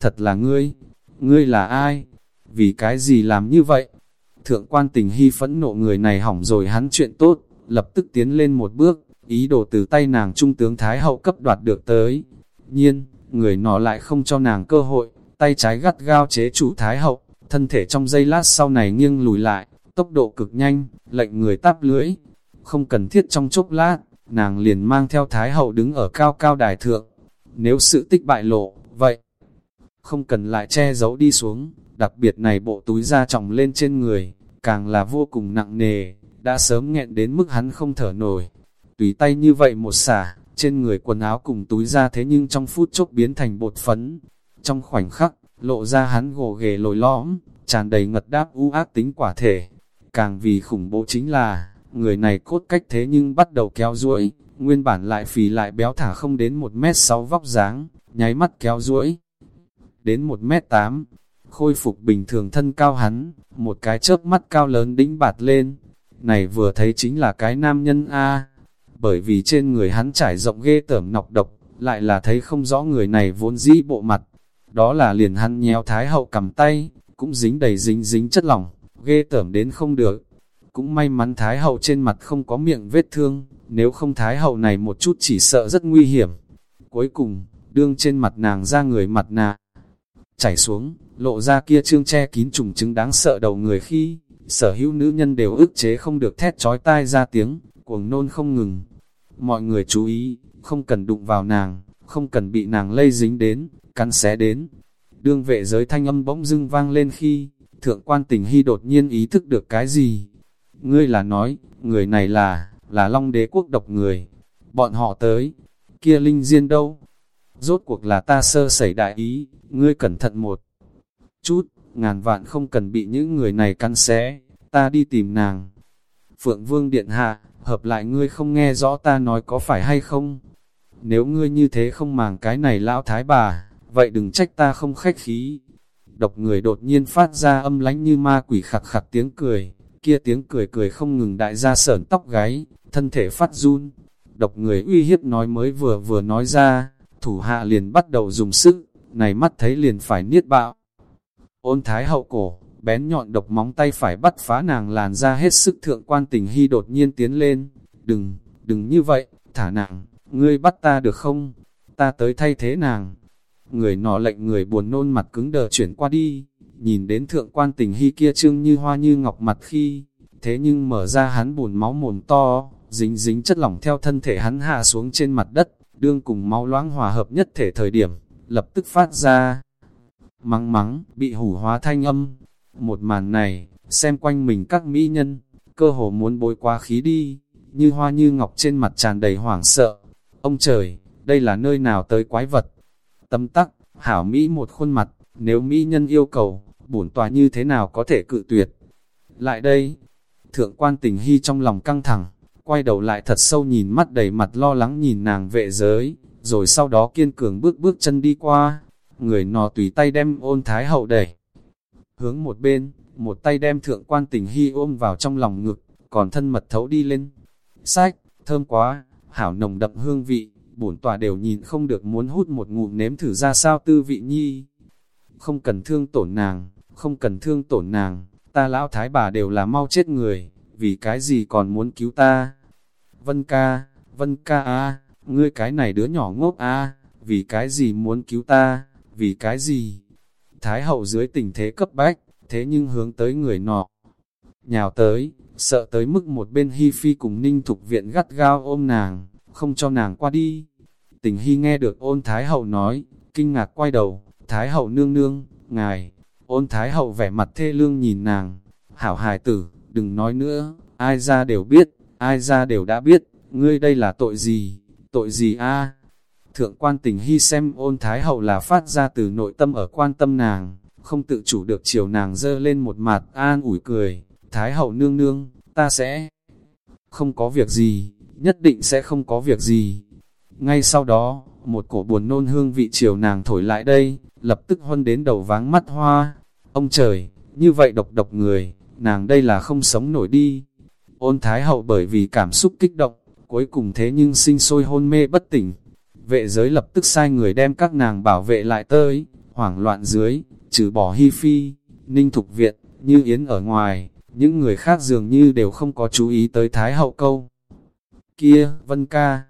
Thật là ngươi, ngươi là ai? Vì cái gì làm như vậy? Thượng quan tình hy phẫn nộ người này hỏng rồi hắn chuyện tốt, lập tức tiến lên một bước, ý đồ từ tay nàng trung tướng Thái Hậu cấp đoạt được tới. Nhiên, người nọ lại không cho nàng cơ hội, tay trái gắt gao chế trụ Thái Hậu, thân thể trong giây lát sau này nghiêng lùi lại, tốc độ cực nhanh, lệnh người táp lưỡi. Không cần thiết trong chốc lát, nàng liền mang theo Thái Hậu đứng ở cao cao đài thượng. Nếu sự tích bại lộ, vậy, không cần lại che giấu đi xuống, đặc biệt này bộ túi da trọng lên trên người, càng là vô cùng nặng nề, đã sớm nghẹn đến mức hắn không thở nổi. Tùy tay như vậy một xả, trên người quần áo cùng túi da thế nhưng trong phút chốc biến thành bột phấn. Trong khoảnh khắc, lộ ra hắn gồ ghề lồi lõm, tràn đầy ngật đáp u ác tính quả thể. Càng vì khủng bố chính là, người này cốt cách thế nhưng bắt đầu kéo ruỗi, nguyên bản lại phì lại béo thả không đến 1 mét 6 vóc dáng, nháy mắt kéo ruỗi đến 1 mét 8 khôi phục bình thường thân cao hắn, một cái chớp mắt cao lớn đĩnh bạt lên. Này vừa thấy chính là cái nam nhân A, bởi vì trên người hắn trải rộng ghê tởm nọc độc, lại là thấy không rõ người này vốn dĩ bộ mặt. Đó là liền hắn nhéo thái hậu cầm tay, cũng dính đầy dính dính chất lỏng, ghê tởm đến không được. Cũng may mắn thái hậu trên mặt không có miệng vết thương, nếu không thái hậu này một chút chỉ sợ rất nguy hiểm. Cuối cùng, đương trên mặt nàng ra người mặt nạ, chảy xuống, lộ ra kia trương che kín trùng trứng đáng sợ đầu người khi, sở hữu nữ nhân đều ức chế không được thét trói tai ra tiếng, cuồng nôn không ngừng. Mọi người chú ý, không cần đụng vào nàng, không cần bị nàng lây dính đến, cắn xé đến. Đương vệ giới thanh âm bỗng dưng vang lên khi, thượng quan tình hy đột nhiên ý thức được cái gì. Ngươi là nói, người này là, là long đế quốc độc người. Bọn họ tới, kia linh diên đâu? Rốt cuộc là ta sơ sẩy đại ý, ngươi cẩn thận một chút, ngàn vạn không cần bị những người này căn xé, ta đi tìm nàng. Phượng Vương Điện Hạ, hợp lại ngươi không nghe rõ ta nói có phải hay không? Nếu ngươi như thế không màng cái này lão thái bà, vậy đừng trách ta không khách khí. Độc người đột nhiên phát ra âm lánh như ma quỷ khặc khặc tiếng cười, kia tiếng cười cười không ngừng đại ra sởn tóc gáy, thân thể phát run. Độc người uy hiếp nói mới vừa vừa nói ra, thủ hạ liền bắt đầu dùng sức, này mắt thấy liền phải niết bạo. Ôn thái hậu cổ, bén nhọn độc móng tay phải bắt phá nàng làn ra hết sức thượng quan tình hy đột nhiên tiến lên. Đừng, đừng như vậy, thả nàng, ngươi bắt ta được không? Ta tới thay thế nàng. Người nọ lệnh người buồn nôn mặt cứng đờ chuyển qua đi, nhìn đến thượng quan tình hy kia trương như hoa như ngọc mặt khi, thế nhưng mở ra hắn buồn máu mồm to, dính dính chất lỏng theo thân thể hắn hạ xuống trên mặt đất, đương cùng máu loãng hòa hợp nhất thể thời điểm, lập tức phát ra mắng mắng, bị hủ hóa thanh âm. Một màn này, xem quanh mình các mỹ nhân, cơ hồ muốn bối quá khí đi, như hoa như ngọc trên mặt tràn đầy hoảng sợ. Ông trời, đây là nơi nào tới quái vật? Tâm tắc, hảo Mỹ một khuôn mặt, nếu Mỹ nhân yêu cầu, bổn tòa như thế nào có thể cự tuyệt? Lại đây, thượng quan tình hy trong lòng căng thẳng, quay đầu lại thật sâu nhìn mắt đầy mặt lo lắng nhìn nàng vệ giới, rồi sau đó kiên cường bước bước chân đi qua, người nọ tùy tay đem ôn thái hậu đẩy. Hướng một bên, một tay đem thượng quan tình hy ôm vào trong lòng ngực, còn thân mật thấu đi lên. Sách, thơm quá, hảo nồng đậm hương vị, bổn tòa đều nhìn không được muốn hút một ngụm nếm thử ra sao tư vị nhi. Không cần thương tổn nàng, không cần thương tổn nàng, ta lão thái bà đều là mau chết người, vì cái gì còn muốn cứu ta. Vân ca, Vân ca a, ngươi cái này đứa nhỏ ngốc a, vì cái gì muốn cứu ta? vì cái gì? Thái hậu dưới tình thế cấp bách, thế nhưng hướng tới người nọ. Nhào tới, sợ tới mức một bên Hi Phi cùng ninh thục viện gắt gao ôm nàng, không cho nàng qua đi. Tình Hi nghe được ôn Thái hậu nói, kinh ngạc quay đầu, Thái hậu nương nương, ngài, ôn Thái hậu vẻ mặt thê lương nhìn nàng, hảo hài tử, đừng nói nữa, ai ra đều biết, ai ra đều đã biết, ngươi đây là tội gì, tội gì a Thượng quan tình hy xem ôn thái hậu là phát ra từ nội tâm ở quan tâm nàng, không tự chủ được chiều nàng dơ lên một mặt an ủi cười, thái hậu nương nương, ta sẽ không có việc gì, nhất định sẽ không có việc gì. Ngay sau đó, một cổ buồn nôn hương vị chiều nàng thổi lại đây, lập tức huân đến đầu váng mắt hoa. Ông trời, như vậy độc độc người, nàng đây là không sống nổi đi. Ôn thái hậu bởi vì cảm xúc kích động, cuối cùng thế nhưng sinh sôi hôn mê bất tỉnh, vệ giới lập tức sai người đem các nàng bảo vệ lại tới, Hoảng loạn dưới, trừ bỏ Hi Phi, Ninh Thục Viện, như Yến ở ngoài, những người khác dường như đều không có chú ý tới Thái Hậu câu. Kia, Vân ca,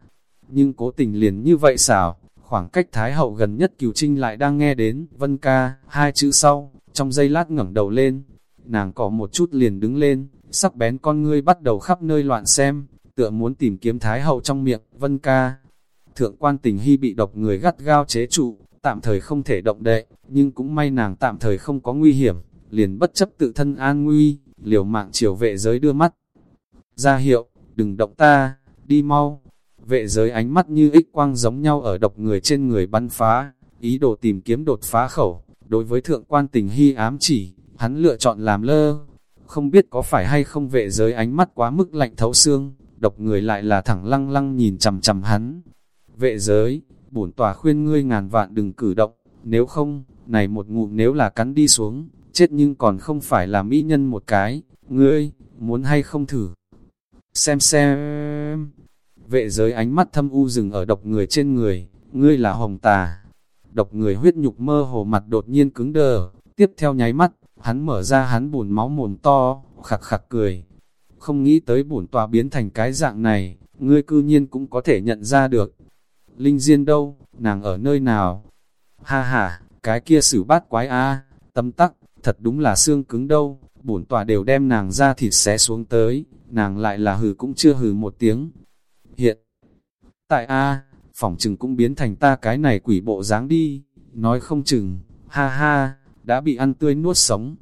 nhưng cố tình liền như vậy xảo, khoảng cách Thái Hậu gần nhất Kiều Trinh lại đang nghe đến Vân ca, hai chữ sau, trong giây lát ngẩng đầu lên, nàng có một chút liền đứng lên, sắc bén con ngươi bắt đầu khắp nơi loạn xem, tựa muốn tìm kiếm Thái Hậu trong miệng, Vân ca. Thượng quan tình hy bị độc người gắt gao chế trụ, tạm thời không thể động đậy, nhưng cũng may nàng tạm thời không có nguy hiểm, liền bất chấp tự thân an nguy, liều mạng chiều vệ giới đưa mắt. Ra hiệu, đừng động ta, đi mau. Vệ giới ánh mắt như ích quang giống nhau ở độc người trên người bắn phá, ý đồ tìm kiếm đột phá khẩu. Đối với thượng quan tình hy ám chỉ, hắn lựa chọn làm lơ. Không biết có phải hay không vệ giới ánh mắt quá mức lạnh thấu xương, độc người lại là thẳng lăng lăng nhìn chầm chầm hắn. Vệ giới, bổn tòa khuyên ngươi ngàn vạn đừng cử động, nếu không, này một ngụm nếu là cắn đi xuống, chết nhưng còn không phải là mỹ nhân một cái, ngươi, muốn hay không thử. Xem xem, vệ giới ánh mắt thâm u dừng ở độc người trên người, ngươi là hồng tà. Độc người huyết nhục mơ hồ mặt đột nhiên cứng đờ, tiếp theo nháy mắt, hắn mở ra hắn buồn máu mồm to, khặc khặc cười. Không nghĩ tới bổn tòa biến thành cái dạng này, ngươi cư nhiên cũng có thể nhận ra được. Linh Diên đâu, nàng ở nơi nào? Ha ha, cái kia xử bát quái a tâm tắc, thật đúng là xương cứng đâu, bổn tòa đều đem nàng ra thịt xé xuống tới, nàng lại là hừ cũng chưa hừ một tiếng. Hiện, tại a phỏng chừng cũng biến thành ta cái này quỷ bộ dáng đi, nói không chừng, ha ha, đã bị ăn tươi nuốt sống.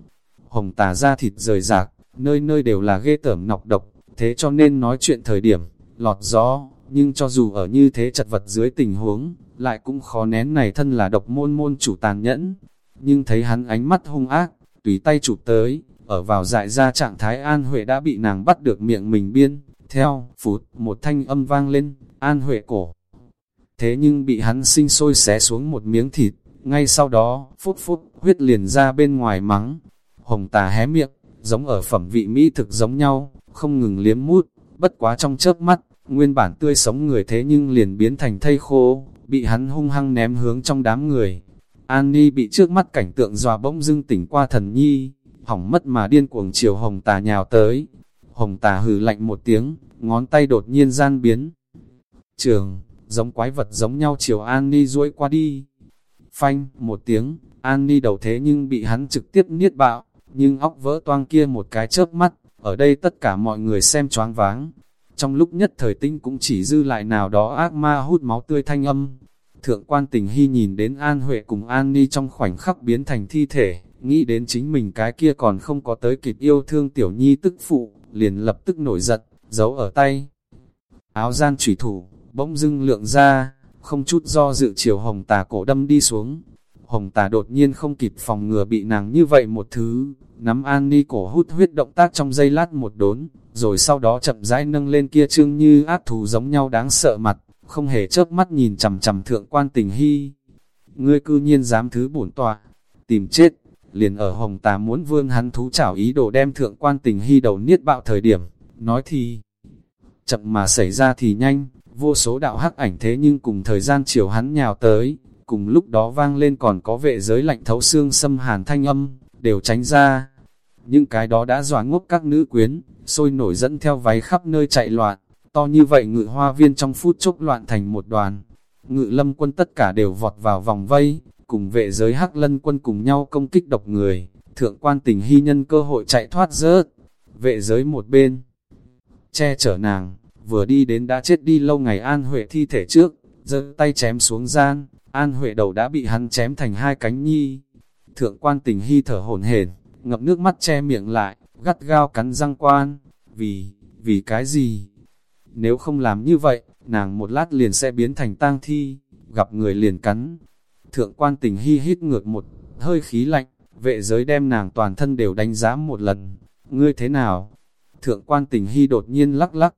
Hồng tà ra thịt rời rạc, nơi nơi đều là ghê tởm nọc độc, thế cho nên nói chuyện thời điểm, lọt gió, nhưng cho dù ở như thế chật vật dưới tình huống, lại cũng khó nén này thân là độc môn môn chủ tàn nhẫn. Nhưng thấy hắn ánh mắt hung ác, tùy tay chụp tới, ở vào dại ra trạng thái An Huệ đã bị nàng bắt được miệng mình biên, theo, phút, một thanh âm vang lên, An Huệ cổ. Thế nhưng bị hắn sinh sôi xé xuống một miếng thịt, ngay sau đó, phút phút, huyết liền ra bên ngoài mắng. Hồng tà hé miệng, giống ở phẩm vị mỹ thực giống nhau, không ngừng liếm mút, bất quá trong chớp mắt, nguyên bản tươi sống người thế nhưng liền biến thành thây khô, bị hắn hung hăng ném hướng trong đám người. An Ni bị trước mắt cảnh tượng dòa bỗng dưng tỉnh qua thần nhi, hỏng mất mà điên cuồng chiều hồng tà nhào tới. Hồng tà hừ lạnh một tiếng, ngón tay đột nhiên gian biến. Trường, giống quái vật giống nhau chiều An Ni duỗi qua đi. Phanh, một tiếng, An Ni đầu thế nhưng bị hắn trực tiếp niết bạo, nhưng óc vỡ toang kia một cái chớp mắt, ở đây tất cả mọi người xem choáng váng. Trong lúc nhất thời tinh cũng chỉ dư lại nào đó ác ma hút máu tươi thanh âm. Thượng quan tình hy nhìn đến An Huệ cùng An Ni trong khoảnh khắc biến thành thi thể, nghĩ đến chính mình cái kia còn không có tới kịp yêu thương tiểu nhi tức phụ, liền lập tức nổi giận, giấu ở tay. Áo gian trùy thủ, bỗng dưng lượng ra, không chút do dự chiều hồng tà cổ đâm đi xuống. Hồng tà đột nhiên không kịp phòng ngừa bị nàng như vậy một thứ, nắm an ni cổ hút huyết động tác trong giây lát một đốn, rồi sau đó chậm rãi nâng lên kia trương như ác thù giống nhau đáng sợ mặt, không hề chớp mắt nhìn chầm chầm thượng quan tình hy. Ngươi cư nhiên dám thứ bổn tọa, tìm chết, liền ở hồng tà muốn vương hắn thú chảo ý đồ đem thượng quan tình hy đầu niết bạo thời điểm, nói thì chậm mà xảy ra thì nhanh, vô số đạo hắc ảnh thế nhưng cùng thời gian chiều hắn nhào tới, cùng lúc đó vang lên còn có vệ giới lạnh thấu xương xâm hàn thanh âm, đều tránh ra. Những cái đó đã dọa ngốc các nữ quyến, sôi nổi dẫn theo váy khắp nơi chạy loạn, to như vậy ngự hoa viên trong phút chốc loạn thành một đoàn. Ngự lâm quân tất cả đều vọt vào vòng vây, cùng vệ giới hắc lân quân cùng nhau công kích độc người, thượng quan tình hy nhân cơ hội chạy thoát rớt, vệ giới một bên, che chở nàng, vừa đi đến đã chết đi lâu ngày An Huệ thi thể trước, giơ tay chém xuống gian, An Huệ đầu đã bị hắn chém thành hai cánh nhi. Thượng quan tình hy thở hổn hển, ngập nước mắt che miệng lại, gắt gao cắn răng quan, vì, vì cái gì? Nếu không làm như vậy, nàng một lát liền sẽ biến thành tang thi, gặp người liền cắn. Thượng quan tình hy hít ngược một hơi khí lạnh, vệ giới đem nàng toàn thân đều đánh giá một lần. Ngươi thế nào? Thượng quan tình hy đột nhiên lắc lắc.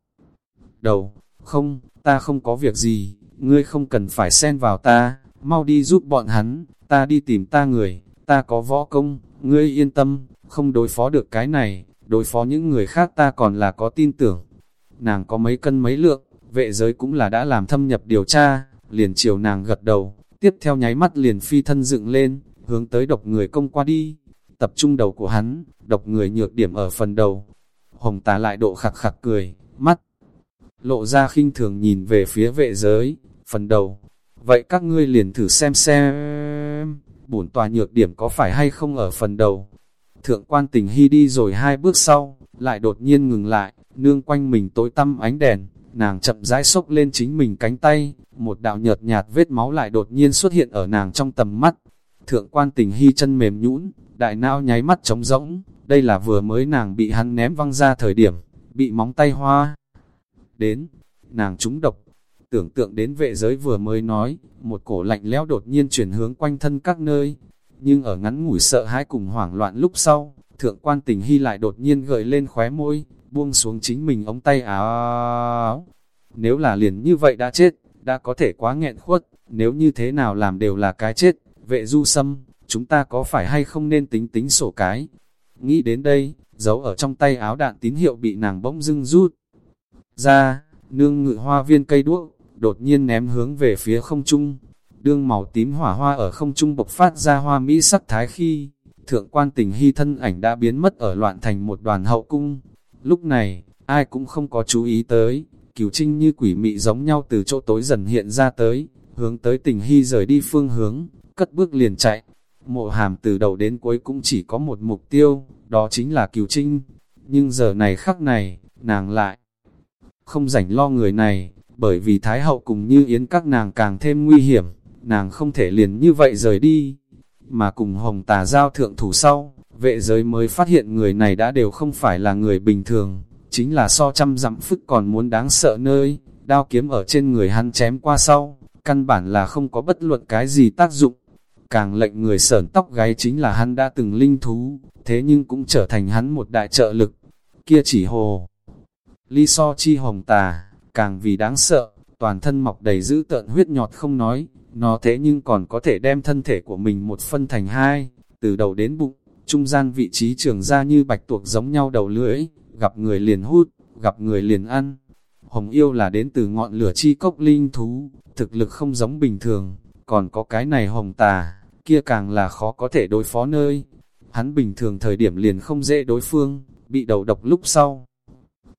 Đầu, không, ta không có việc gì, ngươi không cần phải xen vào ta, mau đi giúp bọn hắn, ta đi tìm ta người, ta có võ công, ngươi yên tâm, không đối phó được cái này, đối phó những người khác ta còn là có tin tưởng. Nàng có mấy cân mấy lượng, vệ giới cũng là đã làm thâm nhập điều tra, liền chiều nàng gật đầu, tiếp theo nháy mắt liền phi thân dựng lên, hướng tới độc người công qua đi, tập trung đầu của hắn, độc người nhược điểm ở phần đầu. Hồng tà lại độ khặc khặc cười, mắt, lộ ra khinh thường nhìn về phía vệ giới, phần đầu. Vậy các ngươi liền thử xem xem, bổn tòa nhược điểm có phải hay không ở phần đầu. Thượng quan tình hy đi rồi hai bước sau, lại đột nhiên ngừng lại, nương quanh mình tối tăm ánh đèn, nàng chậm rãi sốc lên chính mình cánh tay, một đạo nhợt nhạt vết máu lại đột nhiên xuất hiện ở nàng trong tầm mắt. Thượng quan tình hy chân mềm nhũn, đại não nháy mắt trống rỗng, đây là vừa mới nàng bị hắn ném văng ra thời điểm, bị móng tay hoa. Đến, nàng trúng độc, tưởng tượng đến vệ giới vừa mới nói, một cổ lạnh lẽo đột nhiên chuyển hướng quanh thân các nơi, nhưng ở ngắn ngủi sợ hãi cùng hoảng loạn lúc sau, thượng quan tình hy lại đột nhiên gợi lên khóe môi, buông xuống chính mình ống tay áo. Nếu là liền như vậy đã chết, đã có thể quá nghẹn khuất, nếu như thế nào làm đều là cái chết, vệ du sâm, chúng ta có phải hay không nên tính tính sổ cái. Nghĩ đến đây, giấu ở trong tay áo đạn tín hiệu bị nàng bỗng dưng rút. Ra, nương ngự hoa viên cây đuốc, đột nhiên ném hướng về phía không trung. Đương màu tím hỏa hoa ở không trung bộc phát ra hoa mỹ sắc thái khi, thượng quan tình hy thân ảnh đã biến mất ở loạn thành một đoàn hậu cung. Lúc này, ai cũng không có chú ý tới, cửu trinh như quỷ mị giống nhau từ chỗ tối dần hiện ra tới, hướng tới tình hy rời đi phương hướng, cất bước liền chạy. Mộ hàm từ đầu đến cuối cũng chỉ có một mục tiêu, đó chính là cửu trinh. Nhưng giờ này khắc này, nàng lại không rảnh lo người này, bởi vì Thái Hậu cùng như Yến các nàng càng thêm nguy hiểm, nàng không thể liền như vậy rời đi. Mà cùng Hồng Tà Giao thượng thủ sau, vệ giới mới phát hiện người này đã đều không phải là người bình thường, chính là so trăm dặm phức còn muốn đáng sợ nơi, đao kiếm ở trên người hắn chém qua sau, căn bản là không có bất luận cái gì tác dụng. Càng lệnh người sởn tóc gáy chính là hắn đã từng linh thú, thế nhưng cũng trở thành hắn một đại trợ lực. Kia chỉ hồ, ly so chi hồng tà, càng vì đáng sợ, toàn thân mọc đầy dữ tợn huyết nhọt không nói, nó thế nhưng còn có thể đem thân thể của mình một phân thành hai, từ đầu đến bụng, trung gian vị trí trường ra như bạch tuộc giống nhau đầu lưỡi, gặp người liền hút, gặp người liền ăn. Hồng yêu là đến từ ngọn lửa chi cốc linh thú, thực lực không giống bình thường, còn có cái này hồng tà, kia càng là khó có thể đối phó nơi. Hắn bình thường thời điểm liền không dễ đối phương, bị đầu độc lúc sau.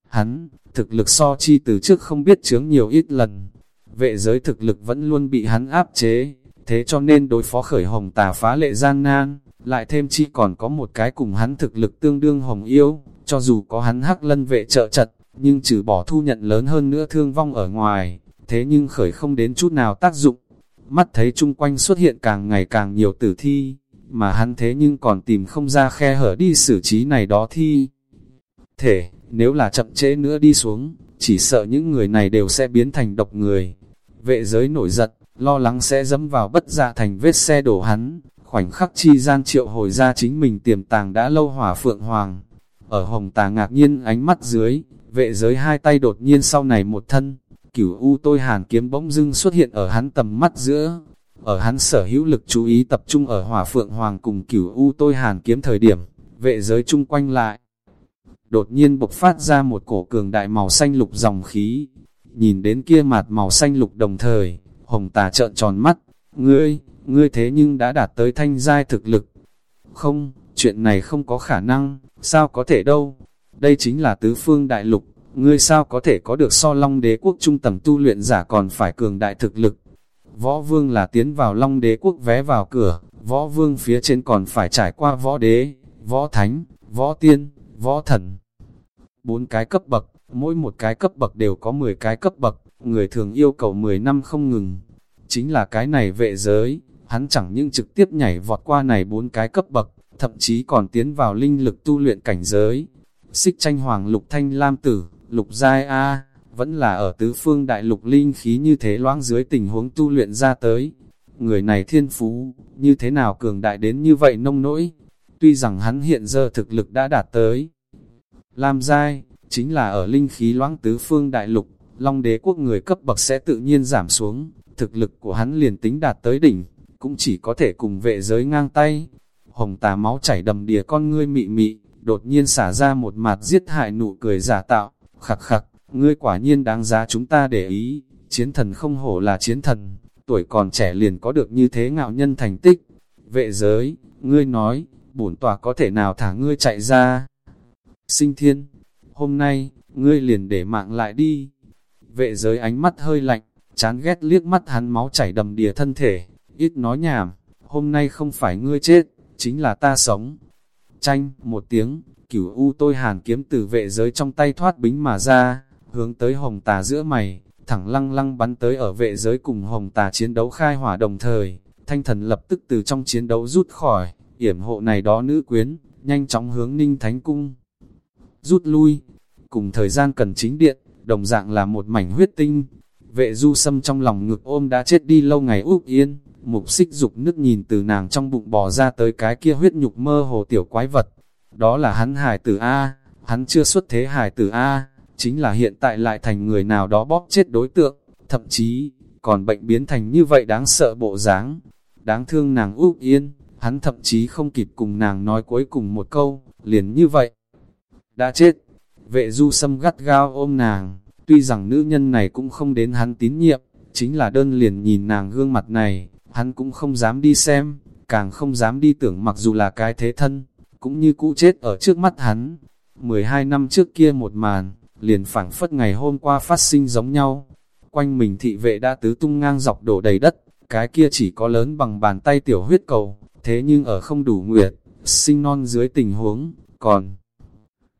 Hắn, thực lực so chi từ trước không biết chướng nhiều ít lần. Vệ giới thực lực vẫn luôn bị hắn áp chế, thế cho nên đối phó khởi hồng tà phá lệ gian nan, lại thêm chi còn có một cái cùng hắn thực lực tương đương hồng yêu, cho dù có hắn hắc lân vệ trợ chật, nhưng trừ bỏ thu nhận lớn hơn nữa thương vong ở ngoài, thế nhưng khởi không đến chút nào tác dụng. Mắt thấy chung quanh xuất hiện càng ngày càng nhiều tử thi, mà hắn thế nhưng còn tìm không ra khe hở đi xử trí này đó thi. Thể, nếu là chậm trễ nữa đi xuống, chỉ sợ những người này đều sẽ biến thành độc người. Vệ giới nổi giận, lo lắng sẽ dẫm vào bất dạ thành vết xe đổ hắn, khoảnh khắc chi gian triệu hồi ra chính mình tiềm tàng đã lâu hỏa phượng hoàng. Ở hồng tà ngạc nhiên ánh mắt dưới, vệ giới hai tay đột nhiên sau này một thân, cửu u tôi hàn kiếm bỗng dưng xuất hiện ở hắn tầm mắt giữa. Ở hắn sở hữu lực chú ý tập trung ở hỏa phượng hoàng cùng cửu u tôi hàn kiếm thời điểm, vệ giới chung quanh lại đột nhiên bộc phát ra một cổ cường đại màu xanh lục dòng khí. Nhìn đến kia mặt màu xanh lục đồng thời, hồng tà trợn tròn mắt, ngươi, ngươi thế nhưng đã đạt tới thanh giai thực lực. Không, chuyện này không có khả năng, sao có thể đâu. Đây chính là tứ phương đại lục, ngươi sao có thể có được so long đế quốc trung tầng tu luyện giả còn phải cường đại thực lực. Võ vương là tiến vào long đế quốc vé vào cửa, võ vương phía trên còn phải trải qua võ đế, võ thánh, võ tiên, võ thần. Bốn cái cấp bậc, mỗi một cái cấp bậc đều có 10 cái cấp bậc, người thường yêu cầu 10 năm không ngừng. Chính là cái này vệ giới, hắn chẳng những trực tiếp nhảy vọt qua này bốn cái cấp bậc, thậm chí còn tiến vào linh lực tu luyện cảnh giới. Xích tranh hoàng lục thanh lam tử, lục giai A, vẫn là ở tứ phương đại lục linh khí như thế loãng dưới tình huống tu luyện ra tới. Người này thiên phú, như thế nào cường đại đến như vậy nông nỗi, Tuy rằng hắn hiện giờ thực lực đã đạt tới Lam Giai, chính là ở linh khí loãng tứ phương đại lục, Long đế quốc người cấp bậc sẽ tự nhiên giảm xuống, thực lực của hắn liền tính đạt tới đỉnh, cũng chỉ có thể cùng vệ giới ngang tay. Hồng tà máu chảy đầm đìa con ngươi mị mị, đột nhiên xả ra một mặt giết hại nụ cười giả tạo, khặc khặc, ngươi quả nhiên đáng giá chúng ta để ý, chiến thần không hổ là chiến thần, tuổi còn trẻ liền có được như thế ngạo nhân thành tích, vệ giới, ngươi nói, bổn tòa có thể nào thả ngươi chạy ra. Sinh thiên, hôm nay, ngươi liền để mạng lại đi. Vệ giới ánh mắt hơi lạnh, chán ghét liếc mắt hắn máu chảy đầm đìa thân thể, ít nói nhảm, hôm nay không phải ngươi chết, chính là ta sống. Tranh, một tiếng, cửu u tôi hàn kiếm từ vệ giới trong tay thoát bính mà ra, hướng tới hồng tà giữa mày, thẳng lăng lăng bắn tới ở vệ giới cùng hồng tà chiến đấu khai hỏa đồng thời, thanh thần lập tức từ trong chiến đấu rút khỏi, yểm hộ này đó nữ quyến, nhanh chóng hướng ninh thánh cung. Rút lui, cùng thời gian cần chính điện, đồng dạng là một mảnh huyết tinh, vệ du sâm trong lòng ngực ôm đã chết đi lâu ngày úp yên, mục xích dục nước nhìn từ nàng trong bụng bò ra tới cái kia huyết nhục mơ hồ tiểu quái vật, đó là hắn hài tử A, hắn chưa xuất thế hài tử A, chính là hiện tại lại thành người nào đó bóp chết đối tượng, thậm chí, còn bệnh biến thành như vậy đáng sợ bộ dáng. Đáng thương nàng úp yên, hắn thậm chí không kịp cùng nàng nói cuối cùng một câu, liền như vậy. Đã chết, vệ du sâm gắt gao ôm nàng, tuy rằng nữ nhân này cũng không đến hắn tín nhiệm, chính là đơn liền nhìn nàng gương mặt này, hắn cũng không dám đi xem, càng không dám đi tưởng mặc dù là cái thế thân, cũng như cũ chết ở trước mắt hắn. 12 năm trước kia một màn, liền phảng phất ngày hôm qua phát sinh giống nhau. Quanh mình thị vệ đã tứ tung ngang dọc đổ đầy đất, cái kia chỉ có lớn bằng bàn tay tiểu huyết cầu, thế nhưng ở không đủ nguyệt, sinh non dưới tình huống, còn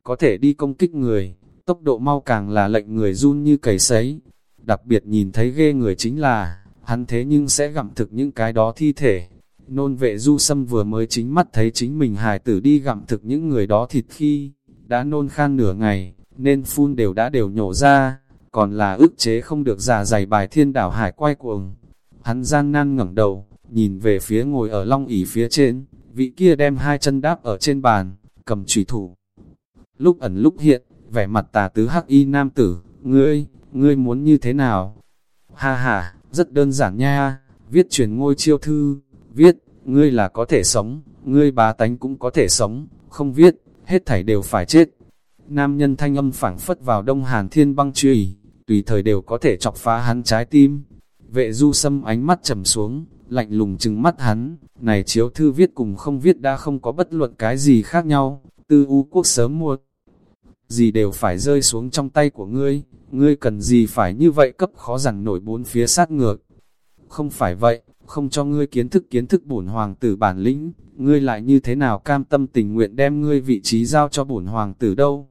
có thể đi công kích người, tốc độ mau càng là lệnh người run như cầy sấy. Đặc biệt nhìn thấy ghê người chính là, hắn thế nhưng sẽ gặm thực những cái đó thi thể. Nôn vệ du sâm vừa mới chính mắt thấy chính mình hài tử đi gặm thực những người đó thịt khi, đã nôn khan nửa ngày, nên phun đều đã đều nhổ ra, còn là ức chế không được giả dày bài thiên đảo hải quay cuồng. Hắn gian nan ngẩng đầu, nhìn về phía ngồi ở long ỉ phía trên, vị kia đem hai chân đáp ở trên bàn, cầm trùy thủ. Lúc ẩn lúc hiện, vẻ mặt tà tứ hắc y nam tử, ngươi, ngươi muốn như thế nào? Ha ha, rất đơn giản nha, viết truyền ngôi chiêu thư, viết, ngươi là có thể sống, ngươi bá tánh cũng có thể sống, không viết, hết thảy đều phải chết. Nam nhân thanh âm phảng phất vào đông hàn thiên băng truy, tùy thời đều có thể chọc phá hắn trái tim. Vệ du sâm ánh mắt trầm xuống, lạnh lùng chừng mắt hắn, này chiếu thư viết cùng không viết đã không có bất luận cái gì khác nhau, tư u quốc sớm mua. Gì đều phải rơi xuống trong tay của ngươi, ngươi cần gì phải như vậy cấp khó rằng nổi bốn phía sát ngược. Không phải vậy, không cho ngươi kiến thức kiến thức bổn hoàng tử bản lĩnh, ngươi lại như thế nào cam tâm tình nguyện đem ngươi vị trí giao cho bổn hoàng tử đâu.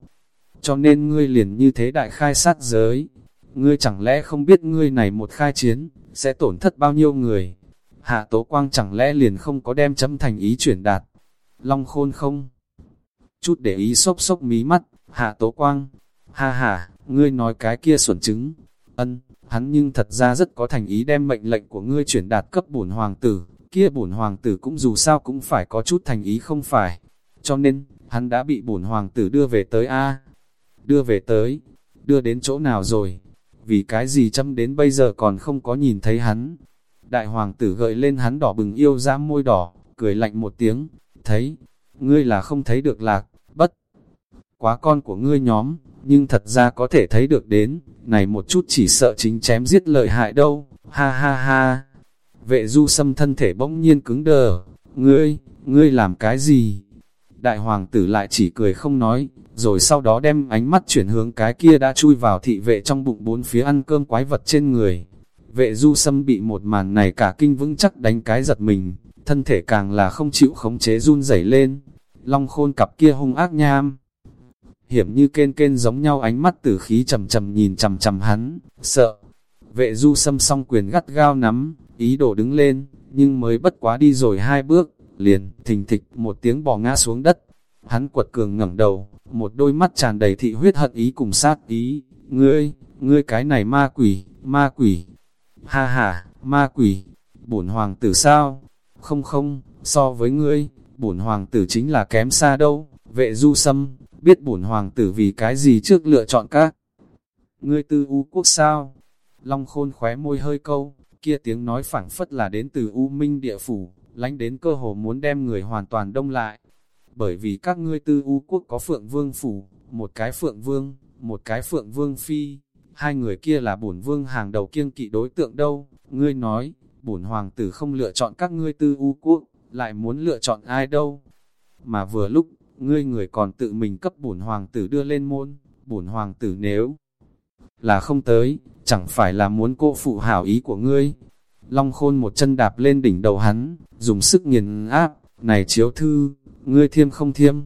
Cho nên ngươi liền như thế đại khai sát giới, ngươi chẳng lẽ không biết ngươi này một khai chiến, sẽ tổn thất bao nhiêu người. Hạ Tố Quang chẳng lẽ liền không có đem chấm thành ý chuyển đạt. Long khôn không? Chút để ý sốc sốc mí mắt, Hạ Tố Quang. Ha ha, ngươi nói cái kia xuẩn chứng. Ân, hắn nhưng thật ra rất có thành ý đem mệnh lệnh của ngươi chuyển đạt cấp bổn hoàng tử. Kia bổn hoàng tử cũng dù sao cũng phải có chút thành ý không phải. Cho nên, hắn đã bị bổn hoàng tử đưa về tới A. Đưa về tới, đưa đến chỗ nào rồi? Vì cái gì chăm đến bây giờ còn không có nhìn thấy hắn? Đại hoàng tử gợi lên hắn đỏ bừng yêu ra môi đỏ, cười lạnh một tiếng, thấy, ngươi là không thấy được lạc. Quá con của ngươi nhóm, nhưng thật ra có thể thấy được đến, này một chút chỉ sợ chính chém giết lợi hại đâu, ha ha ha. Vệ du xâm thân thể bỗng nhiên cứng đờ, ngươi, ngươi làm cái gì? Đại hoàng tử lại chỉ cười không nói, rồi sau đó đem ánh mắt chuyển hướng cái kia đã chui vào thị vệ trong bụng bốn phía ăn cơm quái vật trên người. Vệ du xâm bị một màn này cả kinh vững chắc đánh cái giật mình, thân thể càng là không chịu khống chế run rẩy lên. Long khôn cặp kia hung ác nham. Hiểm như kên kên giống nhau ánh mắt tử khí trầm trầm nhìn trầm trầm hắn, sợ. Vệ du xâm song quyền gắt gao nắm, ý đồ đứng lên, nhưng mới bất quá đi rồi hai bước, liền, thình thịch một tiếng bò ngã xuống đất. Hắn quật cường ngẩng đầu, một đôi mắt tràn đầy thị huyết hận ý cùng sát ý. Ngươi, ngươi cái này ma quỷ, ma quỷ, Ha ha, ma quỷ, bổn hoàng tử sao? Không không, so với ngươi, bổn hoàng tử chính là kém xa đâu. Vệ du sâm, biết bổn hoàng tử vì cái gì trước lựa chọn các. Ngươi tư u quốc sao? Long khôn khóe môi hơi câu, kia tiếng nói phảng phất là đến từ u minh địa phủ, lánh đến cơ hồ muốn đem người hoàn toàn đông lại. Bởi vì các ngươi tư u quốc có phượng vương phủ, một cái phượng vương, một cái phượng vương phi hai người kia là bổn vương hàng đầu kiêng kỵ đối tượng đâu, ngươi nói, bổn hoàng tử không lựa chọn các ngươi tư u quốc, lại muốn lựa chọn ai đâu. Mà vừa lúc, ngươi người còn tự mình cấp bổn hoàng tử đưa lên môn, bổn hoàng tử nếu là không tới, chẳng phải là muốn cô phụ hảo ý của ngươi. Long khôn một chân đạp lên đỉnh đầu hắn, dùng sức nghiền áp, này chiếu thư, ngươi thiêm không thiêm.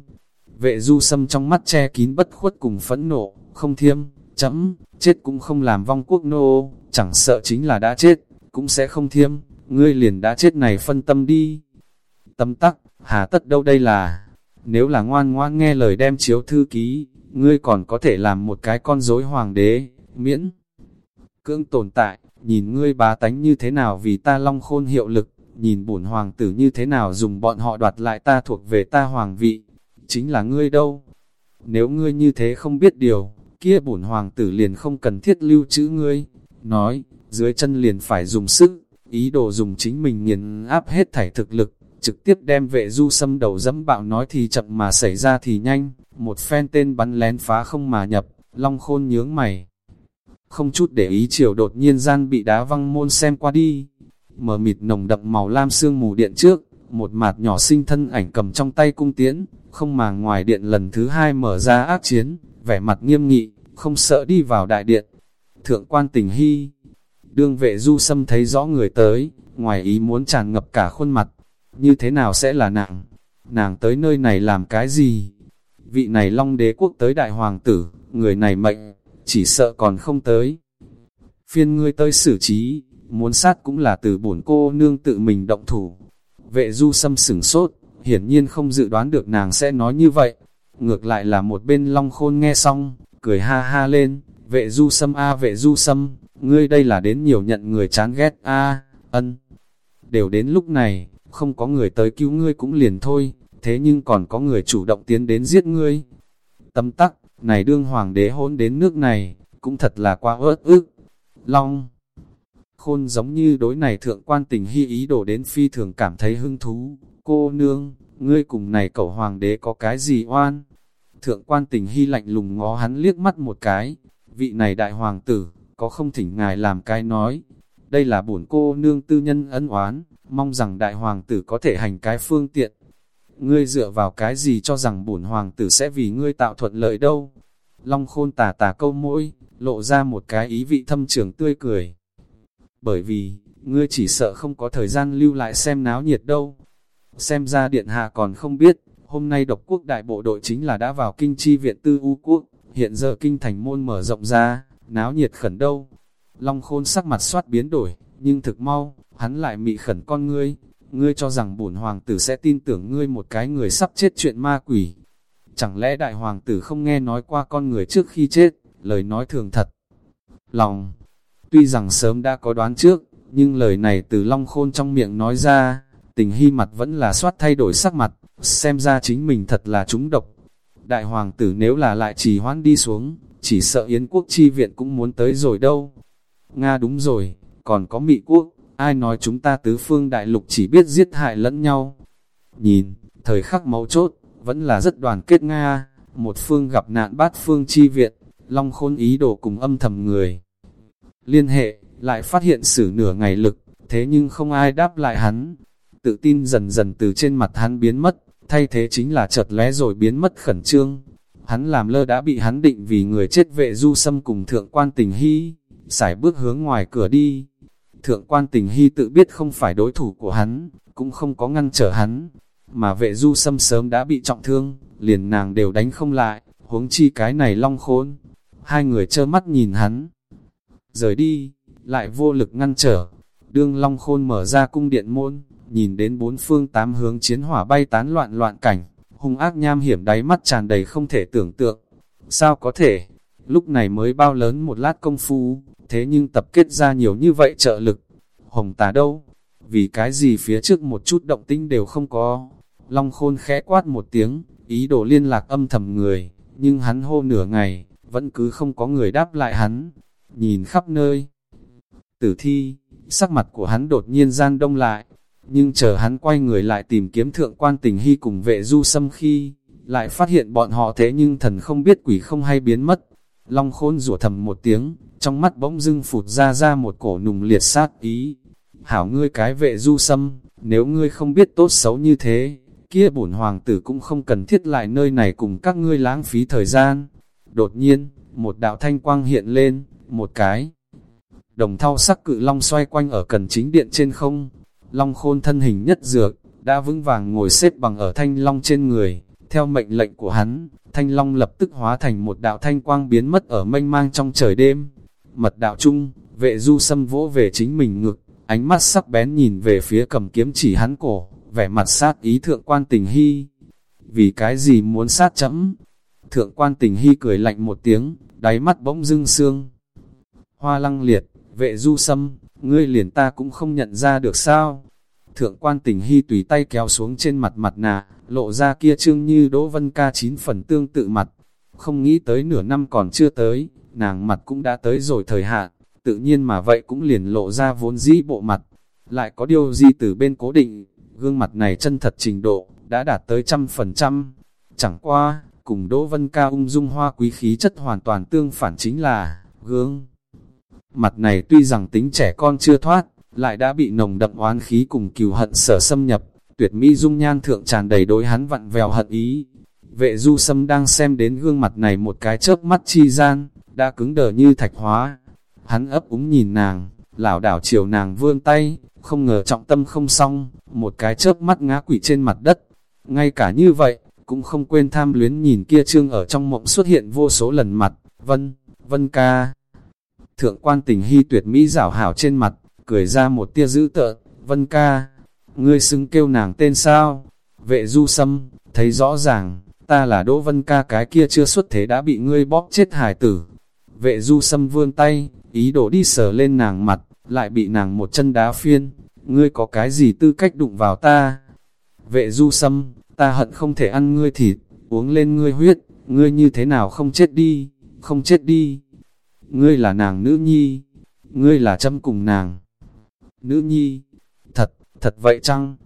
Vệ du sâm trong mắt che kín bất khuất cùng phẫn nộ, không thiêm, chấm, chết cũng không làm vong quốc nô, chẳng sợ chính là đã chết, cũng sẽ không thiêm, ngươi liền đã chết này phân tâm đi. Tâm tắc, hà tất đâu đây là, nếu là ngoan ngoan nghe lời đem chiếu thư ký, ngươi còn có thể làm một cái con rối hoàng đế, miễn. Cưỡng tồn tại, nhìn ngươi bá tánh như thế nào vì ta long khôn hiệu lực, nhìn bổn hoàng tử như thế nào dùng bọn họ đoạt lại ta thuộc về ta hoàng vị, chính là ngươi đâu. Nếu ngươi như thế không biết điều, kia bổn hoàng tử liền không cần thiết lưu trữ ngươi. Nói, dưới chân liền phải dùng sức, ý đồ dùng chính mình nghiền áp hết thảy thực lực, trực tiếp đem vệ du xâm đầu dẫm bạo nói thì chậm mà xảy ra thì nhanh, một phen tên bắn lén phá không mà nhập, long khôn nhướng mày. Không chút để ý chiều đột nhiên gian bị đá văng môn xem qua đi, mờ mịt nồng đậm màu lam sương mù điện trước, một mạt nhỏ sinh thân ảnh cầm trong tay cung tiễn, không mà ngoài điện lần thứ hai mở ra ác chiến, vẻ mặt nghiêm nghị, không sợ đi vào đại điện. Thượng quan tình hy, đương vệ du sâm thấy rõ người tới, ngoài ý muốn tràn ngập cả khuôn mặt, như thế nào sẽ là nàng? Nàng tới nơi này làm cái gì? Vị này long đế quốc tới đại hoàng tử, người này mệnh, chỉ sợ còn không tới. Phiên ngươi tới xử trí, muốn sát cũng là từ bổn cô nương tự mình động thủ. Vệ du sâm sửng sốt, hiển nhiên không dự đoán được nàng sẽ nói như vậy. Ngược lại là một bên long khôn nghe xong, cười ha ha lên, vệ du sâm a vệ du sâm, ngươi đây là đến nhiều nhận người chán ghét a ân. Đều đến lúc này, không có người tới cứu ngươi cũng liền thôi, thế nhưng còn có người chủ động tiến đến giết ngươi. Tâm tắc, này đương hoàng đế hôn đến nước này, cũng thật là quá ớt ức. Long khôn giống như đối này thượng quan tình hy ý đồ đến phi thường cảm thấy hứng thú. Cô nương, ngươi cùng này cậu hoàng đế có cái gì oan? Thượng quan tình hy lạnh lùng ngó hắn liếc mắt một cái. Vị này đại hoàng tử, có không thỉnh ngài làm cái nói. Đây là bổn cô nương tư nhân ân oán, mong rằng đại hoàng tử có thể hành cái phương tiện. Ngươi dựa vào cái gì cho rằng bổn hoàng tử sẽ vì ngươi tạo thuận lợi đâu? Long khôn tà tà câu mỗi, lộ ra một cái ý vị thâm trường tươi cười bởi vì, ngươi chỉ sợ không có thời gian lưu lại xem náo nhiệt đâu. Xem ra điện hạ còn không biết, hôm nay độc quốc đại bộ đội chính là đã vào kinh chi viện tư u quốc, hiện giờ kinh thành môn mở rộng ra, náo nhiệt khẩn đâu. Long khôn sắc mặt soát biến đổi, nhưng thực mau, hắn lại mị khẩn con ngươi, ngươi cho rằng bổn hoàng tử sẽ tin tưởng ngươi một cái người sắp chết chuyện ma quỷ. Chẳng lẽ đại hoàng tử không nghe nói qua con người trước khi chết, lời nói thường thật. Lòng, Tuy rằng sớm đã có đoán trước, nhưng lời này từ Long Khôn trong miệng nói ra, tình hy mặt vẫn là soát thay đổi sắc mặt, xem ra chính mình thật là trúng độc. Đại hoàng tử nếu là lại trì hoãn đi xuống, chỉ sợ Yến quốc chi viện cũng muốn tới rồi đâu. Nga đúng rồi, còn có Mỹ quốc, ai nói chúng ta tứ phương đại lục chỉ biết giết hại lẫn nhau. Nhìn, thời khắc máu chốt, vẫn là rất đoàn kết Nga, một phương gặp nạn bát phương chi viện, Long Khôn ý đồ cùng âm thầm người liên hệ, lại phát hiện xử nửa ngày lực, thế nhưng không ai đáp lại hắn. Tự tin dần dần từ trên mặt hắn biến mất, thay thế chính là chợt lé rồi biến mất khẩn trương. Hắn làm lơ đã bị hắn định vì người chết vệ du xâm cùng thượng quan tình hy, xài bước hướng ngoài cửa đi. Thượng quan tình hy tự biết không phải đối thủ của hắn, cũng không có ngăn trở hắn, mà vệ du xâm sớm đã bị trọng thương, liền nàng đều đánh không lại, huống chi cái này long khôn. Hai người trơ mắt nhìn hắn, rời đi, lại vô lực ngăn trở. Đương Long Khôn mở ra cung điện môn, nhìn đến bốn phương tám hướng chiến hỏa bay tán loạn loạn cảnh, hung ác nham hiểm đáy mắt tràn đầy không thể tưởng tượng. Sao có thể? Lúc này mới bao lớn một lát công phu, thế nhưng tập kết ra nhiều như vậy trợ lực. Hồng tà đâu? Vì cái gì phía trước một chút động tinh đều không có. Long Khôn khẽ quát một tiếng, ý đồ liên lạc âm thầm người, nhưng hắn hô nửa ngày, vẫn cứ không có người đáp lại hắn nhìn khắp nơi. Tử thi, sắc mặt của hắn đột nhiên gian đông lại, nhưng chờ hắn quay người lại tìm kiếm thượng quan tình hy cùng vệ du xâm khi, lại phát hiện bọn họ thế nhưng thần không biết quỷ không hay biến mất. Long khôn rủa thầm một tiếng, trong mắt bỗng dưng phụt ra ra một cổ nùng liệt sát ý. hảo ngươi cái vệ du sâm, nếu ngươi không biết tốt xấu như thế, kia bổn hoàng tử cũng không cần thiết lại nơi này cùng các ngươi lãng phí thời gian. Đột nhiên, một đạo thanh quang hiện lên, một cái. Đồng thau sắc cự long xoay quanh ở cần chính điện trên không. Long khôn thân hình nhất dược, đã vững vàng ngồi xếp bằng ở thanh long trên người. Theo mệnh lệnh của hắn, thanh long lập tức hóa thành một đạo thanh quang biến mất ở mênh mang trong trời đêm. Mật đạo chung, vệ du xâm vỗ về chính mình ngực, ánh mắt sắc bén nhìn về phía cầm kiếm chỉ hắn cổ, vẻ mặt sát ý thượng quan tình hy. Vì cái gì muốn sát chấm? Thượng quan tình hy cười lạnh một tiếng, đáy mắt bỗng dưng sương, Hoa lăng liệt, vệ du sâm, ngươi liền ta cũng không nhận ra được sao? Thượng quan tình hy tùy tay kéo xuống trên mặt mặt nạ, lộ ra kia trương như Đỗ Vân Ca chín phần tương tự mặt. Không nghĩ tới nửa năm còn chưa tới, nàng mặt cũng đã tới rồi thời hạn, tự nhiên mà vậy cũng liền lộ ra vốn dĩ bộ mặt. Lại có điều gì từ bên cố định, gương mặt này chân thật trình độ, đã đạt tới trăm phần trăm. Chẳng qua, cùng Đỗ Vân Ca ung dung hoa quý khí chất hoàn toàn tương phản chính là, gương. Mặt này tuy rằng tính trẻ con chưa thoát, lại đã bị nồng đậm oán khí cùng cừu hận sở xâm nhập, tuyệt mỹ dung nhan thượng tràn đầy đối hắn vặn vẹo hận ý. Vệ du sâm đang xem đến gương mặt này một cái chớp mắt chi gian, đã cứng đờ như thạch hóa. Hắn ấp úng nhìn nàng, lảo đảo chiều nàng vươn tay, không ngờ trọng tâm không xong, một cái chớp mắt ngã quỷ trên mặt đất. Ngay cả như vậy, cũng không quên tham luyến nhìn kia trương ở trong mộng xuất hiện vô số lần mặt, vân, vân ca. Thượng quan tình hy tuyệt mỹ rảo hảo trên mặt, cười ra một tia dữ tợn, vân ca, ngươi xứng kêu nàng tên sao? Vệ du sâm, thấy rõ ràng, ta là Đỗ Vân ca cái kia chưa xuất thế đã bị ngươi bóp chết hài tử. Vệ du sâm vươn tay, ý đồ đi sờ lên nàng mặt, lại bị nàng một chân đá phiên, ngươi có cái gì tư cách đụng vào ta? Vệ du sâm, ta hận không thể ăn ngươi thịt, uống lên ngươi huyết, ngươi như thế nào không chết đi, không chết đi. Ngươi là nàng nữ nhi, ngươi là châm cùng nàng. Nữ nhi, thật, thật vậy chăng?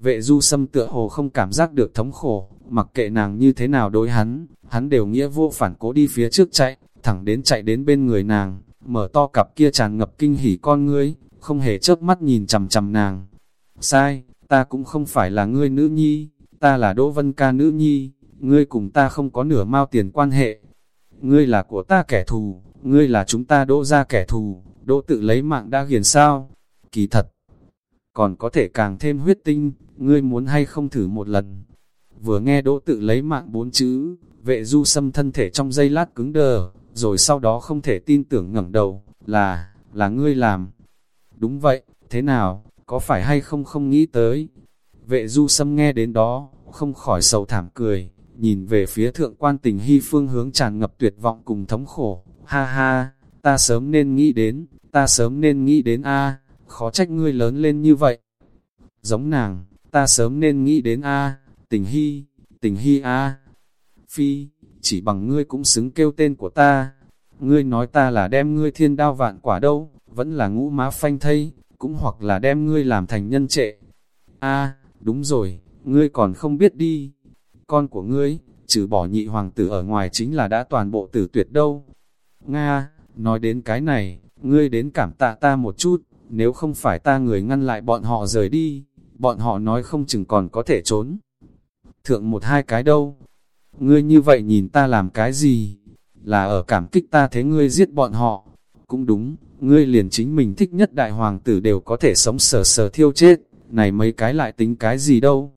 Vệ du sâm tựa hồ không cảm giác được thống khổ, mặc kệ nàng như thế nào đối hắn, hắn đều nghĩa vô phản cố đi phía trước chạy, thẳng đến chạy đến bên người nàng, mở to cặp kia tràn ngập kinh hỉ con ngươi, không hề chớp mắt nhìn chằm chằm nàng. Sai, ta cũng không phải là ngươi nữ nhi, ta là Đỗ Vân Ca nữ nhi, ngươi cùng ta không có nửa mao tiền quan hệ. Ngươi là của ta kẻ thù, ngươi là chúng ta đỗ ra kẻ thù, đỗ tự lấy mạng đã hiền sao. Kỳ thật, còn có thể càng thêm huyết tinh, ngươi muốn hay không thử một lần. Vừa nghe đỗ tự lấy mạng bốn chữ, vệ du xâm thân thể trong giây lát cứng đờ, rồi sau đó không thể tin tưởng ngẩng đầu, là, là ngươi làm. Đúng vậy, thế nào, có phải hay không không nghĩ tới. Vệ du xâm nghe đến đó, không khỏi sầu thảm cười, nhìn về phía thượng quan tình hy phương hướng tràn ngập tuyệt vọng cùng thống khổ. Ha ha, ta sớm nên nghĩ đến, ta sớm nên nghĩ đến a khó trách ngươi lớn lên như vậy. Giống nàng, ta sớm nên nghĩ đến a tình hy, tình hy a Phi, chỉ bằng ngươi cũng xứng kêu tên của ta. Ngươi nói ta là đem ngươi thiên đao vạn quả đâu, vẫn là ngũ má phanh thây, cũng hoặc là đem ngươi làm thành nhân trệ. a đúng rồi, ngươi còn không biết đi. Con của ngươi, trừ bỏ nhị hoàng tử ở ngoài chính là đã toàn bộ tử tuyệt đâu. Nga, nói đến cái này, ngươi đến cảm tạ ta một chút, nếu không phải ta người ngăn lại bọn họ rời đi, bọn họ nói không chừng còn có thể trốn. Thượng một hai cái đâu, ngươi như vậy nhìn ta làm cái gì, là ở cảm kích ta thế ngươi giết bọn họ, cũng đúng, ngươi liền chính mình thích nhất đại hoàng tử đều có thể sống sờ sờ thiêu chết, này mấy cái lại tính cái gì đâu.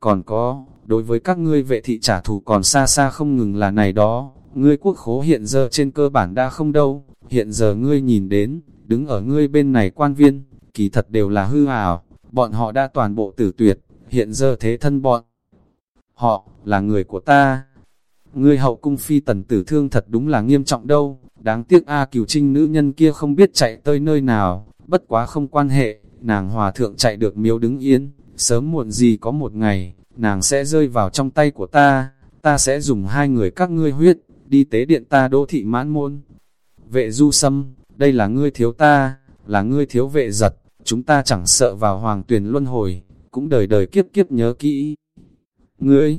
Còn có, đối với các ngươi vệ thị trả thù còn xa xa không ngừng là này đó, ngươi quốc khố hiện giờ trên cơ bản đã không đâu, hiện giờ ngươi nhìn đến, đứng ở ngươi bên này quan viên, kỳ thật đều là hư ảo, bọn họ đã toàn bộ tử tuyệt, hiện giờ thế thân bọn. Họ, là người của ta. Ngươi hậu cung phi tần tử thương thật đúng là nghiêm trọng đâu, đáng tiếc A cửu trinh nữ nhân kia không biết chạy tới nơi nào, bất quá không quan hệ, nàng hòa thượng chạy được miếu đứng yên, sớm muộn gì có một ngày, nàng sẽ rơi vào trong tay của ta, ta sẽ dùng hai người các ngươi huyết, đi tế điện ta đô thị mãn môn. Vệ du sâm, đây là ngươi thiếu ta, là ngươi thiếu vệ giật, chúng ta chẳng sợ vào hoàng tuyển luân hồi, cũng đời đời kiếp kiếp nhớ kỹ. Ngươi,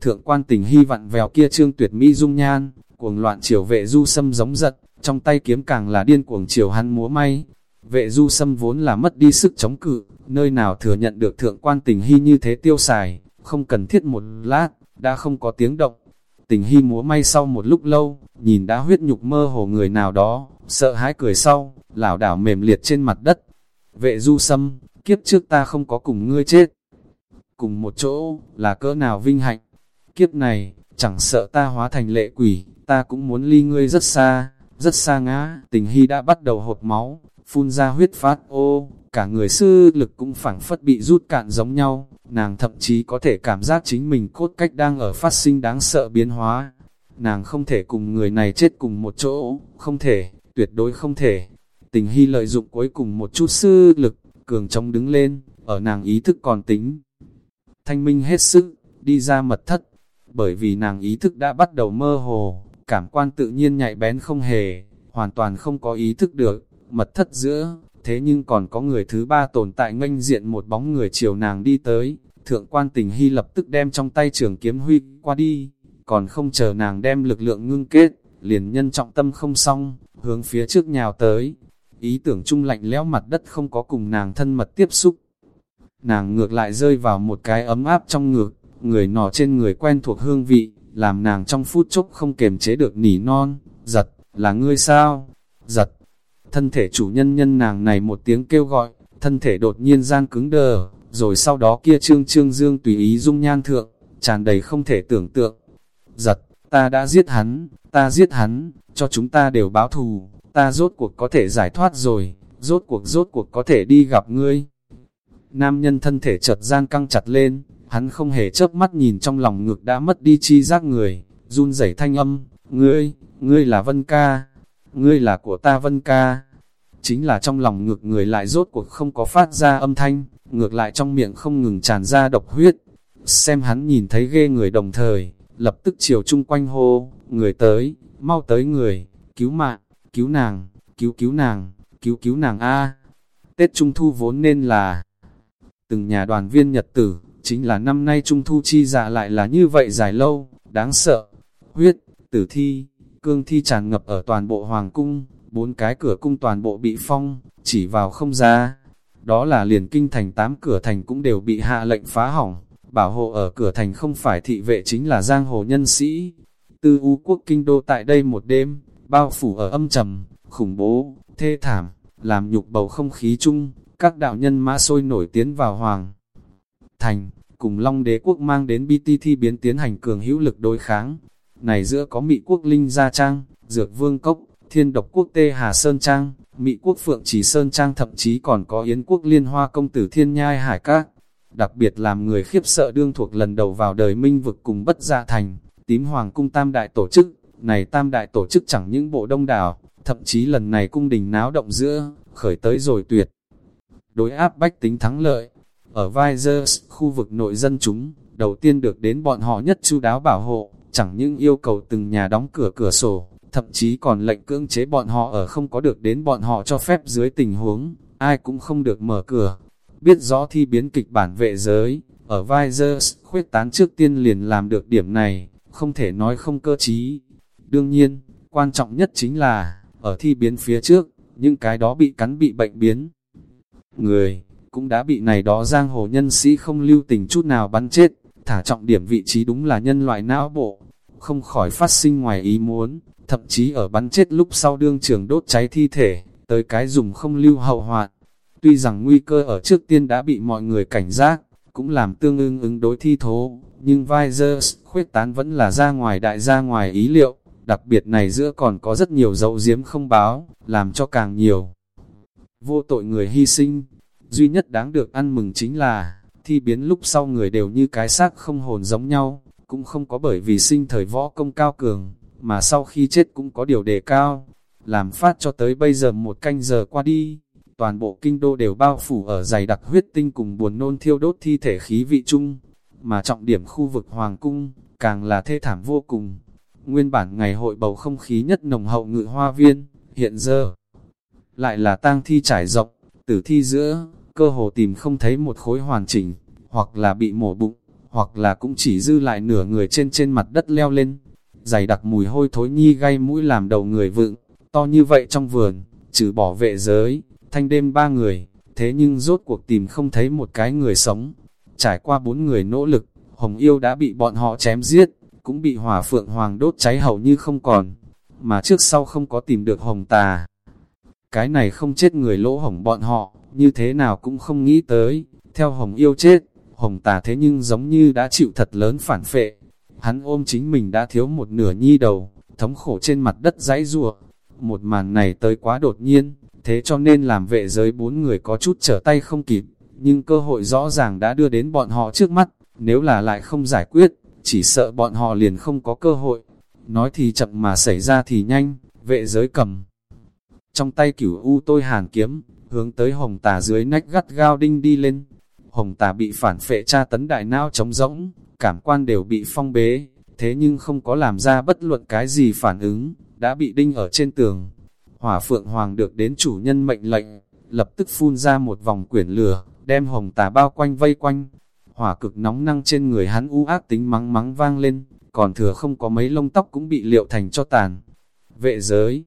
thượng quan tình hy vặn vèo kia trương tuyệt mỹ dung nhan, cuồng loạn chiều vệ du sâm giống giật, trong tay kiếm càng là điên cuồng chiều hắn múa may. Vệ du sâm vốn là mất đi sức chống cự, nơi nào thừa nhận được thượng quan tình hy như thế tiêu xài, không cần thiết một lát, đã không có tiếng động. Tình hy múa may sau một lúc lâu, nhìn đã huyết nhục mơ hồ người nào đó, sợ hãi cười sau, lảo đảo mềm liệt trên mặt đất. Vệ du sâm, kiếp trước ta không có cùng ngươi chết. Cùng một chỗ, là cỡ nào vinh hạnh. Kiếp này, chẳng sợ ta hóa thành lệ quỷ, ta cũng muốn ly ngươi rất xa, rất xa ngã. Tình hy đã bắt đầu hột máu, phun ra huyết phát ô, cả người sư lực cũng phẳng phất bị rút cạn giống nhau, nàng thậm chí có thể cảm giác chính mình cốt cách đang ở phát sinh đáng sợ biến hóa. Nàng không thể cùng người này chết cùng một chỗ, không thể, tuyệt đối không thể. Tình hy lợi dụng cuối cùng một chút sư lực, cường chống đứng lên, ở nàng ý thức còn tính. Thanh minh hết sức, đi ra mật thất, bởi vì nàng ý thức đã bắt đầu mơ hồ, cảm quan tự nhiên nhạy bén không hề, hoàn toàn không có ý thức được, mật thất giữa, thế nhưng còn có người thứ ba tồn tại nghênh diện một bóng người chiều nàng đi tới, thượng quan tình hy lập tức đem trong tay trường kiếm huy qua đi, còn không chờ nàng đem lực lượng ngưng kết, liền nhân trọng tâm không xong, hướng phía trước nhào tới, ý tưởng chung lạnh lẽo mặt đất không có cùng nàng thân mật tiếp xúc. Nàng ngược lại rơi vào một cái ấm áp trong ngực, người nọ trên người quen thuộc hương vị, làm nàng trong phút chốc không kềm chế được nỉ non, giật, là ngươi sao? Giật, thân thể chủ nhân nhân nàng này một tiếng kêu gọi, thân thể đột nhiên gian cứng đờ, rồi sau đó kia trương trương dương tùy ý dung nhan thượng, tràn đầy không thể tưởng tượng. Giật, ta đã giết hắn, ta giết hắn, cho chúng ta đều báo thù, ta rốt cuộc có thể giải thoát rồi, rốt cuộc rốt cuộc có thể đi gặp ngươi. Nam nhân thân thể chợt gian căng chặt lên, hắn không hề chớp mắt nhìn trong lòng ngực đã mất đi chi giác người, run rẩy thanh âm, ngươi, ngươi là Vân Ca, ngươi là của ta Vân Ca. Chính là trong lòng ngược người lại rốt cuộc không có phát ra âm thanh, ngược lại trong miệng không ngừng tràn ra độc huyết. Xem hắn nhìn thấy ghê người đồng thời, lập tức chiều chung quanh hô, người tới, mau tới người, cứu mạng, cứu nàng, cứu cứu nàng, cứu cứu nàng A. Tết Trung Thu vốn nên là từng nhà đoàn viên nhật tử, chính là năm nay Trung Thu chi dạ lại là như vậy dài lâu, đáng sợ. Huyết, tử thi, cương thi tràn ngập ở toàn bộ hoàng cung, bốn cái cửa cung toàn bộ bị phong, chỉ vào không ra. Đó là liền kinh thành tám cửa thành cũng đều bị hạ lệnh phá hỏng, bảo hộ ở cửa thành không phải thị vệ chính là giang hồ nhân sĩ. Tư U quốc kinh đô tại đây một đêm, bao phủ ở âm trầm, khủng bố, thê thảm, làm nhục bầu không khí chung, các đạo nhân mã sôi nổi tiến vào hoàng. Thành, cùng Long đế quốc mang đến BTT biến tiến hành cường hữu lực đối kháng. Này giữa có Mỹ quốc Linh Gia Trang, Dược Vương Cốc, Thiên độc quốc Tê Hà Sơn Trang, Mỹ quốc Phượng Chỉ Sơn Trang thậm chí còn có Yến quốc Liên Hoa Công Tử Thiên Nhai Hải Các. Đặc biệt làm người khiếp sợ đương thuộc lần đầu vào đời minh vực cùng bất gia thành, tím hoàng cung tam đại tổ chức, này tam đại tổ chức chẳng những bộ đông đảo, thậm chí lần này cung đình náo động giữa, khởi tới rồi tuyệt. Đối áp bách tính thắng lợi, ở Visors, khu vực nội dân chúng, đầu tiên được đến bọn họ nhất chu đáo bảo hộ, chẳng những yêu cầu từng nhà đóng cửa cửa sổ, thậm chí còn lệnh cưỡng chế bọn họ ở không có được đến bọn họ cho phép dưới tình huống, ai cũng không được mở cửa. Biết rõ thi biến kịch bản vệ giới, ở Visors khuyết tán trước tiên liền làm được điểm này, không thể nói không cơ trí. Đương nhiên, quan trọng nhất chính là, ở thi biến phía trước, những cái đó bị cắn bị bệnh biến. Người, cũng đã bị này đó giang hồ nhân sĩ không lưu tình chút nào bắn chết, thả trọng điểm vị trí đúng là nhân loại não bộ, không khỏi phát sinh ngoài ý muốn, thậm chí ở bắn chết lúc sau đương trường đốt cháy thi thể, tới cái dùng không lưu hậu hoạn. Tuy rằng nguy cơ ở trước tiên đã bị mọi người cảnh giác, cũng làm tương ưng ứng đối thi thố, nhưng Visors khuyết tán vẫn là ra ngoài đại ra ngoài ý liệu, đặc biệt này giữa còn có rất nhiều dấu diếm không báo, làm cho càng nhiều. Vô tội người hy sinh, duy nhất đáng được ăn mừng chính là, thi biến lúc sau người đều như cái xác không hồn giống nhau, cũng không có bởi vì sinh thời võ công cao cường, mà sau khi chết cũng có điều đề cao, làm phát cho tới bây giờ một canh giờ qua đi, toàn bộ kinh đô đều bao phủ ở dày đặc huyết tinh cùng buồn nôn thiêu đốt thi thể khí vị chung, mà trọng điểm khu vực Hoàng Cung, càng là thê thảm vô cùng. Nguyên bản ngày hội bầu không khí nhất nồng hậu ngự hoa viên, hiện giờ, lại là tang thi trải rộng, tử thi giữa, cơ hồ tìm không thấy một khối hoàn chỉnh, hoặc là bị mổ bụng, hoặc là cũng chỉ dư lại nửa người trên trên mặt đất leo lên. Dày đặc mùi hôi thối nhi gây mũi làm đầu người vựng, to như vậy trong vườn, trừ bỏ vệ giới, thanh đêm ba người, thế nhưng rốt cuộc tìm không thấy một cái người sống. Trải qua bốn người nỗ lực, Hồng Yêu đã bị bọn họ chém giết, cũng bị hỏa phượng hoàng đốt cháy hầu như không còn, mà trước sau không có tìm được Hồng Tà. Cái này không chết người lỗ hổng bọn họ, như thế nào cũng không nghĩ tới, theo Hồng Yêu chết, Hồng Tà thế nhưng giống như đã chịu thật lớn phản phệ. Hắn ôm chính mình đã thiếu một nửa nhi đầu, thống khổ trên mặt đất dãy rùa. Một màn này tới quá đột nhiên, thế cho nên làm vệ giới bốn người có chút trở tay không kịp, nhưng cơ hội rõ ràng đã đưa đến bọn họ trước mắt, nếu là lại không giải quyết, chỉ sợ bọn họ liền không có cơ hội. Nói thì chậm mà xảy ra thì nhanh, vệ giới cầm. Trong tay cửu u tôi hàn kiếm, hướng tới hồng tà dưới nách gắt gao đinh đi lên. Hồng tà bị phản phệ tra tấn đại não trống rỗng, cảm quan đều bị phong bế, thế nhưng không có làm ra bất luận cái gì phản ứng, đã bị đinh ở trên tường. Hỏa phượng hoàng được đến chủ nhân mệnh lệnh, lập tức phun ra một vòng quyển lửa, đem hồng tà bao quanh vây quanh. Hỏa cực nóng năng trên người hắn u ác tính mắng mắng vang lên, còn thừa không có mấy lông tóc cũng bị liệu thành cho tàn. Vệ giới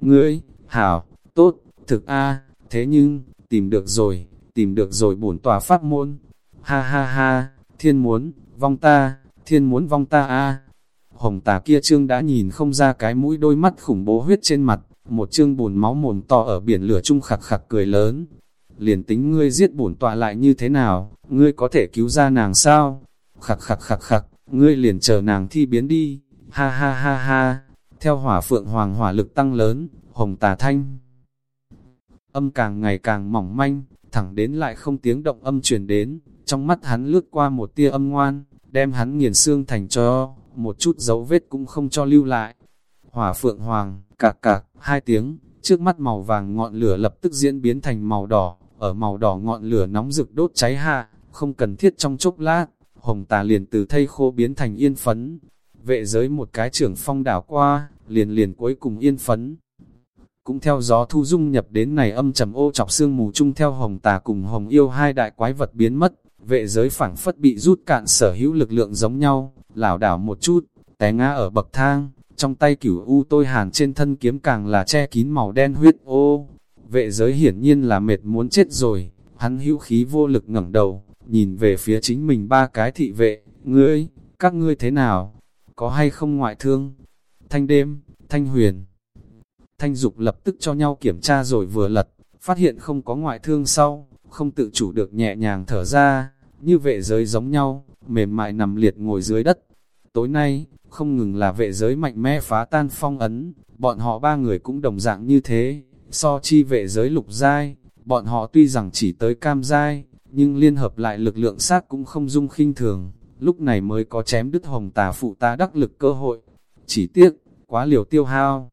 Ngươi, hảo, tốt, thực a thế nhưng, tìm được rồi, tìm được rồi bổn tòa pháp môn. Ha ha ha, thiên muốn, vong ta, thiên muốn vong ta a Hồng tà kia trương đã nhìn không ra cái mũi đôi mắt khủng bố huyết trên mặt, một trương bùn máu mồm to ở biển lửa chung khặc khặc cười lớn. Liền tính ngươi giết bổn tọa lại như thế nào, ngươi có thể cứu ra nàng sao? Khặc khặc khặc khặc, ngươi liền chờ nàng thi biến đi, ha ha ha ha. Theo hỏa phượng hoàng hỏa lực tăng lớn, hồng tà thanh. Âm càng ngày càng mỏng manh, thẳng đến lại không tiếng động âm truyền đến, trong mắt hắn lướt qua một tia âm ngoan, đem hắn nghiền xương thành cho, một chút dấu vết cũng không cho lưu lại. Hỏa phượng hoàng, cạc cạc, hai tiếng, trước mắt màu vàng ngọn lửa lập tức diễn biến thành màu đỏ, ở màu đỏ ngọn lửa nóng rực đốt cháy hạ, không cần thiết trong chốc lát, hồng tà liền từ thây khô biến thành yên phấn. Vệ giới một cái trưởng phong đảo qua, liền liền cuối cùng yên phấn. Cũng theo gió thu dung nhập đến này âm trầm ô chọc xương mù chung theo hồng tà cùng hồng yêu hai đại quái vật biến mất, vệ giới phảng phất bị rút cạn sở hữu lực lượng giống nhau, lảo đảo một chút, té ngã ở bậc thang, trong tay cửu u tôi hàn trên thân kiếm càng là che kín màu đen huyết ô. Vệ giới hiển nhiên là mệt muốn chết rồi, hắn hữu khí vô lực ngẩng đầu, nhìn về phía chính mình ba cái thị vệ, ngươi, các ngươi thế nào, có hay không ngoại thương? Thanh đêm, thanh huyền. Thanh dục lập tức cho nhau kiểm tra rồi vừa lật, phát hiện không có ngoại thương sau, không tự chủ được nhẹ nhàng thở ra, như vệ giới giống nhau, mềm mại nằm liệt ngồi dưới đất. Tối nay, không ngừng là vệ giới mạnh mẽ phá tan phong ấn, bọn họ ba người cũng đồng dạng như thế, so chi vệ giới lục giai, bọn họ tuy rằng chỉ tới cam giai, nhưng liên hợp lại lực lượng sát cũng không dung khinh thường, lúc này mới có chém đứt hồng tà phụ ta đắc lực cơ hội. Chỉ tiếc, quá liều tiêu hao.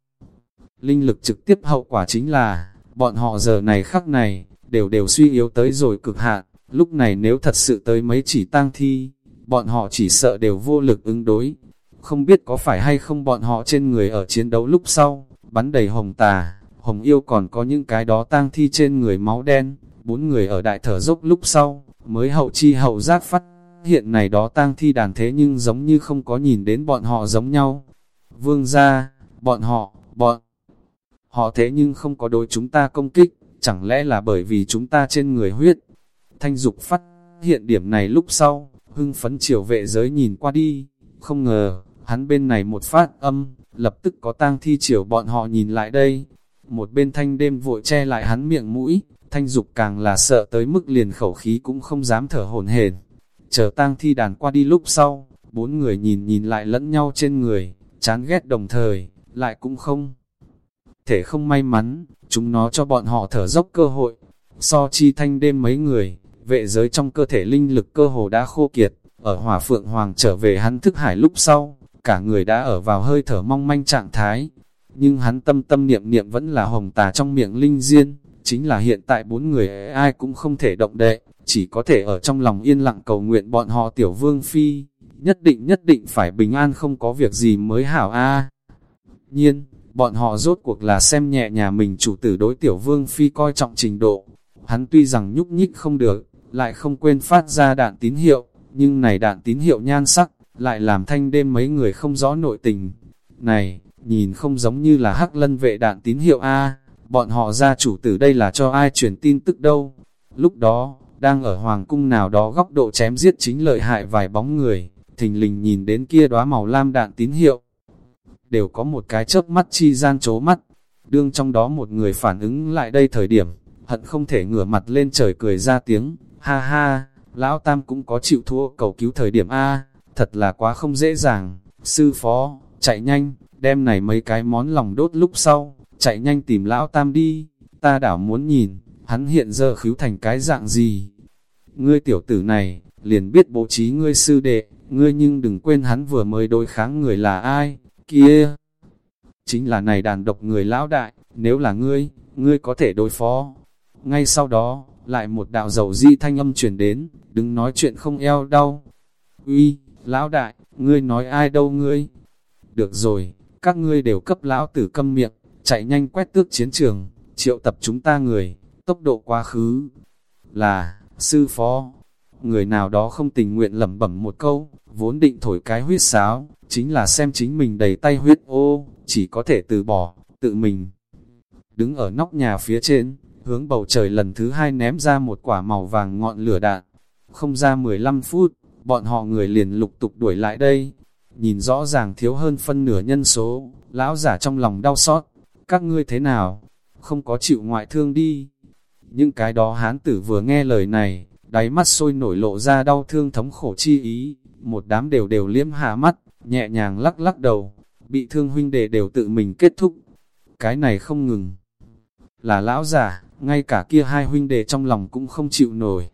Linh lực trực tiếp hậu quả chính là, bọn họ giờ này khắc này, đều đều suy yếu tới rồi cực hạn, lúc này nếu thật sự tới mấy chỉ tang thi, bọn họ chỉ sợ đều vô lực ứng đối. Không biết có phải hay không bọn họ trên người ở chiến đấu lúc sau, bắn đầy hồng tà, hồng yêu còn có những cái đó tang thi trên người máu đen, bốn người ở đại thở dốc lúc sau, mới hậu chi hậu giác phát hiện này đó tang thi đàn thế nhưng giống như không có nhìn đến bọn họ giống nhau. Vương ra, bọn họ, bọn họ thế nhưng không có đối chúng ta công kích, chẳng lẽ là bởi vì chúng ta trên người huyết. Thanh dục phát hiện điểm này lúc sau, hưng phấn chiều vệ giới nhìn qua đi, không ngờ, hắn bên này một phát âm, lập tức có tang thi chiều bọn họ nhìn lại đây. Một bên thanh đêm vội che lại hắn miệng mũi, thanh dục càng là sợ tới mức liền khẩu khí cũng không dám thở hồn hển. Chờ tang thi đàn qua đi lúc sau, bốn người nhìn nhìn lại lẫn nhau trên người, chán ghét đồng thời, lại cũng không. Thể không may mắn, chúng nó cho bọn họ thở dốc cơ hội. So chi thanh đêm mấy người, vệ giới trong cơ thể linh lực cơ hồ đã khô kiệt, ở hỏa phượng hoàng trở về hắn thức hải lúc sau, cả người đã ở vào hơi thở mong manh trạng thái. Nhưng hắn tâm tâm niệm niệm vẫn là hồng tà trong miệng linh diên, chính là hiện tại bốn người ai cũng không thể động đậy, chỉ có thể ở trong lòng yên lặng cầu nguyện bọn họ tiểu vương phi, nhất định nhất định phải bình an không có việc gì mới hảo a. Nhiên, bọn họ rốt cuộc là xem nhẹ nhà mình chủ tử đối tiểu vương phi coi trọng trình độ. Hắn tuy rằng nhúc nhích không được, lại không quên phát ra đạn tín hiệu, nhưng này đạn tín hiệu nhan sắc, lại làm thanh đêm mấy người không rõ nội tình. Này, nhìn không giống như là hắc lân vệ đạn tín hiệu A, bọn họ ra chủ tử đây là cho ai truyền tin tức đâu. Lúc đó, đang ở hoàng cung nào đó góc độ chém giết chính lợi hại vài bóng người, thình lình nhìn đến kia đóa màu lam đạn tín hiệu. Đều có một cái chớp mắt chi gian chố mắt, đương trong đó một người phản ứng lại đây thời điểm, hận không thể ngửa mặt lên trời cười ra tiếng, ha ha, lão tam cũng có chịu thua cầu cứu thời điểm A, thật là quá không dễ dàng, sư phó, chạy nhanh, đem này mấy cái món lòng đốt lúc sau, chạy nhanh tìm lão tam đi, ta đảo muốn nhìn, hắn hiện giờ khíu thành cái dạng gì. Ngươi tiểu tử này, liền biết bố trí ngươi sư đệ, ngươi nhưng đừng quên hắn vừa mới đối kháng người là ai, kia. Chính là này đàn độc người lão đại, nếu là ngươi, ngươi có thể đối phó. Ngay sau đó, lại một đạo dầu di thanh âm chuyển đến, đừng nói chuyện không eo đau. Uy, lão đại, ngươi nói ai đâu ngươi? Được rồi, các ngươi đều cấp lão tử câm miệng, chạy nhanh quét tước chiến trường, triệu tập chúng ta người, tốc độ quá khứ. Là, sư phó, người nào đó không tình nguyện lẩm bẩm một câu, vốn định thổi cái huyết sáo, chính là xem chính mình đầy tay huyết ô, chỉ có thể từ bỏ, tự mình. Đứng ở nóc nhà phía trên, hướng bầu trời lần thứ hai ném ra một quả màu vàng ngọn lửa đạn. Không ra 15 phút, bọn họ người liền lục tục đuổi lại đây. Nhìn rõ ràng thiếu hơn phân nửa nhân số, lão giả trong lòng đau xót. Các ngươi thế nào? Không có chịu ngoại thương đi. Những cái đó hán tử vừa nghe lời này, đáy mắt sôi nổi lộ ra đau thương thống khổ chi ý. Một đám đều đều liếm hạ mắt, nhẹ nhàng lắc lắc đầu. Bị thương huynh đệ đều tự mình kết thúc. Cái này không ngừng. Là lão giả, ngay cả kia hai huynh đệ trong lòng cũng không chịu nổi.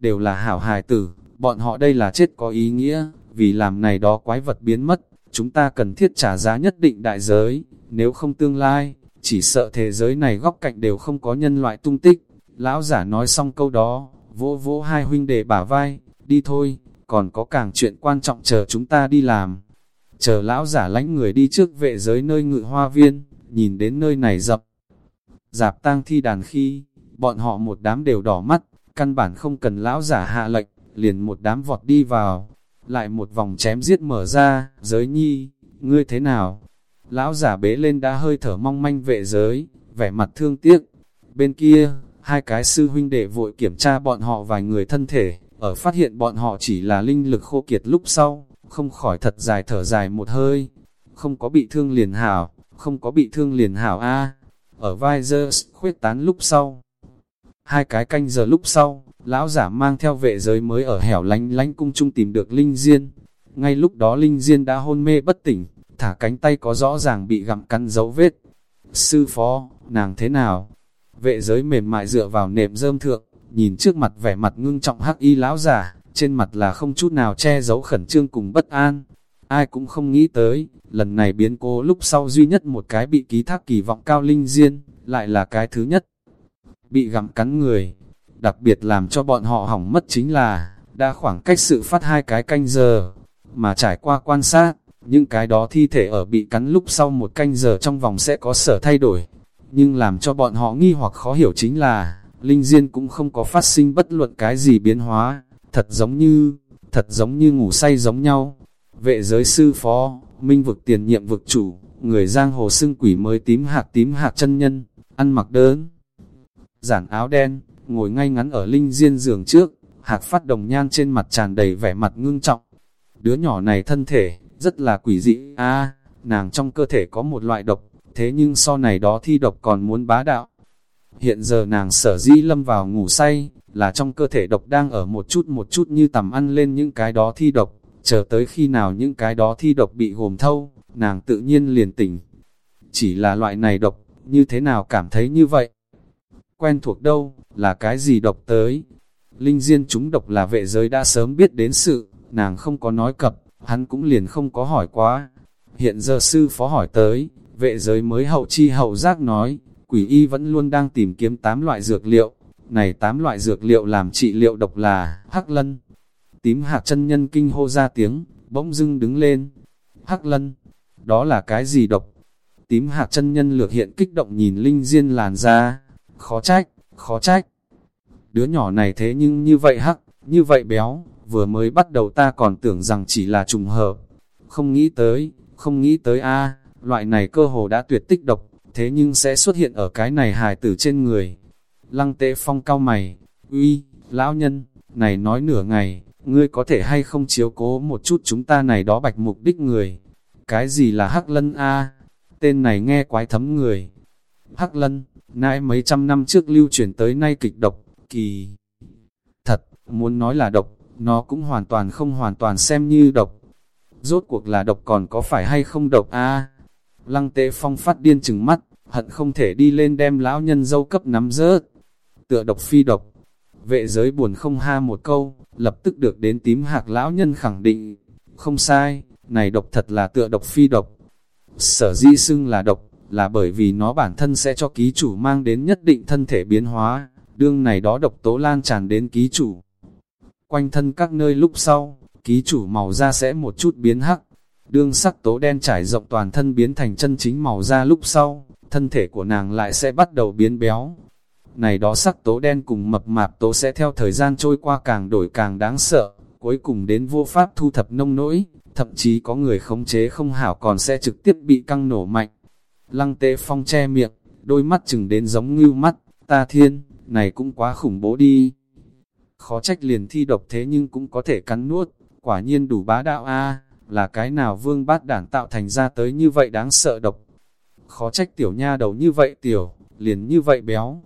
Đều là hảo hài tử, bọn họ đây là chết có ý nghĩa, vì làm này đó quái vật biến mất, chúng ta cần thiết trả giá nhất định đại giới, nếu không tương lai, chỉ sợ thế giới này góc cạnh đều không có nhân loại tung tích. Lão giả nói xong câu đó, vỗ vỗ hai huynh đệ bả vai, đi thôi, còn có càng chuyện quan trọng chờ chúng ta đi làm. Chờ lão giả lãnh người đi trước vệ giới nơi ngự hoa viên, nhìn đến nơi này dập, Dạp tang thi đàn khi, bọn họ một đám đều đỏ mắt, căn bản không cần lão giả hạ lệnh, liền một đám vọt đi vào. Lại một vòng chém giết mở ra, giới nhi, ngươi thế nào? Lão giả bế lên đã hơi thở mong manh vệ giới, vẻ mặt thương tiếc. Bên kia, hai cái sư huynh đệ vội kiểm tra bọn họ vài người thân thể, ở phát hiện bọn họ chỉ là linh lực khô kiệt lúc sau, không khỏi thật dài thở dài một hơi. Không có bị thương liền hảo, không có bị thương liền hảo a ở vai dơ khuyết tán lúc sau. Hai cái canh giờ lúc sau, lão giả mang theo vệ giới mới ở hẻo lánh lánh cung trung tìm được Linh Diên. Ngay lúc đó Linh Diên đã hôn mê bất tỉnh, thả cánh tay có rõ ràng bị gặm cắn dấu vết. Sư phó, nàng thế nào? Vệ giới mềm mại dựa vào nệm rơm thượng, nhìn trước mặt vẻ mặt ngưng trọng hắc y lão giả, trên mặt là không chút nào che giấu khẩn trương cùng bất an. Ai cũng không nghĩ tới, lần này biến cố lúc sau duy nhất một cái bị ký thác kỳ vọng cao linh diên, lại là cái thứ nhất. Bị gặm cắn người, đặc biệt làm cho bọn họ hỏng mất chính là, đã khoảng cách sự phát hai cái canh giờ, mà trải qua quan sát, những cái đó thi thể ở bị cắn lúc sau một canh giờ trong vòng sẽ có sở thay đổi. Nhưng làm cho bọn họ nghi hoặc khó hiểu chính là, Linh Diên cũng không có phát sinh bất luận cái gì biến hóa, thật giống như, thật giống như ngủ say giống nhau vệ giới sư phó, minh vực tiền nhiệm vực chủ, người giang hồ xưng quỷ mới tím hạt tím hạt chân nhân, ăn mặc đớn. Giản áo đen, ngồi ngay ngắn ở linh diên giường trước, hạt phát đồng nhan trên mặt tràn đầy vẻ mặt ngưng trọng. Đứa nhỏ này thân thể, rất là quỷ dị, a nàng trong cơ thể có một loại độc, thế nhưng so này đó thi độc còn muốn bá đạo. Hiện giờ nàng sở dĩ lâm vào ngủ say, là trong cơ thể độc đang ở một chút một chút như tầm ăn lên những cái đó thi độc chờ tới khi nào những cái đó thi độc bị gồm thâu, nàng tự nhiên liền tỉnh. Chỉ là loại này độc, như thế nào cảm thấy như vậy? Quen thuộc đâu, là cái gì độc tới? Linh Diên chúng độc là vệ giới đã sớm biết đến sự, nàng không có nói cập, hắn cũng liền không có hỏi quá. Hiện giờ sư phó hỏi tới, vệ giới mới hậu chi hậu giác nói, quỷ y vẫn luôn đang tìm kiếm 8 loại dược liệu. Này 8 loại dược liệu làm trị liệu độc là hắc lân, Tím hạt chân nhân kinh hô ra tiếng, bỗng dưng đứng lên. Hắc lân, đó là cái gì độc? Tím hạt chân nhân lược hiện kích động nhìn Linh Diên làn ra. Khó trách, khó trách. Đứa nhỏ này thế nhưng như vậy hắc, như vậy béo, vừa mới bắt đầu ta còn tưởng rằng chỉ là trùng hợp. Không nghĩ tới, không nghĩ tới a loại này cơ hồ đã tuyệt tích độc, thế nhưng sẽ xuất hiện ở cái này hài tử trên người. Lăng tế phong cao mày, uy, lão nhân, này nói nửa ngày, ngươi có thể hay không chiếu cố một chút chúng ta này đó bạch mục đích người. Cái gì là Hắc Lân A? Tên này nghe quái thấm người. Hắc Lân, nãy mấy trăm năm trước lưu truyền tới nay kịch độc, kỳ. Thật, muốn nói là độc, nó cũng hoàn toàn không hoàn toàn xem như độc. Rốt cuộc là độc còn có phải hay không độc a Lăng tế phong phát điên chừng mắt, hận không thể đi lên đem lão nhân dâu cấp nắm rớt. Tựa độc phi độc, vệ giới buồn không ha một câu, lập tức được đến tím hạc lão nhân khẳng định. Không sai, này độc thật là tựa độc phi độc. Sở di xưng là độc, là bởi vì nó bản thân sẽ cho ký chủ mang đến nhất định thân thể biến hóa, đương này đó độc tố lan tràn đến ký chủ. Quanh thân các nơi lúc sau, ký chủ màu da sẽ một chút biến hắc, đương sắc tố đen trải rộng toàn thân biến thành chân chính màu da lúc sau, thân thể của nàng lại sẽ bắt đầu biến béo. Này đó sắc tố đen cùng mập mạp tố sẽ theo thời gian trôi qua càng đổi càng đáng sợ, cuối cùng đến vô pháp thu thập nông nỗi, thậm chí có người khống chế không hảo còn sẽ trực tiếp bị căng nổ mạnh. Lăng tế phong che miệng, đôi mắt chừng đến giống ngưu mắt, ta thiên, này cũng quá khủng bố đi. Khó trách liền thi độc thế nhưng cũng có thể cắn nuốt, quả nhiên đủ bá đạo a là cái nào vương bát đản tạo thành ra tới như vậy đáng sợ độc. Khó trách tiểu nha đầu như vậy tiểu, liền như vậy béo.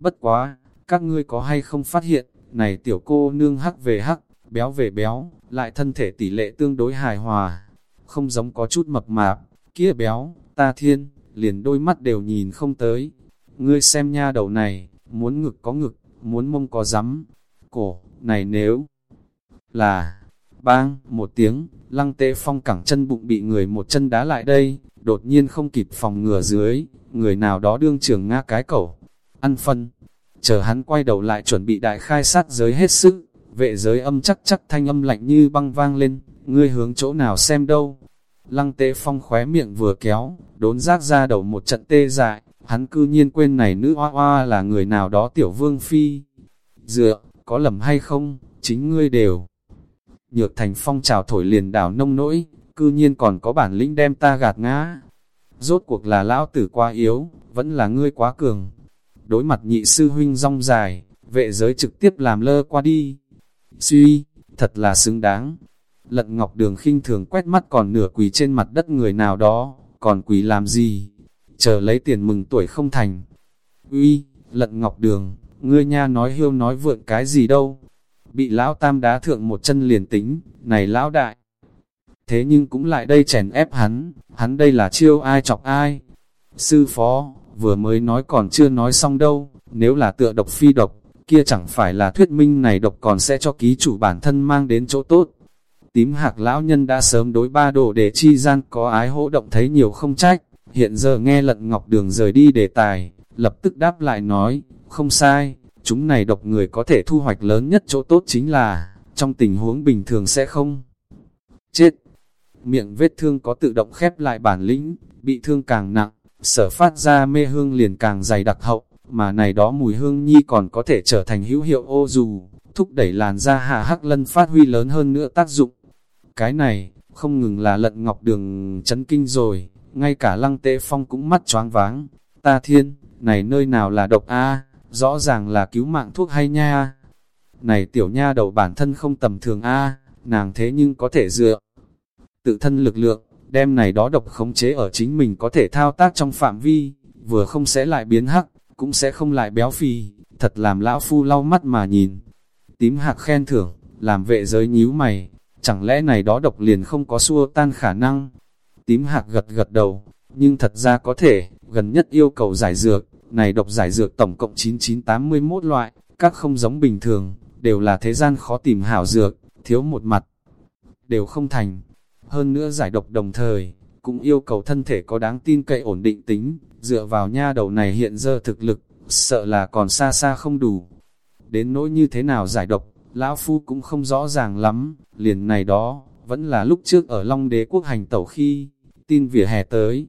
Bất quá, các ngươi có hay không phát hiện, này tiểu cô nương hắc về hắc, béo về béo, lại thân thể tỷ lệ tương đối hài hòa. Không giống có chút mập mạp, kia béo, ta thiên, liền đôi mắt đều nhìn không tới. Ngươi xem nha đầu này, muốn ngực có ngực, muốn mông có rắm. Cổ, này nếu là Bang, một tiếng, lăng tê phong cẳng chân bụng bị người một chân đá lại đây, đột nhiên không kịp phòng ngừa dưới, người nào đó đương trường nga cái cẩu. Ăn phân, chờ hắn quay đầu lại chuẩn bị đại khai sát giới hết sức, vệ giới âm chắc chắc thanh âm lạnh như băng vang lên, ngươi hướng chỗ nào xem đâu. Lăng tê phong khóe miệng vừa kéo, đốn rác ra đầu một trận tê dại, hắn cư nhiên quên này nữ hoa hoa là người nào đó tiểu vương phi. Dựa, có lầm hay không, chính ngươi đều nhược thành phong trào thổi liền đảo nông nỗi, cư nhiên còn có bản lĩnh đem ta gạt ngã. Rốt cuộc là lão tử quá yếu, vẫn là ngươi quá cường. Đối mặt nhị sư huynh rong dài, vệ giới trực tiếp làm lơ qua đi. Suy, thật là xứng đáng. Lận ngọc đường khinh thường quét mắt còn nửa quỳ trên mặt đất người nào đó, còn quỳ làm gì? Chờ lấy tiền mừng tuổi không thành. Uy, lận ngọc đường, ngươi nha nói hiêu nói vượn cái gì đâu, bị lão tam đá thượng một chân liền tính, này lão đại. Thế nhưng cũng lại đây chèn ép hắn, hắn đây là chiêu ai chọc ai. Sư phó, vừa mới nói còn chưa nói xong đâu, nếu là tựa độc phi độc, kia chẳng phải là thuyết minh này độc còn sẽ cho ký chủ bản thân mang đến chỗ tốt. Tím hạc lão nhân đã sớm đối ba đồ để chi gian có ái hỗ động thấy nhiều không trách, hiện giờ nghe lận ngọc đường rời đi đề tài, lập tức đáp lại nói, không sai, chúng này độc người có thể thu hoạch lớn nhất chỗ tốt chính là, trong tình huống bình thường sẽ không chết. Miệng vết thương có tự động khép lại bản lĩnh, bị thương càng nặng, sở phát ra mê hương liền càng dày đặc hậu, mà này đó mùi hương nhi còn có thể trở thành hữu hiệu ô dù, thúc đẩy làn da hạ hắc lân phát huy lớn hơn nữa tác dụng. Cái này, không ngừng là lận ngọc đường chấn kinh rồi, ngay cả lăng tệ phong cũng mắt choáng váng. Ta thiên, này nơi nào là độc a rõ ràng là cứu mạng thuốc hay nha. Này tiểu nha đầu bản thân không tầm thường a nàng thế nhưng có thể dựa. Tự thân lực lượng, đem này đó độc khống chế ở chính mình có thể thao tác trong phạm vi, vừa không sẽ lại biến hắc, cũng sẽ không lại béo phì, thật làm lão phu lau mắt mà nhìn. Tím hạc khen thưởng, làm vệ giới nhíu mày, chẳng lẽ này đó độc liền không có xua tan khả năng. Tím hạc gật gật đầu, nhưng thật ra có thể, gần nhất yêu cầu giải dược, này độc giải dược tổng cộng 9981 loại, các không giống bình thường, đều là thế gian khó tìm hảo dược, thiếu một mặt, đều không thành. Hơn nữa giải độc đồng thời, cũng yêu cầu thân thể có đáng tin cậy ổn định tính, dựa vào nha đầu này hiện giờ thực lực, sợ là còn xa xa không đủ. Đến nỗi như thế nào giải độc, Lão Phu cũng không rõ ràng lắm, liền này đó, vẫn là lúc trước ở Long Đế Quốc hành tẩu khi, tin vỉa hè tới.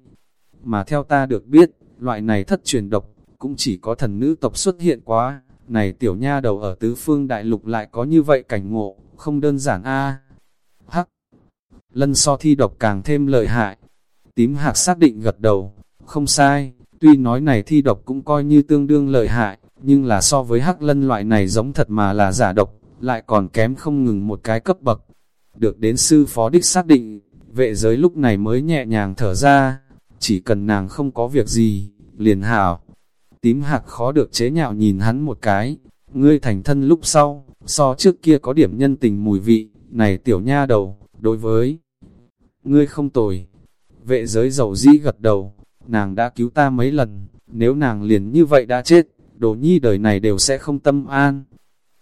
Mà theo ta được biết, loại này thất truyền độc, cũng chỉ có thần nữ tộc xuất hiện quá, này tiểu nha đầu ở tứ phương đại lục lại có như vậy cảnh ngộ, không đơn giản a. Hắc, lân so thi độc càng thêm lợi hại, tím hạc xác định gật đầu, không sai, Tuy nói này thi độc cũng coi như tương đương lợi hại, nhưng là so với hắc lân loại này giống thật mà là giả độc, lại còn kém không ngừng một cái cấp bậc. Được đến sư phó đích xác định, vệ giới lúc này mới nhẹ nhàng thở ra, chỉ cần nàng không có việc gì, liền hảo. Tím hạc khó được chế nhạo nhìn hắn một cái, ngươi thành thân lúc sau, so trước kia có điểm nhân tình mùi vị, này tiểu nha đầu, đối với ngươi không tồi. Vệ giới dầu dĩ gật đầu, nàng đã cứu ta mấy lần, nếu nàng liền như vậy đã chết, đồ nhi đời này đều sẽ không tâm an.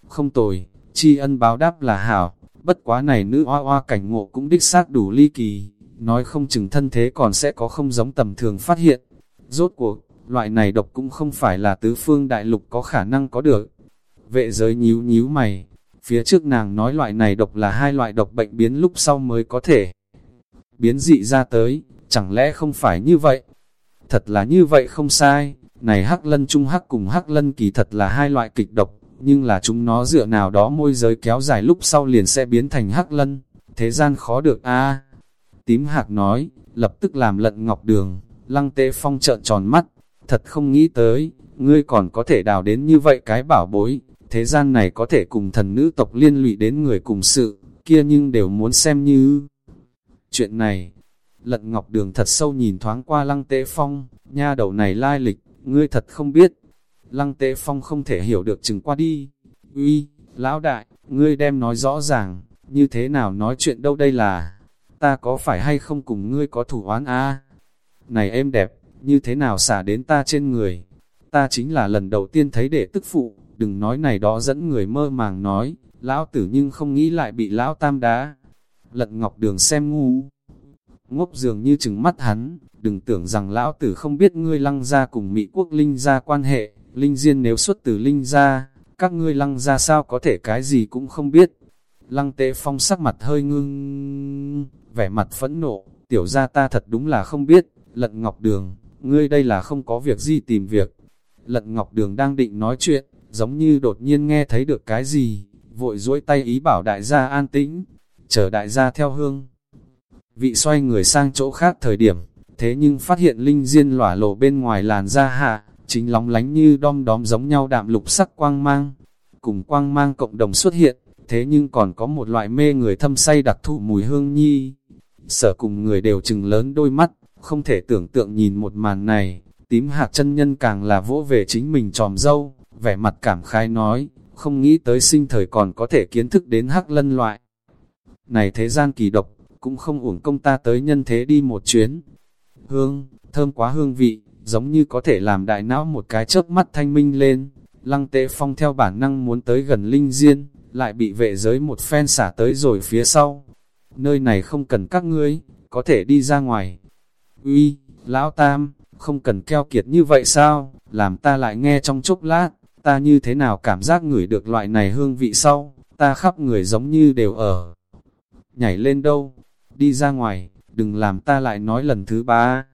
Không tồi, tri ân báo đáp là hảo, bất quá này nữ hoa hoa cảnh ngộ cũng đích xác đủ ly kỳ, nói không chừng thân thế còn sẽ có không giống tầm thường phát hiện. Rốt cuộc, loại này độc cũng không phải là tứ phương đại lục có khả năng có được. Vệ giới nhíu nhíu mày, phía trước nàng nói loại này độc là hai loại độc bệnh biến lúc sau mới có thể biến dị ra tới, chẳng lẽ không phải như vậy? Thật là như vậy không sai, này hắc lân trung hắc cùng hắc lân kỳ thật là hai loại kịch độc, nhưng là chúng nó dựa nào đó môi giới kéo dài lúc sau liền sẽ biến thành hắc lân, thế gian khó được a Tím hạc nói, lập tức làm lận ngọc đường, lăng tê phong trợn tròn mắt, thật không nghĩ tới, ngươi còn có thể đào đến như vậy cái bảo bối, thế gian này có thể cùng thần nữ tộc liên lụy đến người cùng sự, kia nhưng đều muốn xem như... Chuyện này, lận ngọc đường thật sâu nhìn thoáng qua lăng tế phong, nha đầu này lai lịch, ngươi thật không biết. Lăng tế phong không thể hiểu được chừng qua đi. Uy, lão đại, ngươi đem nói rõ ràng, như thế nào nói chuyện đâu đây là, ta có phải hay không cùng ngươi có thủ oán a Này em đẹp, như thế nào xả đến ta trên người? Ta chính là lần đầu tiên thấy đệ tức phụ, đừng nói này đó dẫn người mơ màng nói, lão tử nhưng không nghĩ lại bị lão tam đá. Lận ngọc đường xem ngu, ngốc dường như chừng mắt hắn, đừng tưởng rằng lão tử không biết ngươi lăng ra cùng Mỹ quốc linh ra quan hệ, linh diên nếu xuất từ linh ra, các ngươi lăng ra sao có thể cái gì cũng không biết. Lăng tệ phong sắc mặt hơi ngưng, vẻ mặt phẫn nộ, tiểu ra ta thật đúng là không biết, lận ngọc đường, ngươi đây là không có việc gì tìm việc. Lận ngọc đường đang định nói chuyện, giống như đột nhiên nghe thấy được cái gì, vội duỗi tay ý bảo đại gia an tĩnh, chờ đại gia theo hương. Vị xoay người sang chỗ khác thời điểm, thế nhưng phát hiện linh diên lỏa lộ bên ngoài làn da hạ, chính lóng lánh như đom đóm giống nhau đạm lục sắc quang mang. Cùng quang mang cộng đồng xuất hiện, thế nhưng còn có một loại mê người thâm say đặc thụ mùi hương nhi. Sở cùng người đều chừng lớn đôi mắt, không thể tưởng tượng nhìn một màn này, tím hạt chân nhân càng là vỗ về chính mình tròm dâu, vẻ mặt cảm khai nói, không nghĩ tới sinh thời còn có thể kiến thức đến hắc lân loại. Này thế gian kỳ độc, cũng không uổng công ta tới nhân thế đi một chuyến. Hương, thơm quá hương vị, giống như có thể làm đại não một cái chớp mắt thanh minh lên. Lăng tệ phong theo bản năng muốn tới gần linh diên, lại bị vệ giới một phen xả tới rồi phía sau. Nơi này không cần các ngươi, có thể đi ra ngoài. Uy, lão tam, không cần keo kiệt như vậy sao, làm ta lại nghe trong chốc lát, ta như thế nào cảm giác ngửi được loại này hương vị sau, ta khắp người giống như đều ở. Nhảy lên đâu, đi ra ngoài, đừng làm ta lại nói lần thứ ba.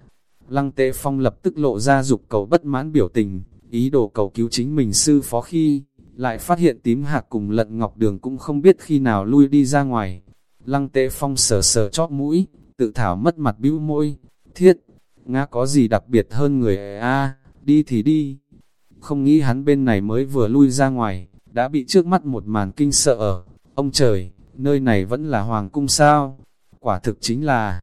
Lăng tệ phong lập tức lộ ra dục cầu bất mãn biểu tình, ý đồ cầu cứu chính mình sư phó khi, lại phát hiện tím hạc cùng lận ngọc đường cũng không biết khi nào lui đi ra ngoài. Lăng tệ phong sờ sờ chóp mũi, tự thảo mất mặt bĩu môi, thiết, ngã có gì đặc biệt hơn người a à? đi thì đi. Không nghĩ hắn bên này mới vừa lui ra ngoài, đã bị trước mắt một màn kinh sợ ở. Ông trời, nơi này vẫn là hoàng cung sao? quả thực chính là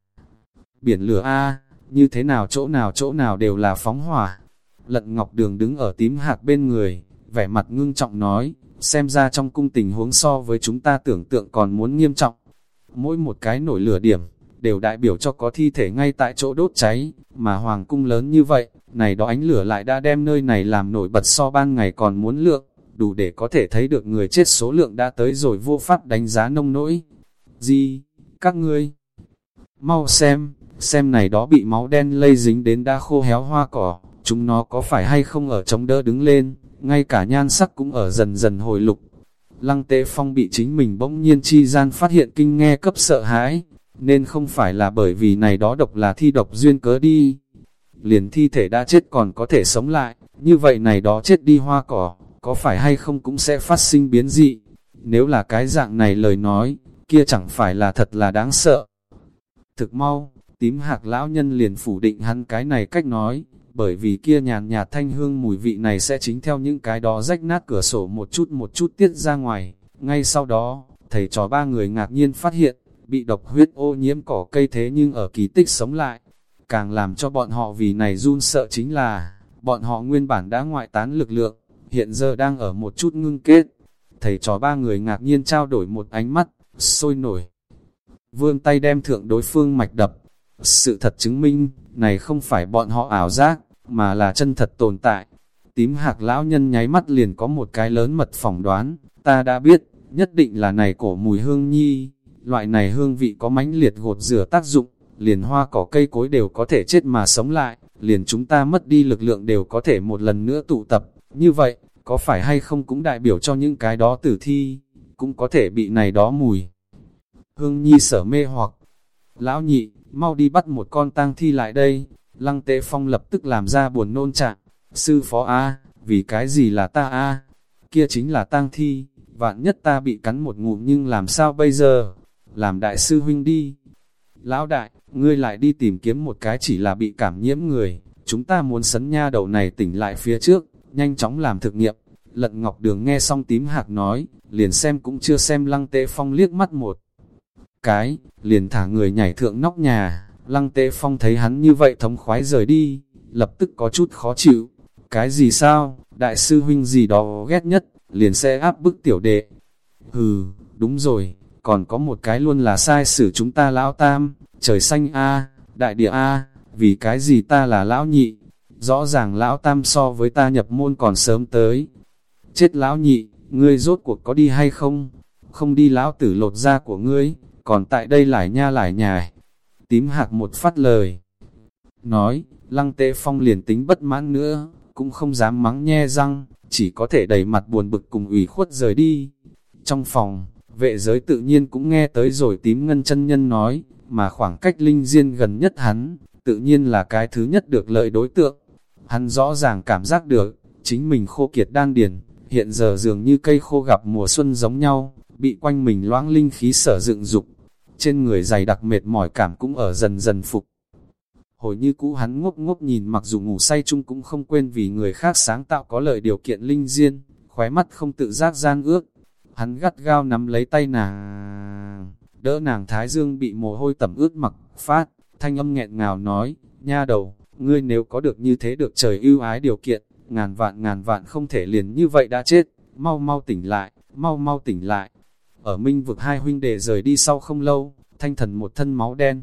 biển lửa A, như thế nào chỗ nào chỗ nào đều là phóng hỏa. Lận Ngọc Đường đứng ở tím hạt bên người, vẻ mặt ngưng trọng nói, xem ra trong cung tình huống so với chúng ta tưởng tượng còn muốn nghiêm trọng. Mỗi một cái nổi lửa điểm, đều đại biểu cho có thi thể ngay tại chỗ đốt cháy, mà hoàng cung lớn như vậy, này đó ánh lửa lại đã đem nơi này làm nổi bật so ban ngày còn muốn lượng, đủ để có thể thấy được người chết số lượng đã tới rồi vô pháp đánh giá nông nỗi. Gì? các ngươi. Mau xem, xem này đó bị máu đen lây dính đến đã khô héo hoa cỏ, chúng nó có phải hay không ở chống đỡ đứng lên, ngay cả nhan sắc cũng ở dần dần hồi lục. Lăng tế phong bị chính mình bỗng nhiên chi gian phát hiện kinh nghe cấp sợ hãi, nên không phải là bởi vì này đó độc là thi độc duyên cớ đi. Liền thi thể đã chết còn có thể sống lại, như vậy này đó chết đi hoa cỏ, có phải hay không cũng sẽ phát sinh biến dị. Nếu là cái dạng này lời nói, kia chẳng phải là thật là đáng sợ. Thực mau, tím hạc lão nhân liền phủ định hắn cái này cách nói, bởi vì kia nhàn nhạt thanh hương mùi vị này sẽ chính theo những cái đó rách nát cửa sổ một chút một chút tiết ra ngoài. Ngay sau đó, thầy trò ba người ngạc nhiên phát hiện, bị độc huyết ô nhiễm cỏ cây thế nhưng ở kỳ tích sống lại. Càng làm cho bọn họ vì này run sợ chính là, bọn họ nguyên bản đã ngoại tán lực lượng, hiện giờ đang ở một chút ngưng kết. Thầy trò ba người ngạc nhiên trao đổi một ánh mắt, sôi nổi. Vương tay đem thượng đối phương mạch đập. Sự thật chứng minh, này không phải bọn họ ảo giác, mà là chân thật tồn tại. Tím hạc lão nhân nháy mắt liền có một cái lớn mật phỏng đoán, ta đã biết, nhất định là này cổ mùi hương nhi. Loại này hương vị có mãnh liệt gột rửa tác dụng, liền hoa cỏ cây cối đều có thể chết mà sống lại, liền chúng ta mất đi lực lượng đều có thể một lần nữa tụ tập. Như vậy, có phải hay không cũng đại biểu cho những cái đó tử thi, cũng có thể bị này đó mùi. Hương nhi sở mê hoặc, lão nhị, mau đi bắt một con tang thi lại đây, lăng tế phong lập tức làm ra buồn nôn trạng, sư phó A, vì cái gì là ta A, kia chính là tang thi, vạn nhất ta bị cắn một ngụm nhưng làm sao bây giờ, làm đại sư huynh đi. Lão đại, ngươi lại đi tìm kiếm một cái chỉ là bị cảm nhiễm người, chúng ta muốn sấn nha đầu này tỉnh lại phía trước, nhanh chóng làm thực nghiệm. Lận Ngọc Đường nghe xong tím hạc nói, liền xem cũng chưa xem lăng tế phong liếc mắt một. Cái, liền thả người nhảy thượng nóc nhà, lăng tế phong thấy hắn như vậy thống khoái rời đi, lập tức có chút khó chịu. Cái gì sao, đại sư huynh gì đó ghét nhất, liền sẽ áp bức tiểu đệ. Hừ, đúng rồi, còn có một cái luôn là sai xử chúng ta lão tam, trời xanh a đại địa a vì cái gì ta là lão nhị, rõ ràng lão tam so với ta nhập môn còn sớm tới. Chết lão nhị, ngươi rốt cuộc có đi hay không? Không đi lão tử lột da của ngươi, còn tại đây lại nha lại nhài. Tím hạc một phát lời. Nói, lăng tế phong liền tính bất mãn nữa, cũng không dám mắng nhe răng, chỉ có thể đẩy mặt buồn bực cùng ủy khuất rời đi. Trong phòng, vệ giới tự nhiên cũng nghe tới rồi tím ngân chân nhân nói, mà khoảng cách linh diên gần nhất hắn, tự nhiên là cái thứ nhất được lợi đối tượng. Hắn rõ ràng cảm giác được, chính mình khô kiệt đan điền, hiện giờ dường như cây khô gặp mùa xuân giống nhau, bị quanh mình loãng linh khí sở dựng dục. Trên người dày đặc mệt mỏi cảm cũng ở dần dần phục. Hồi như cũ hắn ngốc ngốc nhìn mặc dù ngủ say chung cũng không quên vì người khác sáng tạo có lợi điều kiện linh diên, khóe mắt không tự giác gian ước. Hắn gắt gao nắm lấy tay nàng, đỡ nàng thái dương bị mồ hôi tẩm ướt mặc, phát, thanh âm nghẹn ngào nói, nha đầu, ngươi nếu có được như thế được trời ưu ái điều kiện, ngàn vạn ngàn vạn không thể liền như vậy đã chết, mau mau tỉnh lại, mau mau tỉnh lại. Ở minh vực hai huynh đệ rời đi sau không lâu, thanh thần một thân máu đen.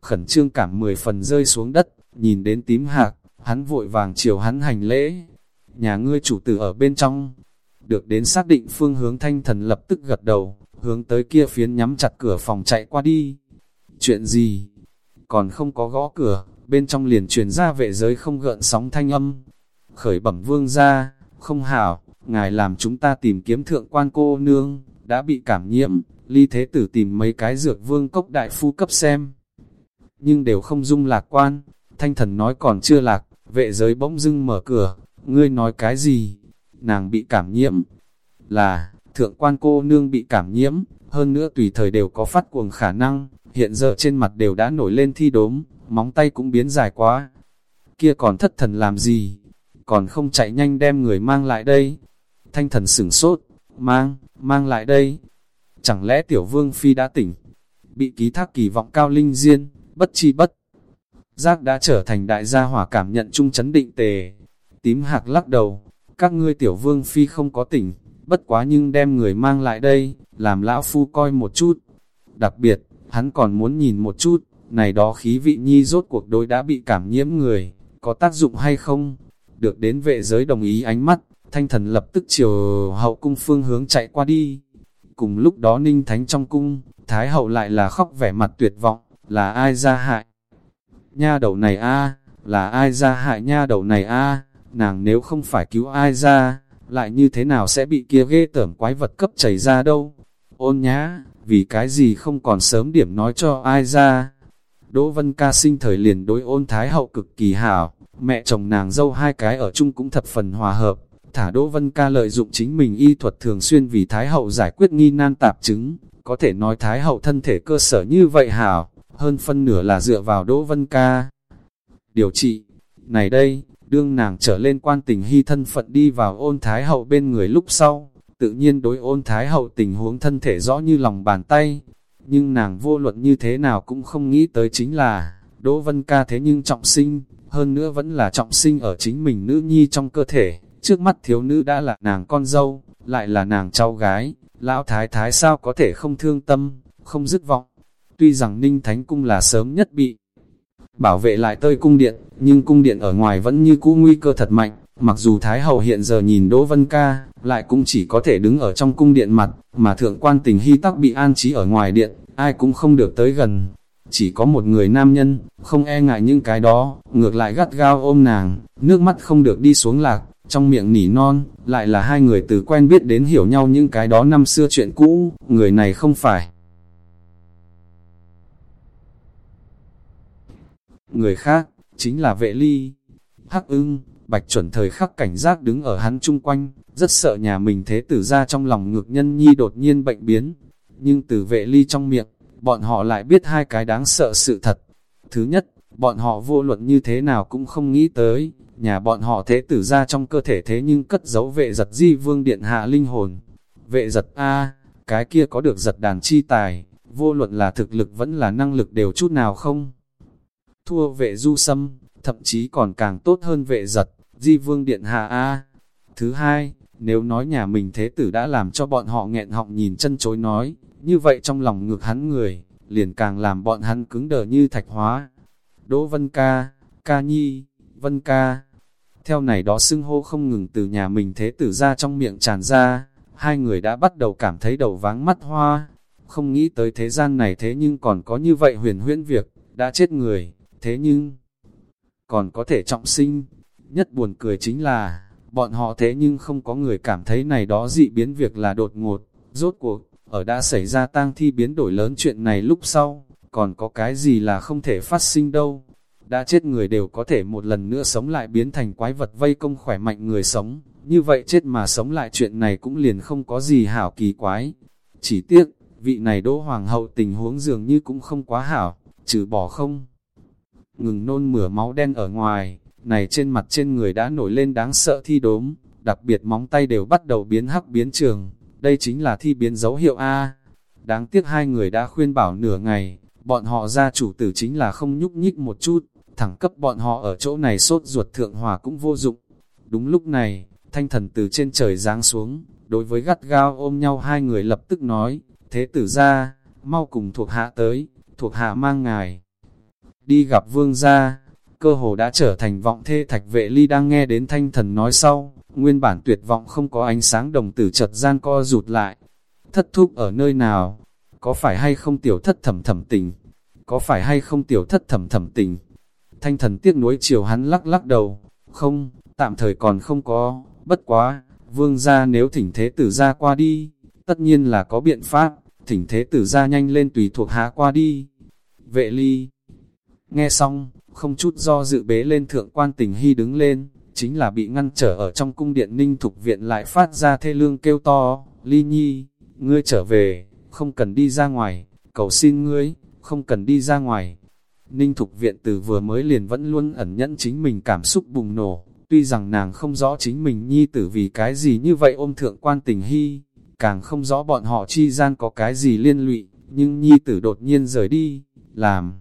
Khẩn trương cảm mười phần rơi xuống đất, nhìn đến tím hạc, hắn vội vàng chiều hắn hành lễ. Nhà ngươi chủ tử ở bên trong, được đến xác định phương hướng thanh thần lập tức gật đầu, hướng tới kia phiến nhắm chặt cửa phòng chạy qua đi. Chuyện gì? Còn không có gõ cửa, bên trong liền truyền ra vệ giới không gợn sóng thanh âm. Khởi bẩm vương ra, không hảo, ngài làm chúng ta tìm kiếm thượng quan cô nương, đã bị cảm nhiễm, ly thế tử tìm mấy cái dược vương cốc đại phu cấp xem. Nhưng đều không dung lạc quan, thanh thần nói còn chưa lạc, vệ giới bỗng dưng mở cửa, ngươi nói cái gì? Nàng bị cảm nhiễm, là, thượng quan cô nương bị cảm nhiễm, hơn nữa tùy thời đều có phát cuồng khả năng, hiện giờ trên mặt đều đã nổi lên thi đốm, móng tay cũng biến dài quá. Kia còn thất thần làm gì? Còn không chạy nhanh đem người mang lại đây. Thanh thần sửng sốt, mang, mang lại đây. Chẳng lẽ tiểu vương phi đã tỉnh? Bị ký thác kỳ vọng cao linh diên, bất chi bất. Giác đã trở thành đại gia hỏa cảm nhận chung chấn định tề. Tím hạc lắc đầu, các ngươi tiểu vương phi không có tỉnh, bất quá nhưng đem người mang lại đây, làm lão phu coi một chút. Đặc biệt, hắn còn muốn nhìn một chút, này đó khí vị nhi rốt cuộc đối đã bị cảm nhiễm người, có tác dụng hay không? Được đến vệ giới đồng ý ánh mắt, thanh thần lập tức chiều hậu cung phương hướng chạy qua đi. Cùng lúc đó ninh thánh trong cung, thái hậu lại là khóc vẻ mặt tuyệt vọng, là ai ra hại? Nha đầu này a là ai ra hại nha đầu này a nàng nếu không phải cứu ai ra, lại như thế nào sẽ bị kia ghê tởm quái vật cấp chảy ra đâu? Ôn nhá, vì cái gì không còn sớm điểm nói cho ai ra? Đỗ Vân Ca sinh thời liền đối ôn thái hậu cực kỳ hảo, mẹ chồng nàng dâu hai cái ở chung cũng thập phần hòa hợp. Thả Đỗ Vân Ca lợi dụng chính mình y thuật thường xuyên vì thái hậu giải quyết nghi nan tạp chứng, có thể nói thái hậu thân thể cơ sở như vậy hảo, hơn phân nửa là dựa vào Đỗ Vân Ca. Điều trị, Này đây, đương nàng trở lên quan tình hy thân phận đi vào ôn thái hậu bên người lúc sau, tự nhiên đối ôn thái hậu tình huống thân thể rõ như lòng bàn tay. Nhưng nàng vô luận như thế nào cũng không nghĩ tới chính là, Đỗ Vân Ca thế nhưng trọng sinh, hơn nữa vẫn là trọng sinh ở chính mình nữ nhi trong cơ thể, trước mắt thiếu nữ đã là nàng con dâu, lại là nàng cháu gái, lão thái thái sao có thể không thương tâm, không dứt vọng. Tuy rằng Ninh Thánh Cung là sớm nhất bị bảo vệ lại tơi cung điện, nhưng cung điện ở ngoài vẫn như cũ nguy cơ thật mạnh, mặc dù Thái Hậu hiện giờ nhìn Đỗ Vân Ca, lại cũng chỉ có thể đứng ở trong cung điện mặt, mà thượng quan tình hy tắc bị an trí ở ngoài điện, ai cũng không được tới gần. Chỉ có một người nam nhân, không e ngại những cái đó, ngược lại gắt gao ôm nàng, nước mắt không được đi xuống lạc, trong miệng nỉ non, lại là hai người từ quen biết đến hiểu nhau những cái đó năm xưa chuyện cũ, người này không phải. Người khác, chính là vệ ly. Hắc ưng, bạch chuẩn thời khắc cảnh giác đứng ở hắn chung quanh, rất sợ nhà mình thế tử ra trong lòng ngược nhân nhi đột nhiên bệnh biến. Nhưng từ vệ ly trong miệng, bọn họ lại biết hai cái đáng sợ sự thật. Thứ nhất, bọn họ vô luận như thế nào cũng không nghĩ tới, nhà bọn họ thế tử ra trong cơ thể thế nhưng cất giấu vệ giật di vương điện hạ linh hồn. Vệ giật A, cái kia có được giật đàn chi tài, vô luận là thực lực vẫn là năng lực đều chút nào không. Thua vệ du sâm, thậm chí còn càng tốt hơn vệ giật, di vương điện hạ A. Thứ hai, nếu nói nhà mình thế tử đã làm cho bọn họ nghẹn họng nhìn chân chối nói, như vậy trong lòng ngược hắn người, liền càng làm bọn hắn cứng đờ như thạch hóa. Đỗ Vân Ca, Ca Nhi, Vân Ca, theo này đó xưng hô không ngừng từ nhà mình thế tử ra trong miệng tràn ra, hai người đã bắt đầu cảm thấy đầu váng mắt hoa, không nghĩ tới thế gian này thế nhưng còn có như vậy huyền huyễn việc, đã chết người, thế nhưng còn có thể trọng sinh. Nhất buồn cười chính là, bọn họ thế nhưng không có người cảm thấy này đó dị biến việc là đột ngột, rốt cuộc, ở đã xảy ra tang thi biến đổi lớn chuyện này lúc sau, còn có cái gì là không thể phát sinh đâu đã chết người đều có thể một lần nữa sống lại biến thành quái vật vây công khỏe mạnh người sống, như vậy chết mà sống lại chuyện này cũng liền không có gì hảo kỳ quái. Chỉ tiếc, vị này đỗ hoàng hậu tình huống dường như cũng không quá hảo, trừ bỏ không. Ngừng nôn mửa máu đen ở ngoài, này trên mặt trên người đã nổi lên đáng sợ thi đốm, đặc biệt móng tay đều bắt đầu biến hắc biến trường, đây chính là thi biến dấu hiệu A. Đáng tiếc hai người đã khuyên bảo nửa ngày, bọn họ ra chủ tử chính là không nhúc nhích một chút, thẳng cấp bọn họ ở chỗ này sốt ruột thượng hòa cũng vô dụng. Đúng lúc này, thanh thần từ trên trời giáng xuống, đối với gắt gao ôm nhau hai người lập tức nói, thế tử ra, mau cùng thuộc hạ tới, thuộc hạ mang ngài. Đi gặp vương gia, cơ hồ đã trở thành vọng thê thạch vệ ly đang nghe đến thanh thần nói sau, nguyên bản tuyệt vọng không có ánh sáng đồng tử chợt gian co rụt lại. Thất thúc ở nơi nào? Có phải hay không tiểu thất thầm thầm tình? Có phải hay không tiểu thất thầm thầm tình? Thanh thần tiếc nuối chiều hắn lắc lắc đầu, không, tạm thời còn không có, bất quá, vương gia nếu thỉnh thế tử ra qua đi, tất nhiên là có biện pháp, thỉnh thế tử ra nhanh lên tùy thuộc hạ qua đi. Vệ ly, nghe xong, không chút do dự bế lên thượng quan tình hy đứng lên, chính là bị ngăn trở ở trong cung điện ninh thục viện lại phát ra thê lương kêu to, ly nhi, ngươi trở về, không cần đi ra ngoài, cầu xin ngươi, không cần đi ra ngoài. Ninh Thục Viện từ vừa mới liền vẫn luôn ẩn nhẫn chính mình cảm xúc bùng nổ, tuy rằng nàng không rõ chính mình nhi tử vì cái gì như vậy ôm thượng quan tình hy, càng không rõ bọn họ chi gian có cái gì liên lụy, nhưng nhi tử đột nhiên rời đi, làm.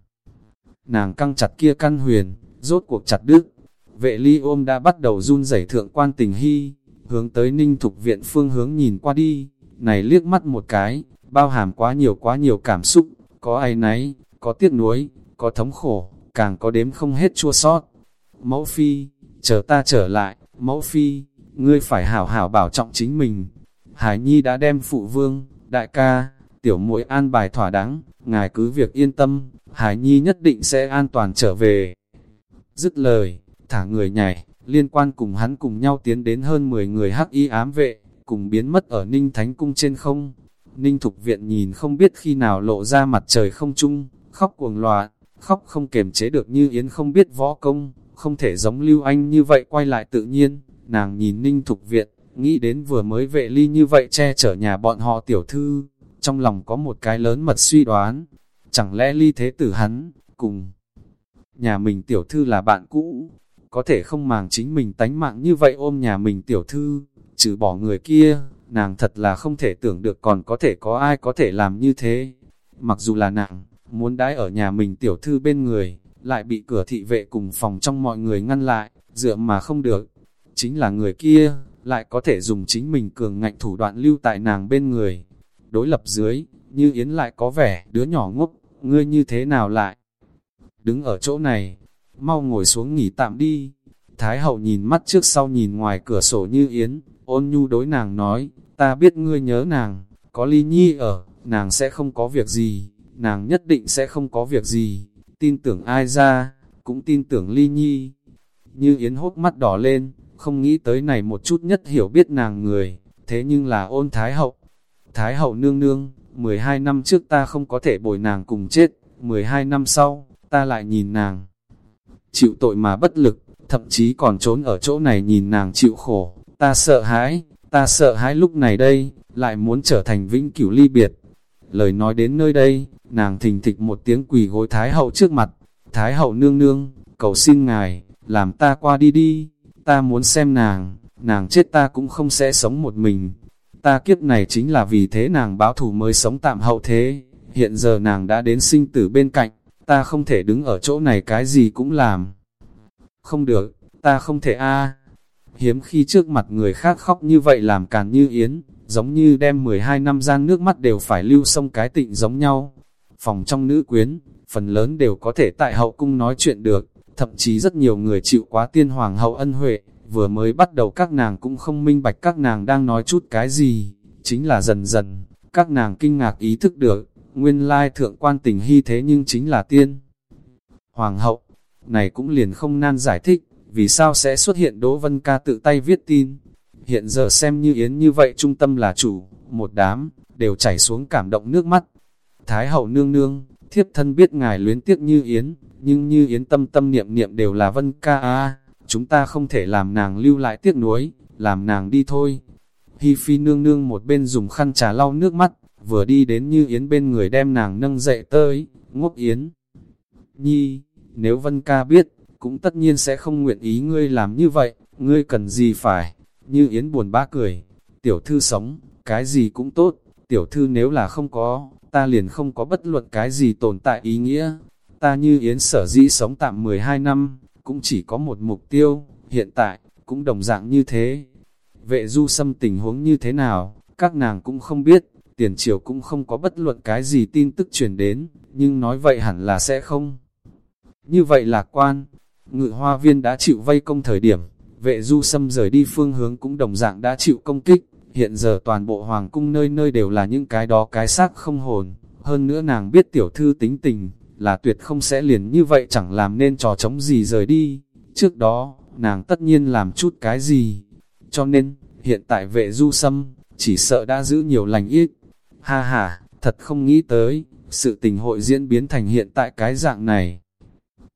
Nàng căng chặt kia căn huyền, rốt cuộc chặt đứt, vệ ly ôm đã bắt đầu run rẩy thượng quan tình hy, hướng tới ninh thục viện phương hướng nhìn qua đi, này liếc mắt một cái, bao hàm quá nhiều quá nhiều cảm xúc, có ai nấy, có tiếc nuối, có thống khổ, càng có đếm không hết chua sót. Mẫu phi, chờ ta trở lại, mẫu phi, ngươi phải hảo hảo bảo trọng chính mình. Hải Nhi đã đem phụ vương, đại ca, tiểu muội an bài thỏa đáng, ngài cứ việc yên tâm, Hải Nhi nhất định sẽ an toàn trở về. Dứt lời, thả người nhảy, liên quan cùng hắn cùng nhau tiến đến hơn 10 người hắc y ám vệ, cùng biến mất ở Ninh Thánh Cung trên không. Ninh Thục Viện nhìn không biết khi nào lộ ra mặt trời không chung, khóc cuồng loạn, khóc không kềm chế được như Yến không biết võ công, không thể giống Lưu Anh như vậy quay lại tự nhiên, nàng nhìn Ninh Thục Viện, nghĩ đến vừa mới vệ ly như vậy che chở nhà bọn họ tiểu thư, trong lòng có một cái lớn mật suy đoán, chẳng lẽ ly thế tử hắn, cùng nhà mình tiểu thư là bạn cũ, có thể không màng chính mình tánh mạng như vậy ôm nhà mình tiểu thư, trừ bỏ người kia, nàng thật là không thể tưởng được còn có thể có ai có thể làm như thế. Mặc dù là nàng, muốn đái ở nhà mình tiểu thư bên người, lại bị cửa thị vệ cùng phòng trong mọi người ngăn lại, dựa mà không được. Chính là người kia, lại có thể dùng chính mình cường ngạnh thủ đoạn lưu tại nàng bên người. Đối lập dưới, như Yến lại có vẻ đứa nhỏ ngốc, ngươi như thế nào lại? Đứng ở chỗ này, mau ngồi xuống nghỉ tạm đi. Thái hậu nhìn mắt trước sau nhìn ngoài cửa sổ như Yến, ôn nhu đối nàng nói, ta biết ngươi nhớ nàng, có ly nhi ở, nàng sẽ không có việc gì, nàng nhất định sẽ không có việc gì, tin tưởng ai ra, cũng tin tưởng ly nhi. Như Yến hốt mắt đỏ lên, không nghĩ tới này một chút nhất hiểu biết nàng người, thế nhưng là ôn Thái hậu. Thái hậu nương nương, 12 năm trước ta không có thể bồi nàng cùng chết, 12 năm sau, ta lại nhìn nàng. Chịu tội mà bất lực, thậm chí còn trốn ở chỗ này nhìn nàng chịu khổ, ta sợ hãi, ta sợ hãi lúc này đây, lại muốn trở thành vĩnh cửu ly biệt. Lời nói đến nơi đây, nàng thình thịch một tiếng quỳ gối Thái hậu trước mặt, Thái hậu nương nương, cầu xin ngài, làm ta qua đi đi, ta muốn xem nàng, nàng chết ta cũng không sẽ sống một mình. Ta kiếp này chính là vì thế nàng báo thù mới sống tạm hậu thế, hiện giờ nàng đã đến sinh tử bên cạnh, ta không thể đứng ở chỗ này cái gì cũng làm. Không được, ta không thể a. Hiếm khi trước mặt người khác khóc như vậy làm càn như yến, giống như đem 12 năm gian nước mắt đều phải lưu sông cái tịnh giống nhau. Phòng trong nữ quyến, phần lớn đều có thể tại hậu cung nói chuyện được, thậm chí rất nhiều người chịu quá tiên hoàng hậu ân huệ, vừa mới bắt đầu các nàng cũng không minh bạch các nàng đang nói chút cái gì, chính là dần dần, các nàng kinh ngạc ý thức được, nguyên lai thượng quan tình hy thế nhưng chính là tiên. Hoàng hậu, này cũng liền không nan giải thích, vì sao sẽ xuất hiện Đỗ Vân Ca tự tay viết tin. Hiện giờ xem như Yến như vậy trung tâm là chủ, một đám, đều chảy xuống cảm động nước mắt. Thái hậu nương nương, thiếp thân biết ngài luyến tiếc như Yến, nhưng như Yến tâm tâm niệm niệm đều là Vân Ca a chúng ta không thể làm nàng lưu lại tiếc nuối, làm nàng đi thôi. Hi Phi nương nương một bên dùng khăn trà lau nước mắt, vừa đi đến như Yến bên người đem nàng nâng dậy tới, ngốc Yến. Nhi, nếu Vân Ca biết, cũng tất nhiên sẽ không nguyện ý ngươi làm như vậy, ngươi cần gì phải, như Yến buồn bã cười, tiểu thư sống, cái gì cũng tốt, tiểu thư nếu là không có, ta liền không có bất luận cái gì tồn tại ý nghĩa, ta như Yến sở dĩ sống tạm 12 năm, cũng chỉ có một mục tiêu, hiện tại, cũng đồng dạng như thế. Vệ du xâm tình huống như thế nào, các nàng cũng không biết, tiền triều cũng không có bất luận cái gì tin tức truyền đến, nhưng nói vậy hẳn là sẽ không. Như vậy lạc quan, ngự hoa viên đã chịu vây công thời điểm, vệ du xâm rời đi phương hướng cũng đồng dạng đã chịu công kích, hiện giờ toàn bộ hoàng cung nơi nơi đều là những cái đó cái xác không hồn, hơn nữa nàng biết tiểu thư tính tình, là tuyệt không sẽ liền như vậy chẳng làm nên trò chống gì rời đi, trước đó, nàng tất nhiên làm chút cái gì, cho nên, hiện tại vệ du xâm, chỉ sợ đã giữ nhiều lành ít, ha ha, thật không nghĩ tới, sự tình hội diễn biến thành hiện tại cái dạng này.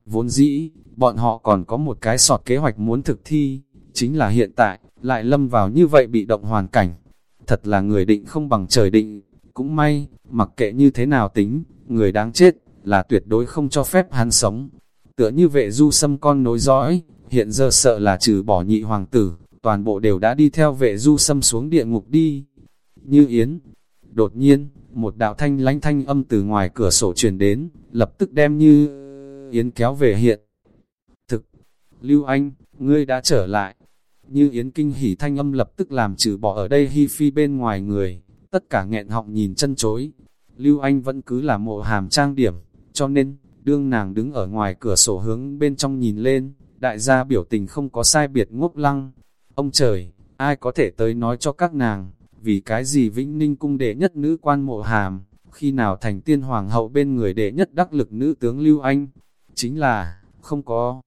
Vốn dĩ, bọn họ còn có một cái sọt kế hoạch muốn thực thi, chính là hiện tại, lại lâm vào như vậy bị động hoàn cảnh. Thật là người định không bằng trời định, cũng may, mặc kệ như thế nào tính, người đáng chết, là tuyệt đối không cho phép hắn sống. Tựa như vệ du xâm con nối dõi, hiện giờ sợ là trừ bỏ nhị hoàng tử, toàn bộ đều đã đi theo vệ du xâm xuống địa ngục đi. Như Yến, đột nhiên, một đạo thanh lánh thanh âm từ ngoài cửa sổ truyền đến, lập tức đem như Yến kéo về hiện. thực Lưu Anh, ngươi đã trở lại. Như Yến kinh hỉ thanh âm lập tức làm trừ bỏ ở đây Hi Phi bên ngoài người, tất cả nghẹn họng nhìn chân chối. Lưu Anh vẫn cứ là mộ hàm trang điểm, cho nên, đương nàng đứng ở ngoài cửa sổ hướng bên trong nhìn lên, đại gia biểu tình không có sai biệt ngốc lăng. Ông trời, ai có thể tới nói cho các nàng, vì cái gì Vĩnh Ninh cung đệ nhất nữ quan mộ hàm, khi nào thành tiên hoàng hậu bên người đệ nhất đắc lực nữ tướng Lưu Anh, chính là, không có.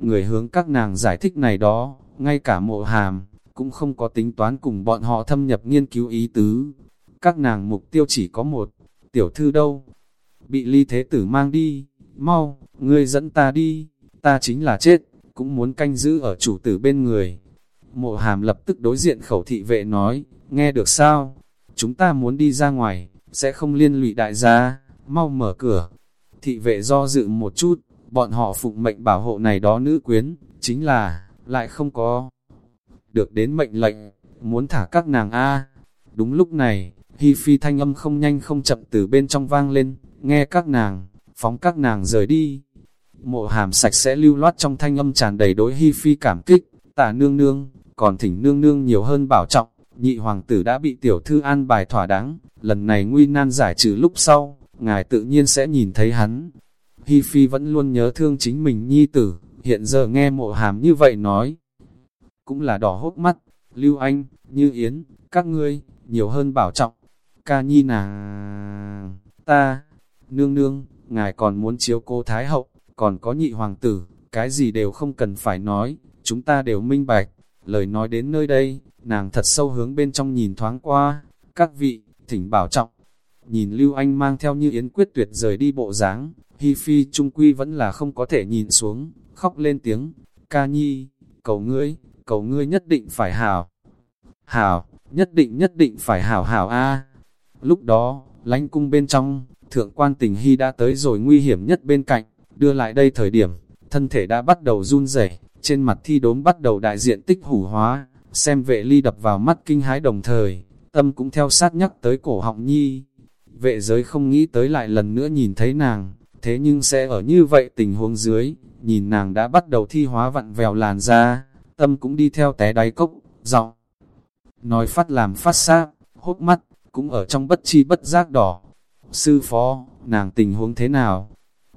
Người hướng các nàng giải thích này đó, ngay cả mộ hàm, cũng không có tính toán cùng bọn họ thâm nhập nghiên cứu ý tứ. Các nàng mục tiêu chỉ có một, tiểu thư đâu? Bị ly thế tử mang đi, mau, ngươi dẫn ta đi, ta chính là chết, cũng muốn canh giữ ở chủ tử bên người. Mộ hàm lập tức đối diện khẩu thị vệ nói, nghe được sao? Chúng ta muốn đi ra ngoài, sẽ không liên lụy đại gia, mau mở cửa. Thị vệ do dự một chút, bọn họ phụng mệnh bảo hộ này đó nữ quyến, chính là, lại không có được đến mệnh lệnh, muốn thả các nàng A. Đúng lúc này, Hi Phi thanh âm không nhanh không chậm từ bên trong vang lên, nghe các nàng, phóng các nàng rời đi. Mộ hàm sạch sẽ lưu loát trong thanh âm tràn đầy đối Hi Phi cảm kích, tả nương nương, còn thỉnh nương nương nhiều hơn bảo trọng, nhị hoàng tử đã bị tiểu thư an bài thỏa đáng, lần này nguy nan giải trừ lúc sau, ngài tự nhiên sẽ nhìn thấy hắn. Hi Phi vẫn luôn nhớ thương chính mình nhi tử, hiện giờ nghe mộ hàm như vậy nói. Cũng là đỏ hốt mắt, Lưu Anh, Như Yến, các ngươi, nhiều hơn bảo trọng. Ca nhi nàng, ta, nương nương, ngài còn muốn chiếu cô Thái Hậu, còn có nhị hoàng tử, cái gì đều không cần phải nói, chúng ta đều minh bạch. Lời nói đến nơi đây, nàng thật sâu hướng bên trong nhìn thoáng qua, các vị, thỉnh bảo trọng. Nhìn Lưu Anh mang theo như Yến quyết tuyệt rời đi bộ dáng Hi Phi Trung Quy vẫn là không có thể nhìn xuống, khóc lên tiếng, ca nhi, cầu ngươi, cầu ngươi nhất định phải hảo. Hảo, nhất định nhất định phải hảo hảo a. Lúc đó, lánh cung bên trong, thượng quan tình hy đã tới rồi nguy hiểm nhất bên cạnh, đưa lại đây thời điểm, thân thể đã bắt đầu run rẩy, trên mặt thi đốm bắt đầu đại diện tích hủ hóa, xem vệ ly đập vào mắt kinh hái đồng thời, tâm cũng theo sát nhắc tới cổ họng nhi. Vệ giới không nghĩ tới lại lần nữa nhìn thấy nàng, thế nhưng sẽ ở như vậy tình huống dưới, nhìn nàng đã bắt đầu thi hóa vặn vèo làn ra, tâm cũng đi theo té đáy cốc, giọng nói phát làm phát xa hốt mắt, cũng ở trong bất chi bất giác đỏ. Sư phó, nàng tình huống thế nào?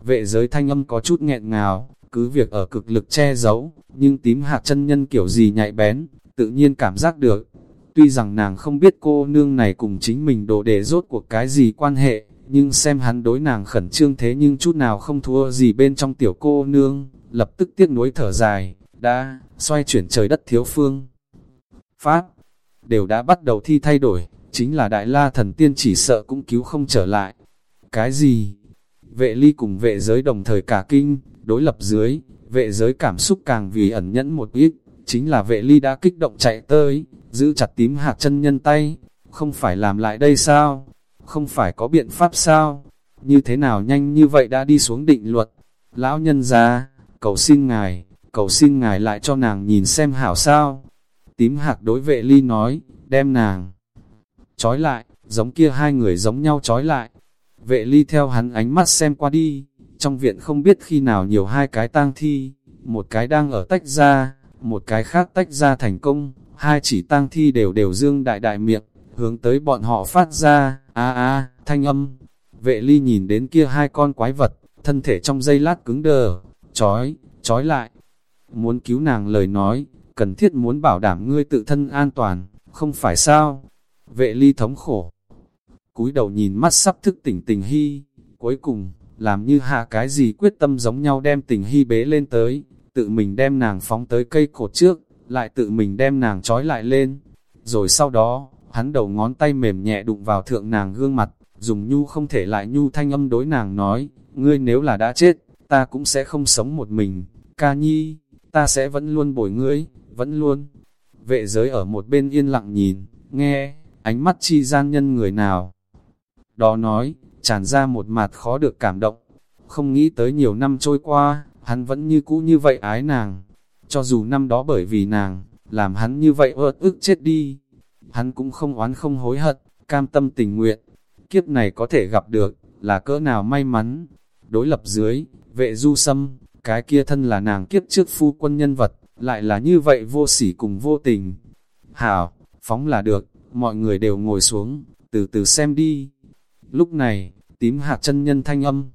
Vệ giới thanh âm có chút nghẹn ngào, cứ việc ở cực lực che giấu, nhưng tím hạt chân nhân kiểu gì nhạy bén, tự nhiên cảm giác được. Tuy rằng nàng không biết cô nương này cùng chính mình đồ để rốt cuộc cái gì quan hệ, nhưng xem hắn đối nàng khẩn trương thế nhưng chút nào không thua gì bên trong tiểu cô nương, lập tức tiếc nuối thở dài, đã, xoay chuyển trời đất thiếu phương. Pháp, đều đã bắt đầu thi thay đổi, chính là đại la thần tiên chỉ sợ cũng cứu không trở lại. Cái gì? Vệ ly cùng vệ giới đồng thời cả kinh, đối lập dưới, vệ giới cảm xúc càng vì ẩn nhẫn một ít, chính là vệ ly đã kích động chạy tới, giữ chặt tím hạt chân nhân tay, không phải làm lại đây sao? Không phải có biện pháp sao? Như thế nào nhanh như vậy đã đi xuống định luật? Lão nhân ra, cầu xin ngài, cầu xin ngài lại cho nàng nhìn xem hảo sao. Tím hạc đối vệ ly nói, đem nàng chói lại, giống kia hai người giống nhau chói lại. Vệ ly theo hắn ánh mắt xem qua đi, trong viện không biết khi nào nhiều hai cái tang thi, một cái đang ở tách ra, một cái khác tách ra thành công, hai chỉ tang thi đều đều dương đại đại miệng, hướng tới bọn họ phát ra, a a thanh âm. Vệ ly nhìn đến kia hai con quái vật, thân thể trong giây lát cứng đờ, trói, trói lại. Muốn cứu nàng lời nói, cần thiết muốn bảo đảm ngươi tự thân an toàn, không phải sao? Vệ ly thống khổ. cúi đầu nhìn mắt sắp thức tỉnh tình hy, cuối cùng, làm như hạ cái gì quyết tâm giống nhau đem tình hy bế lên tới, tự mình đem nàng phóng tới cây cột trước, lại tự mình đem nàng trói lại lên. Rồi sau đó, hắn đầu ngón tay mềm nhẹ đụng vào thượng nàng gương mặt, dùng nhu không thể lại nhu thanh âm đối nàng nói, ngươi nếu là đã chết, ta cũng sẽ không sống một mình, ca nhi, ta sẽ vẫn luôn bồi ngươi, vẫn luôn. Vệ giới ở một bên yên lặng nhìn, nghe, ánh mắt chi gian nhân người nào. Đó nói, tràn ra một mặt khó được cảm động, không nghĩ tới nhiều năm trôi qua, hắn vẫn như cũ như vậy ái nàng. Cho dù năm đó bởi vì nàng, làm hắn như vậy ớt ức chết đi, hắn cũng không oán không hối hận, cam tâm tình nguyện. Kiếp này có thể gặp được, là cỡ nào may mắn. Đối lập dưới, vệ du sâm, cái kia thân là nàng kiếp trước phu quân nhân vật, lại là như vậy vô sỉ cùng vô tình. Hảo, phóng là được, mọi người đều ngồi xuống, từ từ xem đi. Lúc này, tím hạt chân nhân thanh âm,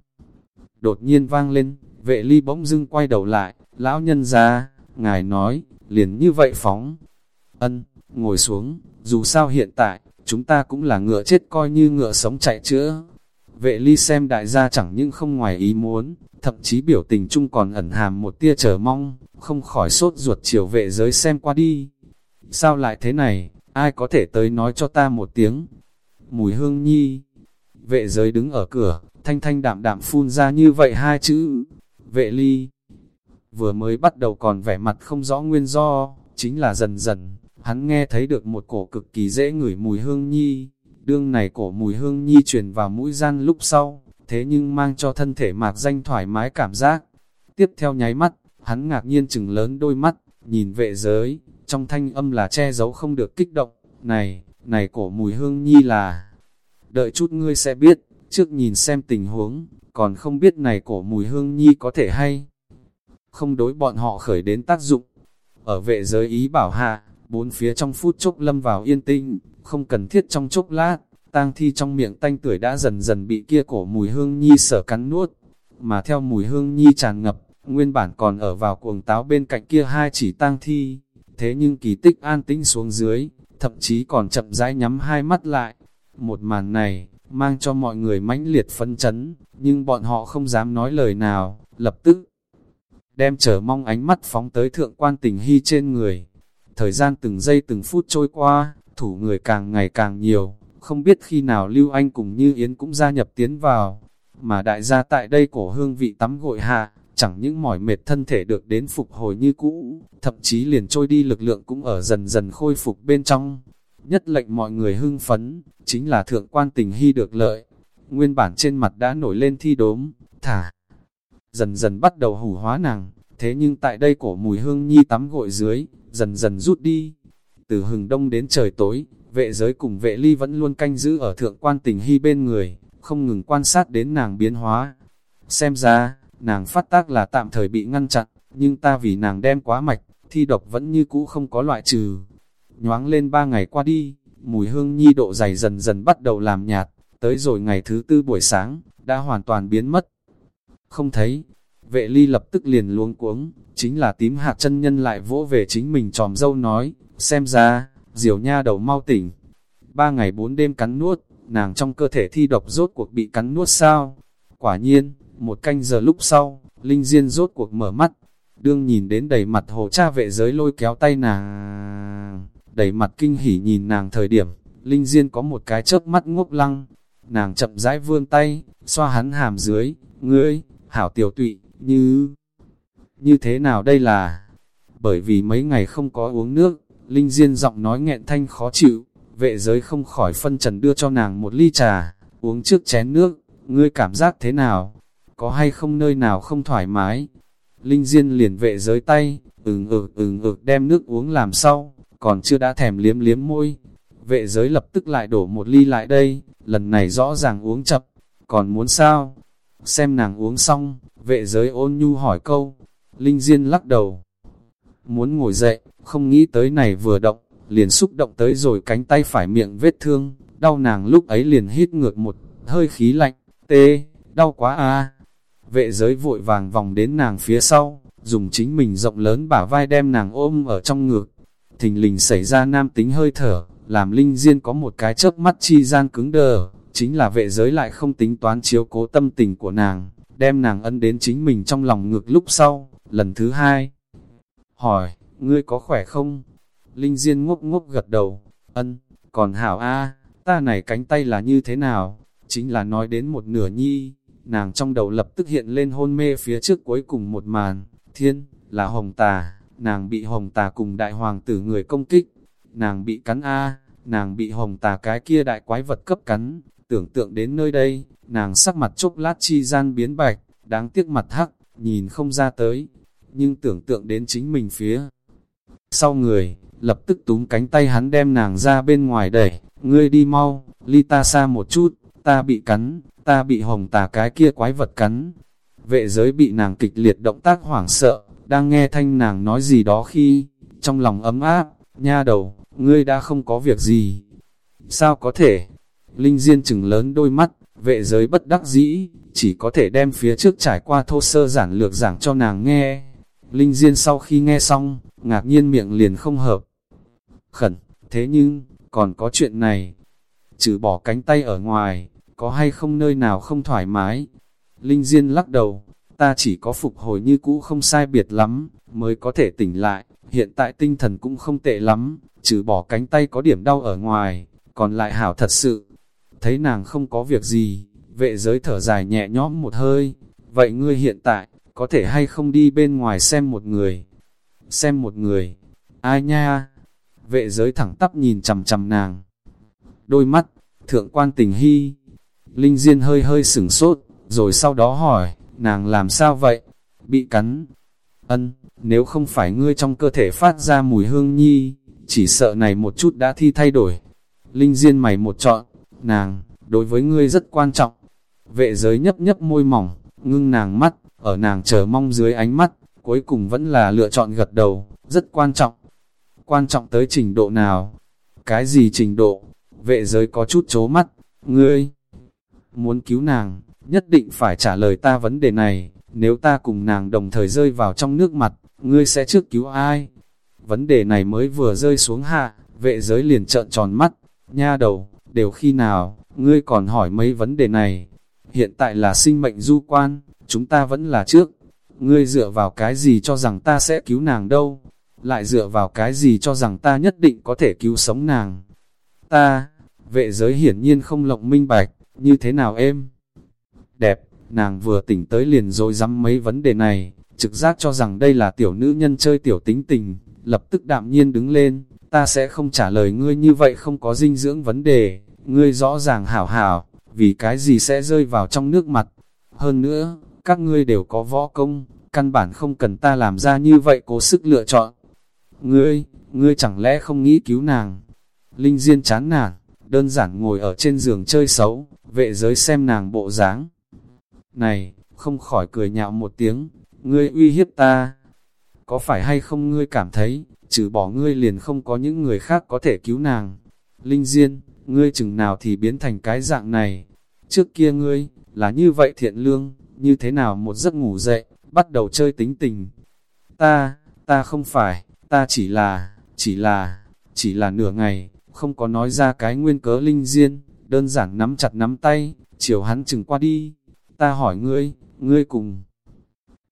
đột nhiên vang lên, vệ ly bỗng dưng quay đầu lại, lão nhân ra, ngài nói, liền như vậy phóng. Ân, ngồi xuống, dù sao hiện tại, chúng ta cũng là ngựa chết coi như ngựa sống chạy chữa. Vệ ly xem đại gia chẳng những không ngoài ý muốn, thậm chí biểu tình chung còn ẩn hàm một tia chờ mong, không khỏi sốt ruột chiều vệ giới xem qua đi. Sao lại thế này, ai có thể tới nói cho ta một tiếng? Mùi hương nhi. Vệ giới đứng ở cửa, thanh thanh đạm đạm phun ra như vậy hai chữ. Vệ ly. Vừa mới bắt đầu còn vẻ mặt không rõ nguyên do, chính là dần dần, hắn nghe thấy được một cổ cực kỳ dễ ngửi mùi hương nhi. Đương này cổ mùi hương nhi truyền vào mũi gian lúc sau, thế nhưng mang cho thân thể mạc danh thoải mái cảm giác. Tiếp theo nháy mắt, Hắn ngạc nhiên chừng lớn đôi mắt, nhìn vệ giới, trong thanh âm là che giấu không được kích động. Này, này cổ mùi hương nhi là... Đợi chút ngươi sẽ biết, trước nhìn xem tình huống, còn không biết này cổ mùi hương nhi có thể hay. Không đối bọn họ khởi đến tác dụng. Ở vệ giới ý bảo hạ, bốn phía trong phút chốc lâm vào yên tĩnh, không cần thiết trong chốc lát, tang thi trong miệng tanh tuổi đã dần dần bị kia cổ mùi hương nhi sở cắn nuốt, mà theo mùi hương nhi tràn ngập, nguyên bản còn ở vào cuồng táo bên cạnh kia hai chỉ tang thi, thế nhưng kỳ tích an tĩnh xuống dưới, thậm chí còn chậm rãi nhắm hai mắt lại. Một màn này, mang cho mọi người mãnh liệt phân chấn, nhưng bọn họ không dám nói lời nào, lập tức đem chờ mong ánh mắt phóng tới thượng quan tình hy trên người. Thời gian từng giây từng phút trôi qua, thủ người càng ngày càng nhiều, không biết khi nào Lưu Anh cùng Như Yến cũng gia nhập tiến vào, mà đại gia tại đây cổ hương vị tắm gội hạ, chẳng những mỏi mệt thân thể được đến phục hồi như cũ, thậm chí liền trôi đi lực lượng cũng ở dần dần khôi phục bên trong. Nhất lệnh mọi người hưng phấn, chính là thượng quan tình hy được lợi. Nguyên bản trên mặt đã nổi lên thi đốm, thả. Dần dần bắt đầu hủ hóa nàng, thế nhưng tại đây cổ mùi hương nhi tắm gội dưới, dần dần rút đi. Từ hừng đông đến trời tối, vệ giới cùng vệ ly vẫn luôn canh giữ ở thượng quan tình hy bên người, không ngừng quan sát đến nàng biến hóa. Xem ra, nàng phát tác là tạm thời bị ngăn chặn, nhưng ta vì nàng đem quá mạch, thi độc vẫn như cũ không có loại trừ. Nhoáng lên ba ngày qua đi, mùi hương nhi độ dày dần dần bắt đầu làm nhạt, tới rồi ngày thứ tư buổi sáng, đã hoàn toàn biến mất. Không thấy, vệ ly lập tức liền luống cuống, chính là tím hạt chân nhân lại vỗ về chính mình tròm dâu nói, xem ra, diều nha đầu mau tỉnh. Ba ngày bốn đêm cắn nuốt, nàng trong cơ thể thi độc rốt cuộc bị cắn nuốt sao? Quả nhiên, một canh giờ lúc sau, Linh Diên rốt cuộc mở mắt, đương nhìn đến đầy mặt hồ cha vệ giới lôi kéo tay nàng, đầy mặt kinh hỉ nhìn nàng thời điểm, Linh Diên có một cái chớp mắt ngốc lăng, nàng chậm rãi vươn tay, xoa hắn hàm dưới, ngươi, hảo tiểu tụy, như, như thế nào đây là, bởi vì mấy ngày không có uống nước, Linh Diên giọng nói nghẹn thanh khó chịu, vệ giới không khỏi phân trần đưa cho nàng một ly trà, uống trước chén nước, ngươi cảm giác thế nào, có hay không nơi nào không thoải mái. Linh Diên liền vệ giới tay, ừng ực ừng ực đem nước uống làm sau, còn chưa đã thèm liếm liếm môi. Vệ giới lập tức lại đổ một ly lại đây, lần này rõ ràng uống chập còn muốn sao? Xem nàng uống xong, vệ giới ôn nhu hỏi câu, Linh Diên lắc đầu. Muốn ngồi dậy, không nghĩ tới này vừa động, liền xúc động tới rồi cánh tay phải miệng vết thương, đau nàng lúc ấy liền hít ngược một hơi khí lạnh, tê, đau quá a Vệ giới vội vàng vòng đến nàng phía sau, dùng chính mình rộng lớn bả vai đem nàng ôm ở trong ngực. Thình lình xảy ra nam tính hơi thở, làm Linh Diên có một cái chớp mắt chi gian cứng đờ, chính là vệ giới lại không tính toán chiếu cố tâm tình của nàng, đem nàng ân đến chính mình trong lòng ngực lúc sau, lần thứ hai. Hỏi, ngươi có khỏe không? Linh Diên ngốc ngốc gật đầu, ân, còn hảo a ta này cánh tay là như thế nào? Chính là nói đến một nửa nhi, nàng trong đầu lập tức hiện lên hôn mê phía trước cuối cùng một màn, thiên, là hồng tà, nàng bị hồng tà cùng đại hoàng tử người công kích, nàng bị cắn A, nàng bị hồng tà cái kia đại quái vật cấp cắn, tưởng tượng đến nơi đây, nàng sắc mặt chốc lát chi gian biến bạch, đáng tiếc mặt hắc, nhìn không ra tới, nhưng tưởng tượng đến chính mình phía. Sau người, lập tức túm cánh tay hắn đem nàng ra bên ngoài đẩy, ngươi đi mau, ly ta xa một chút, ta bị cắn, ta bị hồng tà cái kia quái vật cắn. Vệ giới bị nàng kịch liệt động tác hoảng sợ, đang nghe thanh nàng nói gì đó khi, trong lòng ấm áp, nha đầu, ngươi đã không có việc gì. Sao có thể? Linh Diên chừng lớn đôi mắt, vệ giới bất đắc dĩ, chỉ có thể đem phía trước trải qua thô sơ giản lược giảng cho nàng nghe. Linh Diên sau khi nghe xong, ngạc nhiên miệng liền không hợp. Khẩn, thế nhưng, còn có chuyện này. Trừ bỏ cánh tay ở ngoài, có hay không nơi nào không thoải mái. Linh Diên lắc đầu, ta chỉ có phục hồi như cũ không sai biệt lắm, mới có thể tỉnh lại, hiện tại tinh thần cũng không tệ lắm, trừ bỏ cánh tay có điểm đau ở ngoài, còn lại hảo thật sự. Thấy nàng không có việc gì, vệ giới thở dài nhẹ nhõm một hơi, vậy ngươi hiện tại, có thể hay không đi bên ngoài xem một người? Xem một người, ai nha? Vệ giới thẳng tắp nhìn chầm chầm nàng. Đôi mắt, thượng quan tình hy, Linh Diên hơi hơi sửng sốt, rồi sau đó hỏi, nàng làm sao vậy? Bị cắn. Ân, nếu không phải ngươi trong cơ thể phát ra mùi hương nhi, chỉ sợ này một chút đã thi thay đổi. Linh Diên mày một trọn, nàng, đối với ngươi rất quan trọng. Vệ giới nhấp nhấp môi mỏng, ngưng nàng mắt, ở nàng chờ mong dưới ánh mắt, cuối cùng vẫn là lựa chọn gật đầu, rất quan trọng. Quan trọng tới trình độ nào? Cái gì trình độ? Vệ giới có chút chố mắt, ngươi muốn cứu nàng, nhất định phải trả lời ta vấn đề này, nếu ta cùng nàng đồng thời rơi vào trong nước mặt, ngươi sẽ trước cứu ai? Vấn đề này mới vừa rơi xuống hạ, vệ giới liền trợn tròn mắt, nha đầu, đều khi nào, ngươi còn hỏi mấy vấn đề này. Hiện tại là sinh mệnh du quan, chúng ta vẫn là trước. Ngươi dựa vào cái gì cho rằng ta sẽ cứu nàng đâu? Lại dựa vào cái gì cho rằng ta nhất định có thể cứu sống nàng? Ta, vệ giới hiển nhiên không lộng minh bạch, như thế nào em? Đẹp, nàng vừa tỉnh tới liền rồi dám mấy vấn đề này, trực giác cho rằng đây là tiểu nữ nhân chơi tiểu tính tình, lập tức đạm nhiên đứng lên, ta sẽ không trả lời ngươi như vậy không có dinh dưỡng vấn đề, ngươi rõ ràng hảo hảo, vì cái gì sẽ rơi vào trong nước mặt. Hơn nữa, các ngươi đều có võ công, căn bản không cần ta làm ra như vậy cố sức lựa chọn. Ngươi, ngươi chẳng lẽ không nghĩ cứu nàng? Linh Diên chán nản, đơn giản ngồi ở trên giường chơi xấu, vệ giới xem nàng bộ dáng. Này, không khỏi cười nhạo một tiếng, ngươi uy hiếp ta. Có phải hay không ngươi cảm thấy, trừ bỏ ngươi liền không có những người khác có thể cứu nàng. Linh Diên, ngươi chừng nào thì biến thành cái dạng này. Trước kia ngươi, là như vậy thiện lương, như thế nào một giấc ngủ dậy, bắt đầu chơi tính tình. Ta, ta không phải, ta chỉ là, chỉ là, chỉ là nửa ngày, không có nói ra cái nguyên cớ Linh Diên, đơn giản nắm chặt nắm tay, chiều hắn chừng qua đi. Ta hỏi ngươi, ngươi cùng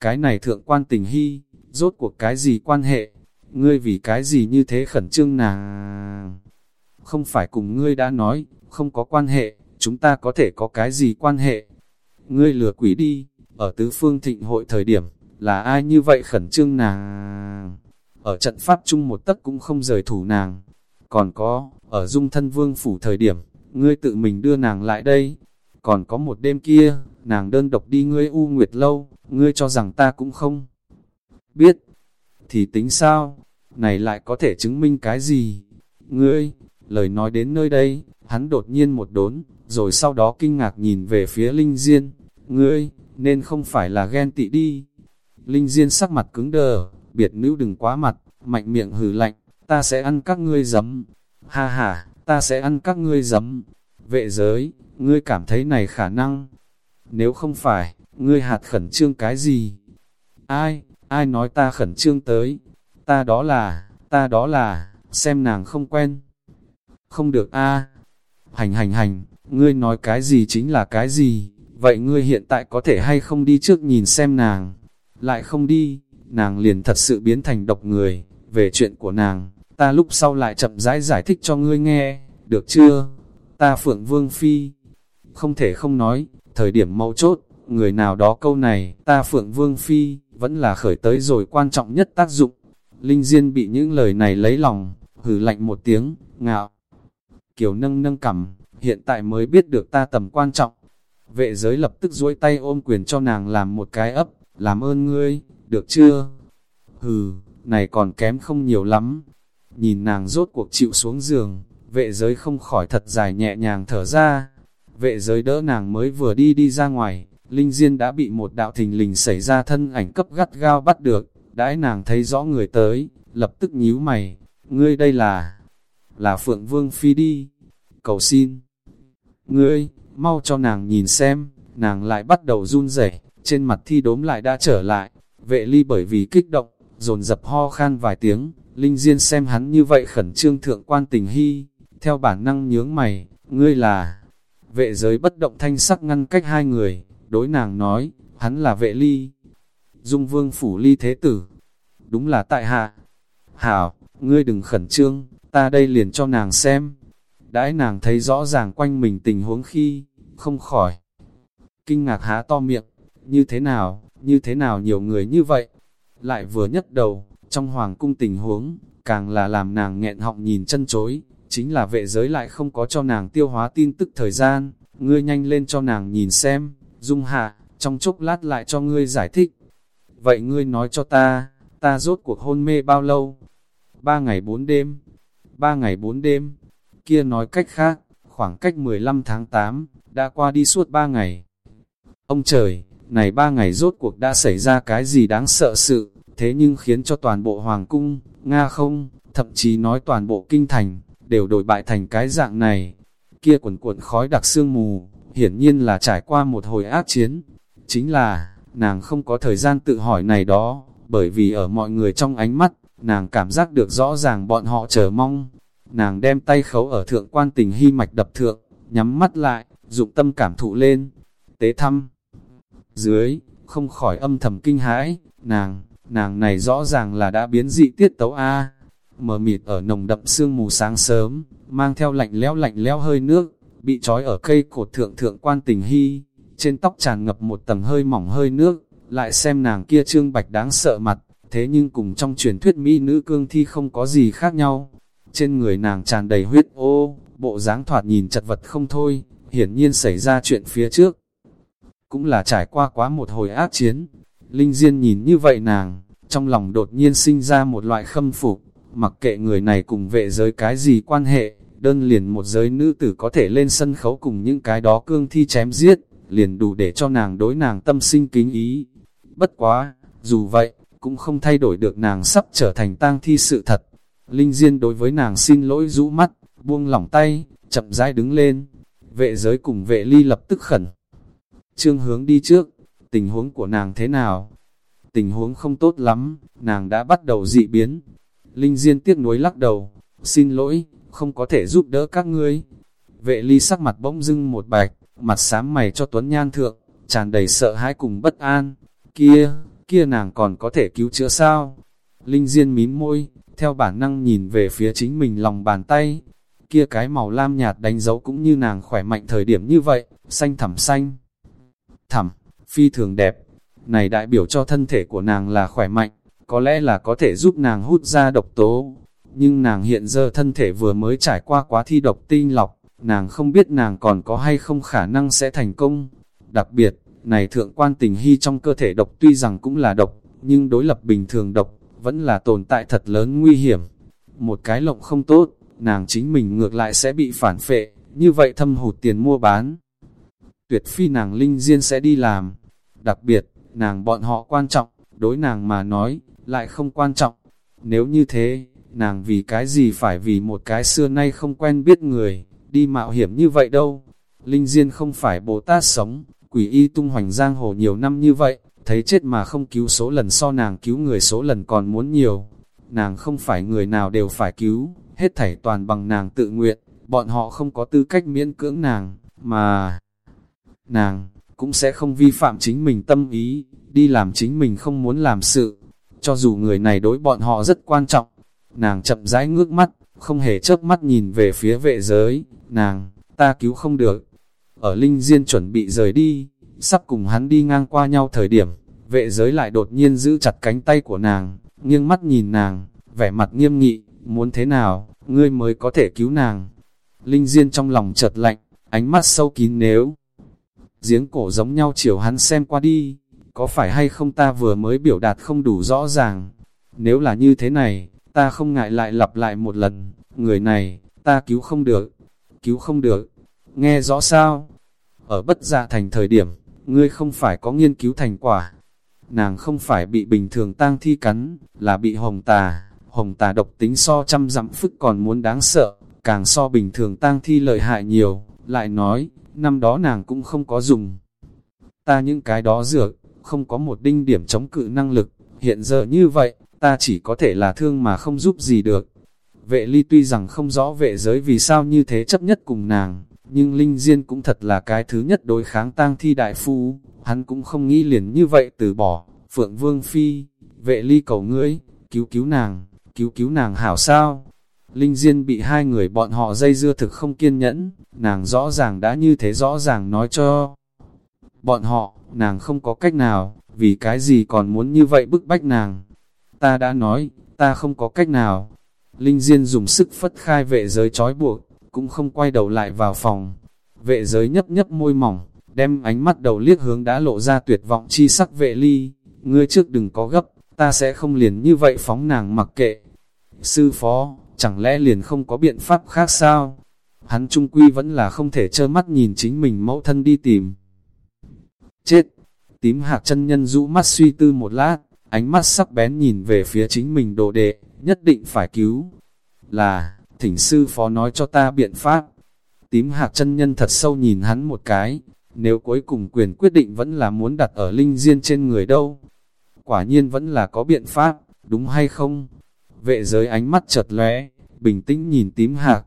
cái này thượng quan tình hy, rốt cuộc cái gì quan hệ, ngươi vì cái gì như thế khẩn trương nàng. Không phải cùng ngươi đã nói, không có quan hệ, chúng ta có thể có cái gì quan hệ. Ngươi lừa quỷ đi, ở tứ phương thịnh hội thời điểm, là ai như vậy khẩn trương nàng. Ở trận pháp chung một tấc cũng không rời thủ nàng. Còn có, ở dung thân vương phủ thời điểm, ngươi tự mình đưa nàng lại đây. Còn có một đêm kia, nàng đơn độc đi ngươi u nguyệt lâu, ngươi cho rằng ta cũng không biết. Thì tính sao? Này lại có thể chứng minh cái gì? Ngươi, lời nói đến nơi đây, hắn đột nhiên một đốn, rồi sau đó kinh ngạc nhìn về phía Linh Diên. Ngươi, nên không phải là ghen tị đi. Linh Diên sắc mặt cứng đờ, biệt nữ đừng quá mặt, mạnh miệng hừ lạnh, ta sẽ ăn các ngươi giấm. Ha ha, ta sẽ ăn các ngươi giấm. Vệ giới, ngươi cảm thấy này khả năng. Nếu không phải, ngươi hạt khẩn trương cái gì? Ai, ai nói ta khẩn trương tới? Ta đó là, ta đó là, xem nàng không quen. Không được a Hành hành hành, ngươi nói cái gì chính là cái gì? Vậy ngươi hiện tại có thể hay không đi trước nhìn xem nàng? Lại không đi, nàng liền thật sự biến thành độc người. Về chuyện của nàng, ta lúc sau lại chậm rãi giải, giải thích cho ngươi nghe, được chưa? Ta Phượng Vương Phi, không thể không nói, thời điểm mấu chốt, người nào đó câu này, ta Phượng Vương Phi, vẫn là khởi tới rồi quan trọng nhất tác dụng. Linh Diên bị những lời này lấy lòng, hừ lạnh một tiếng, ngạo. Kiều nâng nâng cằm, hiện tại mới biết được ta tầm quan trọng. Vệ giới lập tức duỗi tay ôm quyền cho nàng làm một cái ấp, làm ơn ngươi, được chưa? Hừ, này còn kém không nhiều lắm. Nhìn nàng rốt cuộc chịu xuống giường, vệ giới không khỏi thật dài nhẹ nhàng thở ra. Vệ giới đỡ nàng mới vừa đi đi ra ngoài, Linh Diên đã bị một đạo thình lình xảy ra thân ảnh cấp gắt gao bắt được, đãi nàng thấy rõ người tới, lập tức nhíu mày, ngươi đây là, là Phượng Vương Phi đi, cầu xin. Ngươi, mau cho nàng nhìn xem, nàng lại bắt đầu run rẩy, trên mặt thi đốm lại đã trở lại, vệ ly bởi vì kích động, dồn dập ho khan vài tiếng, Linh Diên xem hắn như vậy khẩn trương thượng quan tình hy, theo bản năng nhướng mày, ngươi là... Vệ giới bất động thanh sắc ngăn cách hai người, đối nàng nói, hắn là vệ ly. Dung vương phủ ly thế tử. Đúng là tại hạ. Hảo, ngươi đừng khẩn trương, ta đây liền cho nàng xem. Đãi nàng thấy rõ ràng quanh mình tình huống khi, không khỏi. Kinh ngạc há to miệng, như thế nào, như thế nào nhiều người như vậy. Lại vừa nhất đầu, trong hoàng cung tình huống, càng là làm nàng nghẹn họng nhìn chân chối, chính là vệ giới lại không có cho nàng tiêu hóa tin tức thời gian, ngươi nhanh lên cho nàng nhìn xem, dung hạ, trong chốc lát lại cho ngươi giải thích. vậy ngươi nói cho ta, ta rốt cuộc hôn mê bao lâu? Ba ngày bốn đêm, ba ngày bốn đêm, kia nói cách khác, khoảng cách 15 tháng 8, đã qua đi suốt ba ngày. Ông trời, này ba ngày rốt cuộc đã xảy ra cái gì đáng sợ sự, thế nhưng khiến cho toàn bộ hoàng cung, Nga không, thậm chí nói toàn bộ kinh thành, đều đổi bại thành cái dạng này. Kia quần cuộn khói đặc sương mù, hiển nhiên là trải qua một hồi ác chiến. Chính là, nàng không có thời gian tự hỏi này đó, bởi vì ở mọi người trong ánh mắt, nàng cảm giác được rõ ràng bọn họ chờ mong. Nàng đem tay khấu ở thượng quan tình hy mạch đập thượng, nhắm mắt lại, dụng tâm cảm thụ lên. Tế thăm, dưới, không khỏi âm thầm kinh hãi, nàng, nàng này rõ ràng là đã biến dị tiết tấu A. Mờ mịt ở nồng đậm sương mù sáng sớm, mang theo lạnh lẽo lạnh lẽo hơi nước, bị trói ở cây cột thượng thượng quan tình hy, trên tóc tràn ngập một tầng hơi mỏng hơi nước, lại xem nàng kia trương bạch đáng sợ mặt, thế nhưng cùng trong truyền thuyết mỹ nữ cương thi không có gì khác nhau. Trên người nàng tràn đầy huyết ô, bộ dáng thoạt nhìn chật vật không thôi, hiển nhiên xảy ra chuyện phía trước. Cũng là trải qua quá một hồi ác chiến. Linh Diên nhìn như vậy nàng, trong lòng đột nhiên sinh ra một loại khâm phục, mặc kệ người này cùng vệ giới cái gì quan hệ, đơn liền một giới nữ tử có thể lên sân khấu cùng những cái đó cương thi chém giết, liền đủ để cho nàng đối nàng tâm sinh kính ý. Bất quá, dù vậy, cũng không thay đổi được nàng sắp trở thành tang thi sự thật. Linh Diên đối với nàng xin lỗi rũ mắt, buông lỏng tay, chậm rãi đứng lên. Vệ giới cùng vệ ly lập tức khẩn. Trương hướng đi trước, tình huống của nàng thế nào? Tình huống không tốt lắm, nàng đã bắt đầu dị biến. Linh Diên tiếc nuối lắc đầu, xin lỗi, không có thể giúp đỡ các ngươi. Vệ ly sắc mặt bỗng dưng một bạch, mặt xám mày cho Tuấn Nhan thượng, tràn đầy sợ hãi cùng bất an. Kia, kia nàng còn có thể cứu chữa sao? Linh Diên mím môi, theo bản năng nhìn về phía chính mình lòng bàn tay. Kia cái màu lam nhạt đánh dấu cũng như nàng khỏe mạnh thời điểm như vậy, xanh thẳm xanh. Thẳm, phi thường đẹp. Này đại biểu cho thân thể của nàng là khỏe mạnh, có lẽ là có thể giúp nàng hút ra độc tố. Nhưng nàng hiện giờ thân thể vừa mới trải qua quá thi độc tinh lọc, nàng không biết nàng còn có hay không khả năng sẽ thành công. Đặc biệt, này thượng quan tình hy trong cơ thể độc tuy rằng cũng là độc, nhưng đối lập bình thường độc, vẫn là tồn tại thật lớn nguy hiểm. Một cái lộng không tốt, nàng chính mình ngược lại sẽ bị phản phệ, như vậy thâm hụt tiền mua bán. Tuyệt phi nàng linh diên sẽ đi làm. Đặc biệt, nàng bọn họ quan trọng, đối nàng mà nói, lại không quan trọng. Nếu như thế, nàng vì cái gì phải vì một cái xưa nay không quen biết người, đi mạo hiểm như vậy đâu. Linh Diên không phải Bồ Tát sống, quỷ y tung hoành giang hồ nhiều năm như vậy, thấy chết mà không cứu số lần so nàng cứu người số lần còn muốn nhiều. Nàng không phải người nào đều phải cứu, hết thảy toàn bằng nàng tự nguyện, bọn họ không có tư cách miễn cưỡng nàng, mà nàng cũng sẽ không vi phạm chính mình tâm ý, đi làm chính mình không muốn làm sự, cho dù người này đối bọn họ rất quan trọng. Nàng chậm rãi ngước mắt, không hề chớp mắt nhìn về phía vệ giới, nàng, ta cứu không được. Ở Linh Diên chuẩn bị rời đi, sắp cùng hắn đi ngang qua nhau thời điểm, vệ giới lại đột nhiên giữ chặt cánh tay của nàng, nghiêng mắt nhìn nàng, vẻ mặt nghiêm nghị, muốn thế nào, ngươi mới có thể cứu nàng. Linh Diên trong lòng chợt lạnh, ánh mắt sâu kín nếu. Giếng cổ giống nhau chiều hắn xem qua đi, có phải hay không ta vừa mới biểu đạt không đủ rõ ràng. Nếu là như thế này, ta không ngại lại lặp lại một lần, người này, ta cứu không được, cứu không được, nghe rõ sao? Ở bất gia thành thời điểm, ngươi không phải có nghiên cứu thành quả. Nàng không phải bị bình thường tang thi cắn, là bị hồng tà. Hồng tà độc tính so trăm dặm phức còn muốn đáng sợ, càng so bình thường tang thi lợi hại nhiều. Lại nói, năm đó nàng cũng không có dùng. Ta những cái đó dược, không có một đinh điểm chống cự năng lực. Hiện giờ như vậy, ta chỉ có thể là thương mà không giúp gì được. Vệ ly tuy rằng không rõ vệ giới vì sao như thế chấp nhất cùng nàng, nhưng Linh Diên cũng thật là cái thứ nhất đối kháng tang thi đại phu, hắn cũng không nghĩ liền như vậy từ bỏ, Phượng Vương Phi, vệ ly cầu ngươi, cứu cứu nàng, cứu cứu nàng hảo sao. Linh Diên bị hai người bọn họ dây dưa thực không kiên nhẫn, nàng rõ ràng đã như thế rõ ràng nói cho bọn họ, nàng không có cách nào, vì cái gì còn muốn như vậy bức bách nàng. Ta đã nói, ta không có cách nào. Linh Diên dùng sức phất khai vệ giới trói buộc, cũng không quay đầu lại vào phòng. Vệ giới nhấp nhấp môi mỏng, đem ánh mắt đầu liếc hướng đã lộ ra tuyệt vọng chi sắc vệ ly, ngươi trước đừng có gấp, ta sẽ không liền như vậy phóng nàng mặc kệ. Sư phó, chẳng lẽ liền không có biện pháp khác sao? Hắn trung quy vẫn là không thể trơ mắt nhìn chính mình mẫu thân đi tìm. Chết! Tím hạc chân nhân rũ mắt suy tư một lát, ánh mắt sắc bén nhìn về phía chính mình đồ đệ, nhất định phải cứu. Là, thỉnh sư phó nói cho ta biện pháp. Tím hạc chân nhân thật sâu nhìn hắn một cái, nếu cuối cùng quyền quyết định vẫn là muốn đặt ở linh diên trên người đâu. Quả nhiên vẫn là có biện pháp, đúng hay không? Vệ giới ánh mắt chợt lóe, bình tĩnh nhìn tím hạc.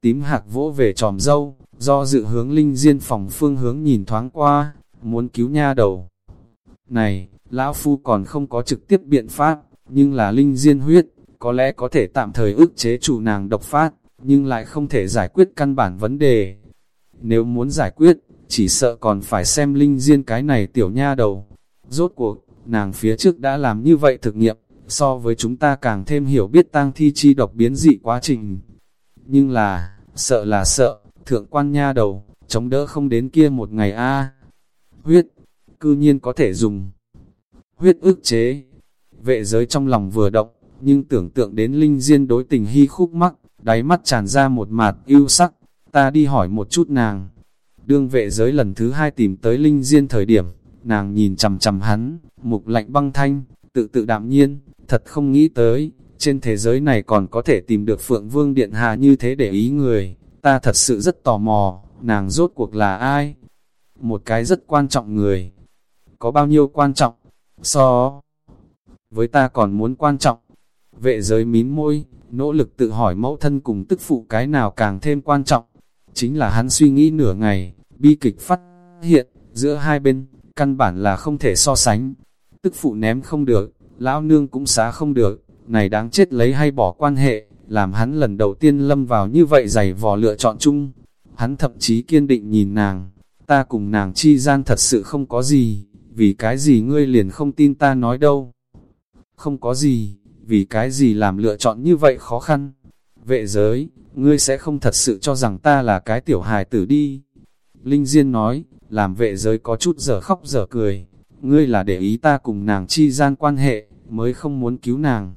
Tím hạc vỗ về tròm dâu, do dự hướng linh diên phòng phương hướng nhìn thoáng qua, muốn cứu nha đầu. Này, lão phu còn không có trực tiếp biện pháp, nhưng là linh diên huyết, có lẽ có thể tạm thời ức chế chủ nàng độc phát, nhưng lại không thể giải quyết căn bản vấn đề. Nếu muốn giải quyết, chỉ sợ còn phải xem linh diên cái này tiểu nha đầu. Rốt cuộc, nàng phía trước đã làm như vậy thực nghiệm, so với chúng ta càng thêm hiểu biết tang thi chi độc biến dị quá trình. Nhưng là, sợ là sợ, thượng quan nha đầu, chống đỡ không đến kia một ngày a Huyết, cư nhiên có thể dùng huyết ức chế. Vệ giới trong lòng vừa động, nhưng tưởng tượng đến linh diên đối tình hy khúc mắc, đáy mắt tràn ra một mạt yêu sắc, ta đi hỏi một chút nàng. Đương vệ giới lần thứ hai tìm tới linh diên thời điểm, nàng nhìn chầm chầm hắn, mục lạnh băng thanh, tự tự đạm nhiên, thật không nghĩ tới, trên thế giới này còn có thể tìm được Phượng Vương Điện Hạ như thế để ý người, ta thật sự rất tò mò, nàng rốt cuộc là ai? Một cái rất quan trọng người. Có bao nhiêu quan trọng? So với ta còn muốn quan trọng. Vệ giới mím môi, nỗ lực tự hỏi mẫu thân cùng tức phụ cái nào càng thêm quan trọng. Chính là hắn suy nghĩ nửa ngày, bi kịch phát hiện, giữa hai bên, căn bản là không thể so sánh. Tức phụ ném không được, lão nương cũng xá không được, này đáng chết lấy hay bỏ quan hệ, làm hắn lần đầu tiên lâm vào như vậy giày vò lựa chọn chung. Hắn thậm chí kiên định nhìn nàng, ta cùng nàng chi gian thật sự không có gì, vì cái gì ngươi liền không tin ta nói đâu. Không có gì, vì cái gì làm lựa chọn như vậy khó khăn. Vệ giới, ngươi sẽ không thật sự cho rằng ta là cái tiểu hài tử đi. Linh Diên nói, làm vệ giới có chút giờ khóc giờ cười. Ngươi là để ý ta cùng nàng chi gian quan hệ, mới không muốn cứu nàng.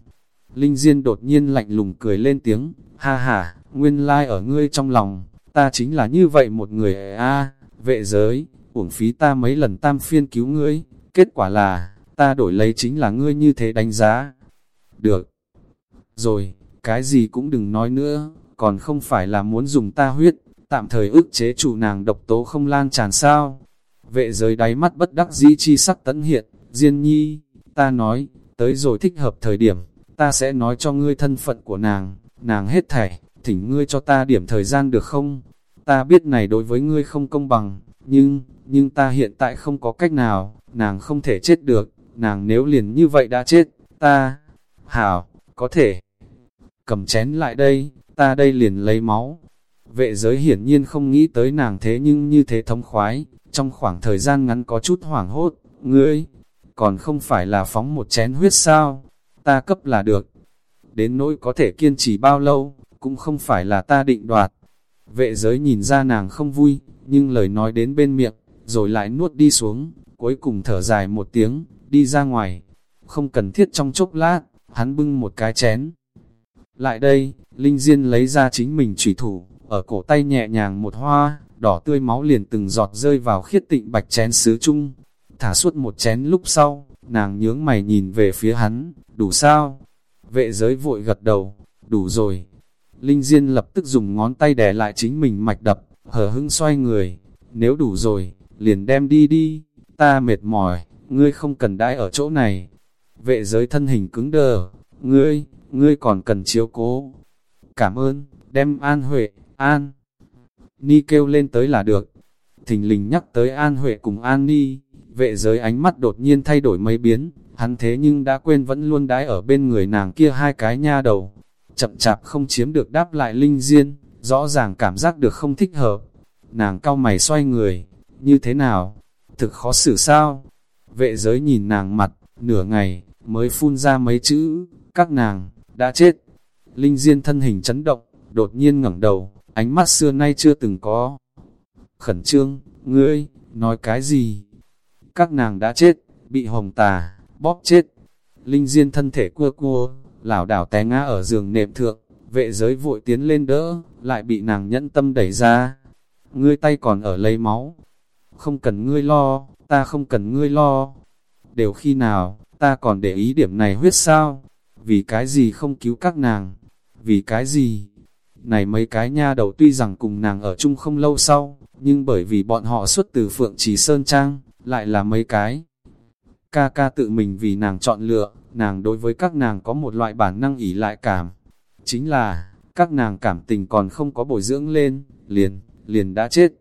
Linh Diên đột nhiên lạnh lùng cười lên tiếng, ha ha, nguyên lai like ở ngươi trong lòng, ta chính là như vậy một người a vệ giới, uổng phí ta mấy lần tam phiên cứu ngươi, kết quả là, ta đổi lấy chính là ngươi như thế đánh giá. Được. Rồi, cái gì cũng đừng nói nữa, còn không phải là muốn dùng ta huyết, tạm thời ức chế chủ nàng độc tố không lan tràn sao. Vệ giới đáy mắt bất đắc dĩ chi sắc tấn hiện, Diên nhi, ta nói, tới rồi thích hợp thời điểm, ta sẽ nói cho ngươi thân phận của nàng, nàng hết thảy, thỉnh ngươi cho ta điểm thời gian được không? Ta biết này đối với ngươi không công bằng, nhưng, nhưng ta hiện tại không có cách nào, nàng không thể chết được, nàng nếu liền như vậy đã chết, ta, hảo, có thể, cầm chén lại đây, ta đây liền lấy máu. Vệ giới hiển nhiên không nghĩ tới nàng thế nhưng như thế thống khoái, trong khoảng thời gian ngắn có chút hoảng hốt, ngươi, còn không phải là phóng một chén huyết sao, ta cấp là được. Đến nỗi có thể kiên trì bao lâu, cũng không phải là ta định đoạt. Vệ giới nhìn ra nàng không vui, nhưng lời nói đến bên miệng, rồi lại nuốt đi xuống, cuối cùng thở dài một tiếng, đi ra ngoài. Không cần thiết trong chốc lát, hắn bưng một cái chén. Lại đây, Linh Diên lấy ra chính mình trùy thủ, ở cổ tay nhẹ nhàng một hoa, đỏ tươi máu liền từng giọt rơi vào khiết tịnh bạch chén sứ chung. Thả suốt một chén lúc sau, nàng nhướng mày nhìn về phía hắn, đủ sao? Vệ giới vội gật đầu, đủ rồi. Linh Diên lập tức dùng ngón tay đè lại chính mình mạch đập, hờ hững xoay người. Nếu đủ rồi, liền đem đi đi, ta mệt mỏi, ngươi không cần đãi ở chỗ này. Vệ giới thân hình cứng đờ, ngươi, ngươi còn cần chiếu cố. Cảm ơn, đem An Huệ, An. Ni kêu lên tới là được. Thình lình nhắc tới An Huệ cùng An Ni, vệ giới ánh mắt đột nhiên thay đổi mấy biến, hắn thế nhưng đã quên vẫn luôn đái ở bên người nàng kia hai cái nha đầu. Chậm chạp không chiếm được đáp lại linh diên, rõ ràng cảm giác được không thích hợp. Nàng cau mày xoay người, như thế nào? Thực khó xử sao? Vệ giới nhìn nàng mặt, nửa ngày, mới phun ra mấy chữ, các nàng, đã chết. Linh Diên thân hình chấn động, đột nhiên ngẩng đầu, ánh mắt xưa nay chưa từng có. Khẩn trương, ngươi, nói cái gì? Các nàng đã chết, bị hồng tà, bóp chết. Linh Diên thân thể cua cua, lảo đảo té ngã ở giường nệm thượng, vệ giới vội tiến lên đỡ, lại bị nàng nhẫn tâm đẩy ra. Ngươi tay còn ở lấy máu. Không cần ngươi lo, ta không cần ngươi lo. Đều khi nào, ta còn để ý điểm này huyết sao? Vì cái gì không cứu các nàng? Vì cái gì? Này mấy cái nha đầu tuy rằng cùng nàng ở chung không lâu sau, nhưng bởi vì bọn họ xuất từ Phượng Trì Sơn Trang, lại là mấy cái. Ca ca tự mình vì nàng chọn lựa, nàng đối với các nàng có một loại bản năng ỉ lại cảm. Chính là, các nàng cảm tình còn không có bồi dưỡng lên, liền, liền đã chết.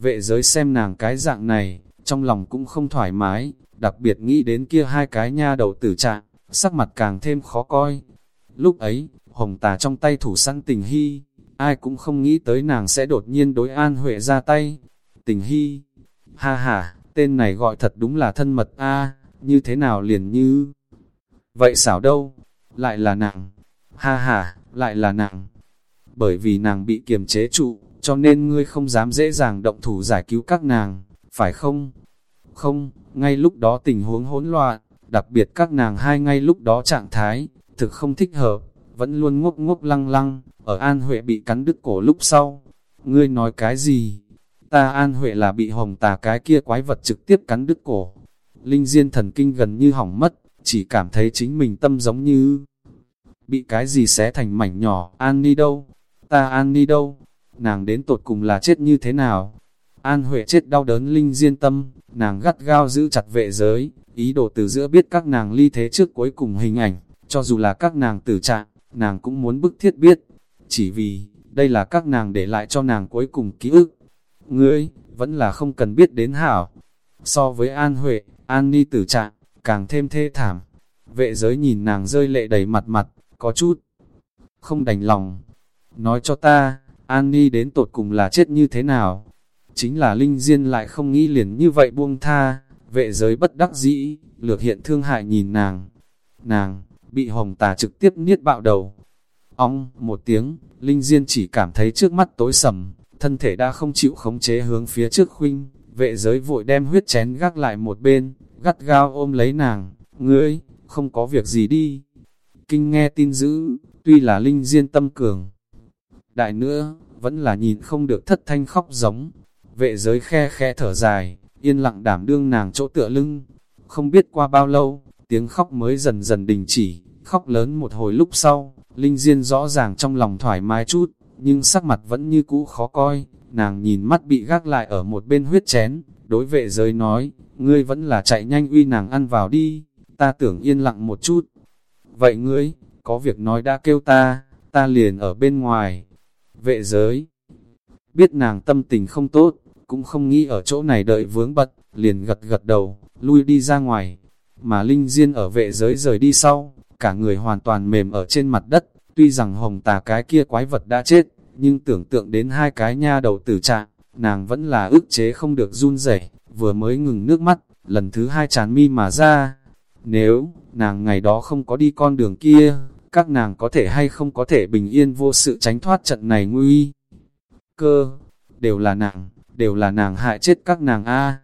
Vệ giới xem nàng cái dạng này, trong lòng cũng không thoải mái, đặc biệt nghĩ đến kia hai cái nha đầu tử trạng, sắc mặt càng thêm khó coi. Lúc ấy, hồng tà trong tay thủ săn tình hy, ai cũng không nghĩ tới nàng sẽ đột nhiên đối An Huệ ra tay. Tình hy, ha ha, tên này gọi thật đúng là thân mật a như thế nào liền như... Vậy xảo đâu, lại là nàng, ha ha, lại là nàng. Bởi vì nàng bị kiềm chế trụ, cho nên ngươi không dám dễ dàng động thủ giải cứu các nàng, phải không? Không, ngay lúc đó tình huống hỗn loạn, đặc biệt các nàng hai ngay lúc đó trạng thái, thực không thích hợp, vẫn luôn ngốc ngốc lăng lăng, ở An Huệ bị cắn đứt cổ lúc sau. Ngươi nói cái gì? Ta An Huệ là bị hồng tà cái kia quái vật trực tiếp cắn đứt cổ. Linh Diên thần kinh gần như hỏng mất, chỉ cảm thấy chính mình tâm giống như bị cái gì xé thành mảnh nhỏ. An Ni đâu? Ta An Ni đâu? Nàng đến tột cùng là chết như thế nào? An Huệ chết đau đớn Linh Diên tâm, nàng gắt gao giữ chặt vệ giới, ý đồ từ giữa biết các nàng ly thế trước cuối cùng hình ảnh, cho dù là các nàng tử trạng, nàng cũng muốn bức thiết biết, chỉ vì, đây là các nàng để lại cho nàng cuối cùng ký ức. Ngươi, vẫn là không cần biết đến hảo. So với An Huệ, An Ni tử trạng, càng thêm thê thảm. Vệ giới nhìn nàng rơi lệ đầy mặt mặt, có chút không đành lòng. Nói cho ta, An Ni đến tột cùng là chết như thế nào? Chính là Linh Diên lại không nghĩ liền như vậy buông tha, vệ giới bất đắc dĩ, lược hiện thương hại nhìn nàng. Nàng, bị hồng tà trực tiếp niết bạo đầu. Ong, một tiếng, Linh Diên chỉ cảm thấy trước mắt tối sầm, thân thể đã không chịu khống chế hướng phía trước khuynh, vệ giới vội đem huyết chén gác lại một bên, gắt gao ôm lấy nàng, ngươi, không có việc gì đi. Kinh nghe tin dữ, tuy là Linh Diên tâm cường. Đại nữa, vẫn là nhìn không được thất thanh khóc giống, vệ giới khe khe thở dài, yên lặng đảm đương nàng chỗ tựa lưng. Không biết qua bao lâu, tiếng khóc mới dần dần đình chỉ, khóc lớn một hồi lúc sau, Linh Diên rõ ràng trong lòng thoải mái chút, nhưng sắc mặt vẫn như cũ khó coi, nàng nhìn mắt bị gác lại ở một bên huyết chén, đối vệ giới nói, ngươi vẫn là chạy nhanh uy nàng ăn vào đi, ta tưởng yên lặng một chút. Vậy ngươi, có việc nói đã kêu ta, ta liền ở bên ngoài. Vệ giới, biết nàng tâm tình không tốt, cũng không nghĩ ở chỗ này đợi vướng bật, liền gật gật đầu, lui đi ra ngoài. Mà Linh Diên ở vệ giới rời đi sau, cả người hoàn toàn mềm ở trên mặt đất, tuy rằng hồng tà cái kia quái vật đã chết, nhưng tưởng tượng đến hai cái nha đầu tử trạng, nàng vẫn là ức chế không được run rẩy vừa mới ngừng nước mắt, lần thứ hai chán mi mà ra. Nếu, nàng ngày đó không có đi con đường kia, các nàng có thể hay không có thể bình yên vô sự tránh thoát trận này nguy. Cơ, đều là nàng, đều là nàng hại chết các nàng A.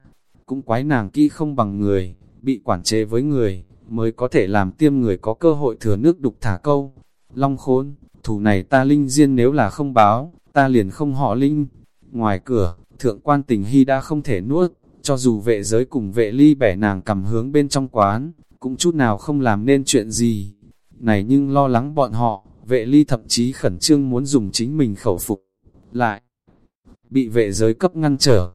Cũng quái nàng kỹ không bằng người, bị quản chế với người, mới có thể làm tiêm người có cơ hội thừa nước đục thả câu. Long khốn, thủ này ta linh riêng nếu là không báo, ta liền không họ linh. Ngoài cửa, thượng quan tình hy đã không thể nuốt, cho dù vệ giới cùng vệ ly bẻ nàng cầm hướng bên trong quán, cũng chút nào không làm nên chuyện gì. Này nhưng lo lắng bọn họ, vệ ly thậm chí khẩn trương muốn dùng chính mình khẩu phục. Lại, bị vệ giới cấp ngăn trở.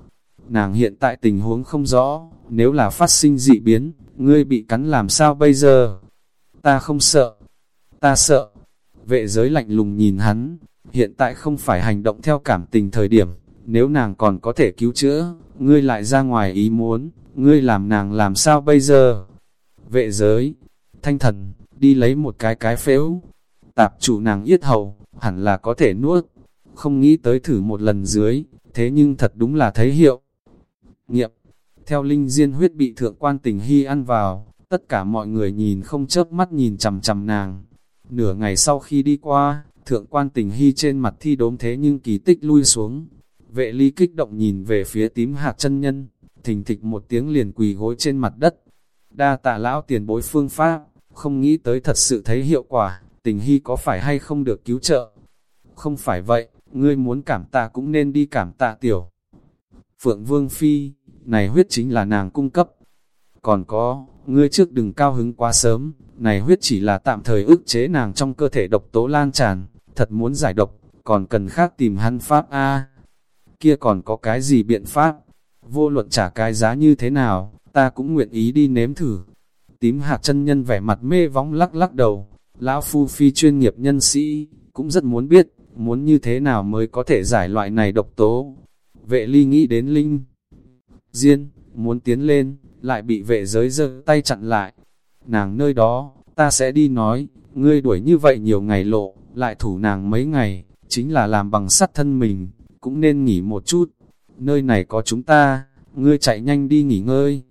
Nàng hiện tại tình huống không rõ, nếu là phát sinh dị biến, ngươi bị cắn làm sao bây giờ? Ta không sợ, ta sợ. Vệ giới lạnh lùng nhìn hắn, hiện tại không phải hành động theo cảm tình thời điểm, nếu nàng còn có thể cứu chữa, ngươi lại ra ngoài ý muốn, ngươi làm nàng làm sao bây giờ? Vệ giới, thanh thần, đi lấy một cái cái phếu, tạp chủ nàng yết hầu, hẳn là có thể nuốt, không nghĩ tới thử một lần dưới, thế nhưng thật đúng là thấy hiệu. Nghiệm, theo linh diên huyết bị thượng quan tình hy ăn vào, tất cả mọi người nhìn không chớp mắt nhìn chầm chầm nàng. Nửa ngày sau khi đi qua, thượng quan tình hy trên mặt thi đốm thế nhưng kỳ tích lui xuống. Vệ ly kích động nhìn về phía tím hạt chân nhân, thình thịch một tiếng liền quỳ gối trên mặt đất. Đa tạ lão tiền bối phương pháp, không nghĩ tới thật sự thấy hiệu quả, tình hy có phải hay không được cứu trợ. Không phải vậy, ngươi muốn cảm tạ cũng nên đi cảm tạ tiểu. Phượng Vương Phi, này huyết chính là nàng cung cấp. Còn có, ngươi trước đừng cao hứng quá sớm, này huyết chỉ là tạm thời ức chế nàng trong cơ thể độc tố lan tràn, thật muốn giải độc, còn cần khác tìm hắn pháp A. Kia còn có cái gì biện pháp? Vô luận trả cái giá như thế nào, ta cũng nguyện ý đi nếm thử. Tím hạt chân nhân vẻ mặt mê vóng lắc lắc đầu, lão phu phi chuyên nghiệp nhân sĩ, cũng rất muốn biết, muốn như thế nào mới có thể giải loại này độc tố. Vệ ly nghĩ đến Linh. Diên, muốn tiến lên, lại bị vệ giới giơ tay chặn lại. Nàng nơi đó, ta sẽ đi nói, ngươi đuổi như vậy nhiều ngày lộ, lại thủ nàng mấy ngày, chính là làm bằng sắt thân mình, cũng nên nghỉ một chút. Nơi này có chúng ta, ngươi chạy nhanh đi nghỉ ngơi.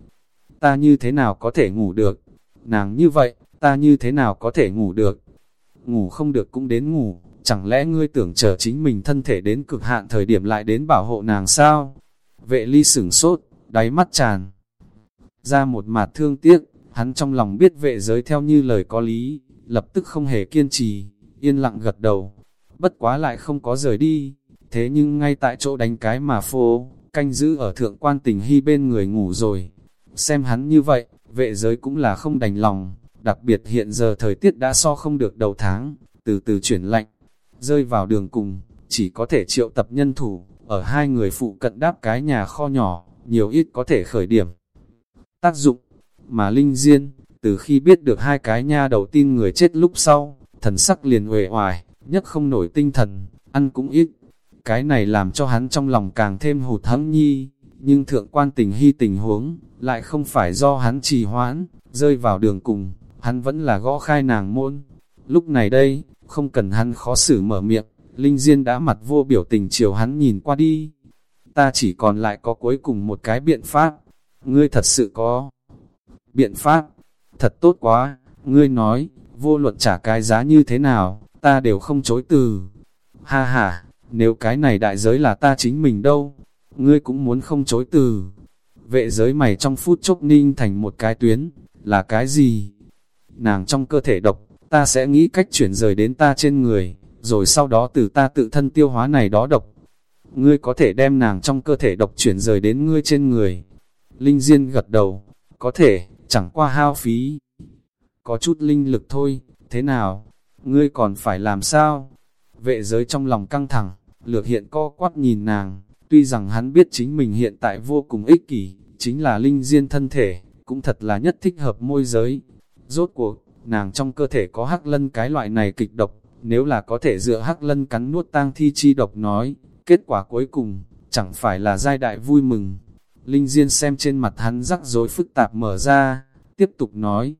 Ta như thế nào có thể ngủ được? Nàng như vậy, ta như thế nào có thể ngủ được? Ngủ không được cũng đến ngủ, chẳng lẽ ngươi tưởng chờ chính mình thân thể đến cực hạn thời điểm lại đến bảo hộ nàng sao? Vệ ly sửng sốt, đáy mắt tràn. Ra một mặt thương tiếc, hắn trong lòng biết vệ giới theo như lời có lý, lập tức không hề kiên trì, yên lặng gật đầu. Bất quá lại không có rời đi, thế nhưng ngay tại chỗ đánh cái mà phô, canh giữ ở thượng quan tình hy bên người ngủ rồi. Xem hắn như vậy, vệ giới cũng là không đành lòng, đặc biệt hiện giờ thời tiết đã so không được đầu tháng, từ từ chuyển lạnh, rơi vào đường cùng, chỉ có thể triệu tập nhân thủ, ở hai người phụ cận đáp cái nhà kho nhỏ, nhiều ít có thể khởi điểm. Tác dụng, mà Linh Diên, từ khi biết được hai cái nha đầu tin người chết lúc sau, thần sắc liền uể oải, nhất không nổi tinh thần, ăn cũng ít. Cái này làm cho hắn trong lòng càng thêm hụt hẫng nhi, nhưng thượng quan tình hy tình huống, lại không phải do hắn trì hoãn, rơi vào đường cùng, hắn vẫn là gõ khai nàng môn. Lúc này đây, không cần hắn khó xử mở miệng, Linh Diên đã mặt vô biểu tình chiều hắn nhìn qua đi. Ta chỉ còn lại có cuối cùng một cái biện pháp. Ngươi thật sự có biện pháp. Thật tốt quá, ngươi nói, vô luận trả cái giá như thế nào, ta đều không chối từ. Ha ha, nếu cái này đại giới là ta chính mình đâu, ngươi cũng muốn không chối từ. Vệ giới mày trong phút chốc ninh thành một cái tuyến, là cái gì? Nàng trong cơ thể độc, ta sẽ nghĩ cách chuyển rời đến ta trên người, rồi sau đó từ ta tự thân tiêu hóa này đó độc. Ngươi có thể đem nàng trong cơ thể độc chuyển rời đến ngươi trên người. Linh Diên gật đầu, có thể, chẳng qua hao phí. Có chút linh lực thôi, thế nào? Ngươi còn phải làm sao? Vệ giới trong lòng căng thẳng, lược hiện co quắp nhìn nàng, tuy rằng hắn biết chính mình hiện tại vô cùng ích kỷ, chính là linh diên thân thể, cũng thật là nhất thích hợp môi giới. Rốt cuộc, nàng trong cơ thể có hắc lân cái loại này kịch độc, nếu là có thể dựa hắc lân cắn nuốt tang thi chi độc nói, kết quả cuối cùng, chẳng phải là giai đại vui mừng. Linh Diên xem trên mặt hắn rắc rối phức tạp mở ra, tiếp tục nói.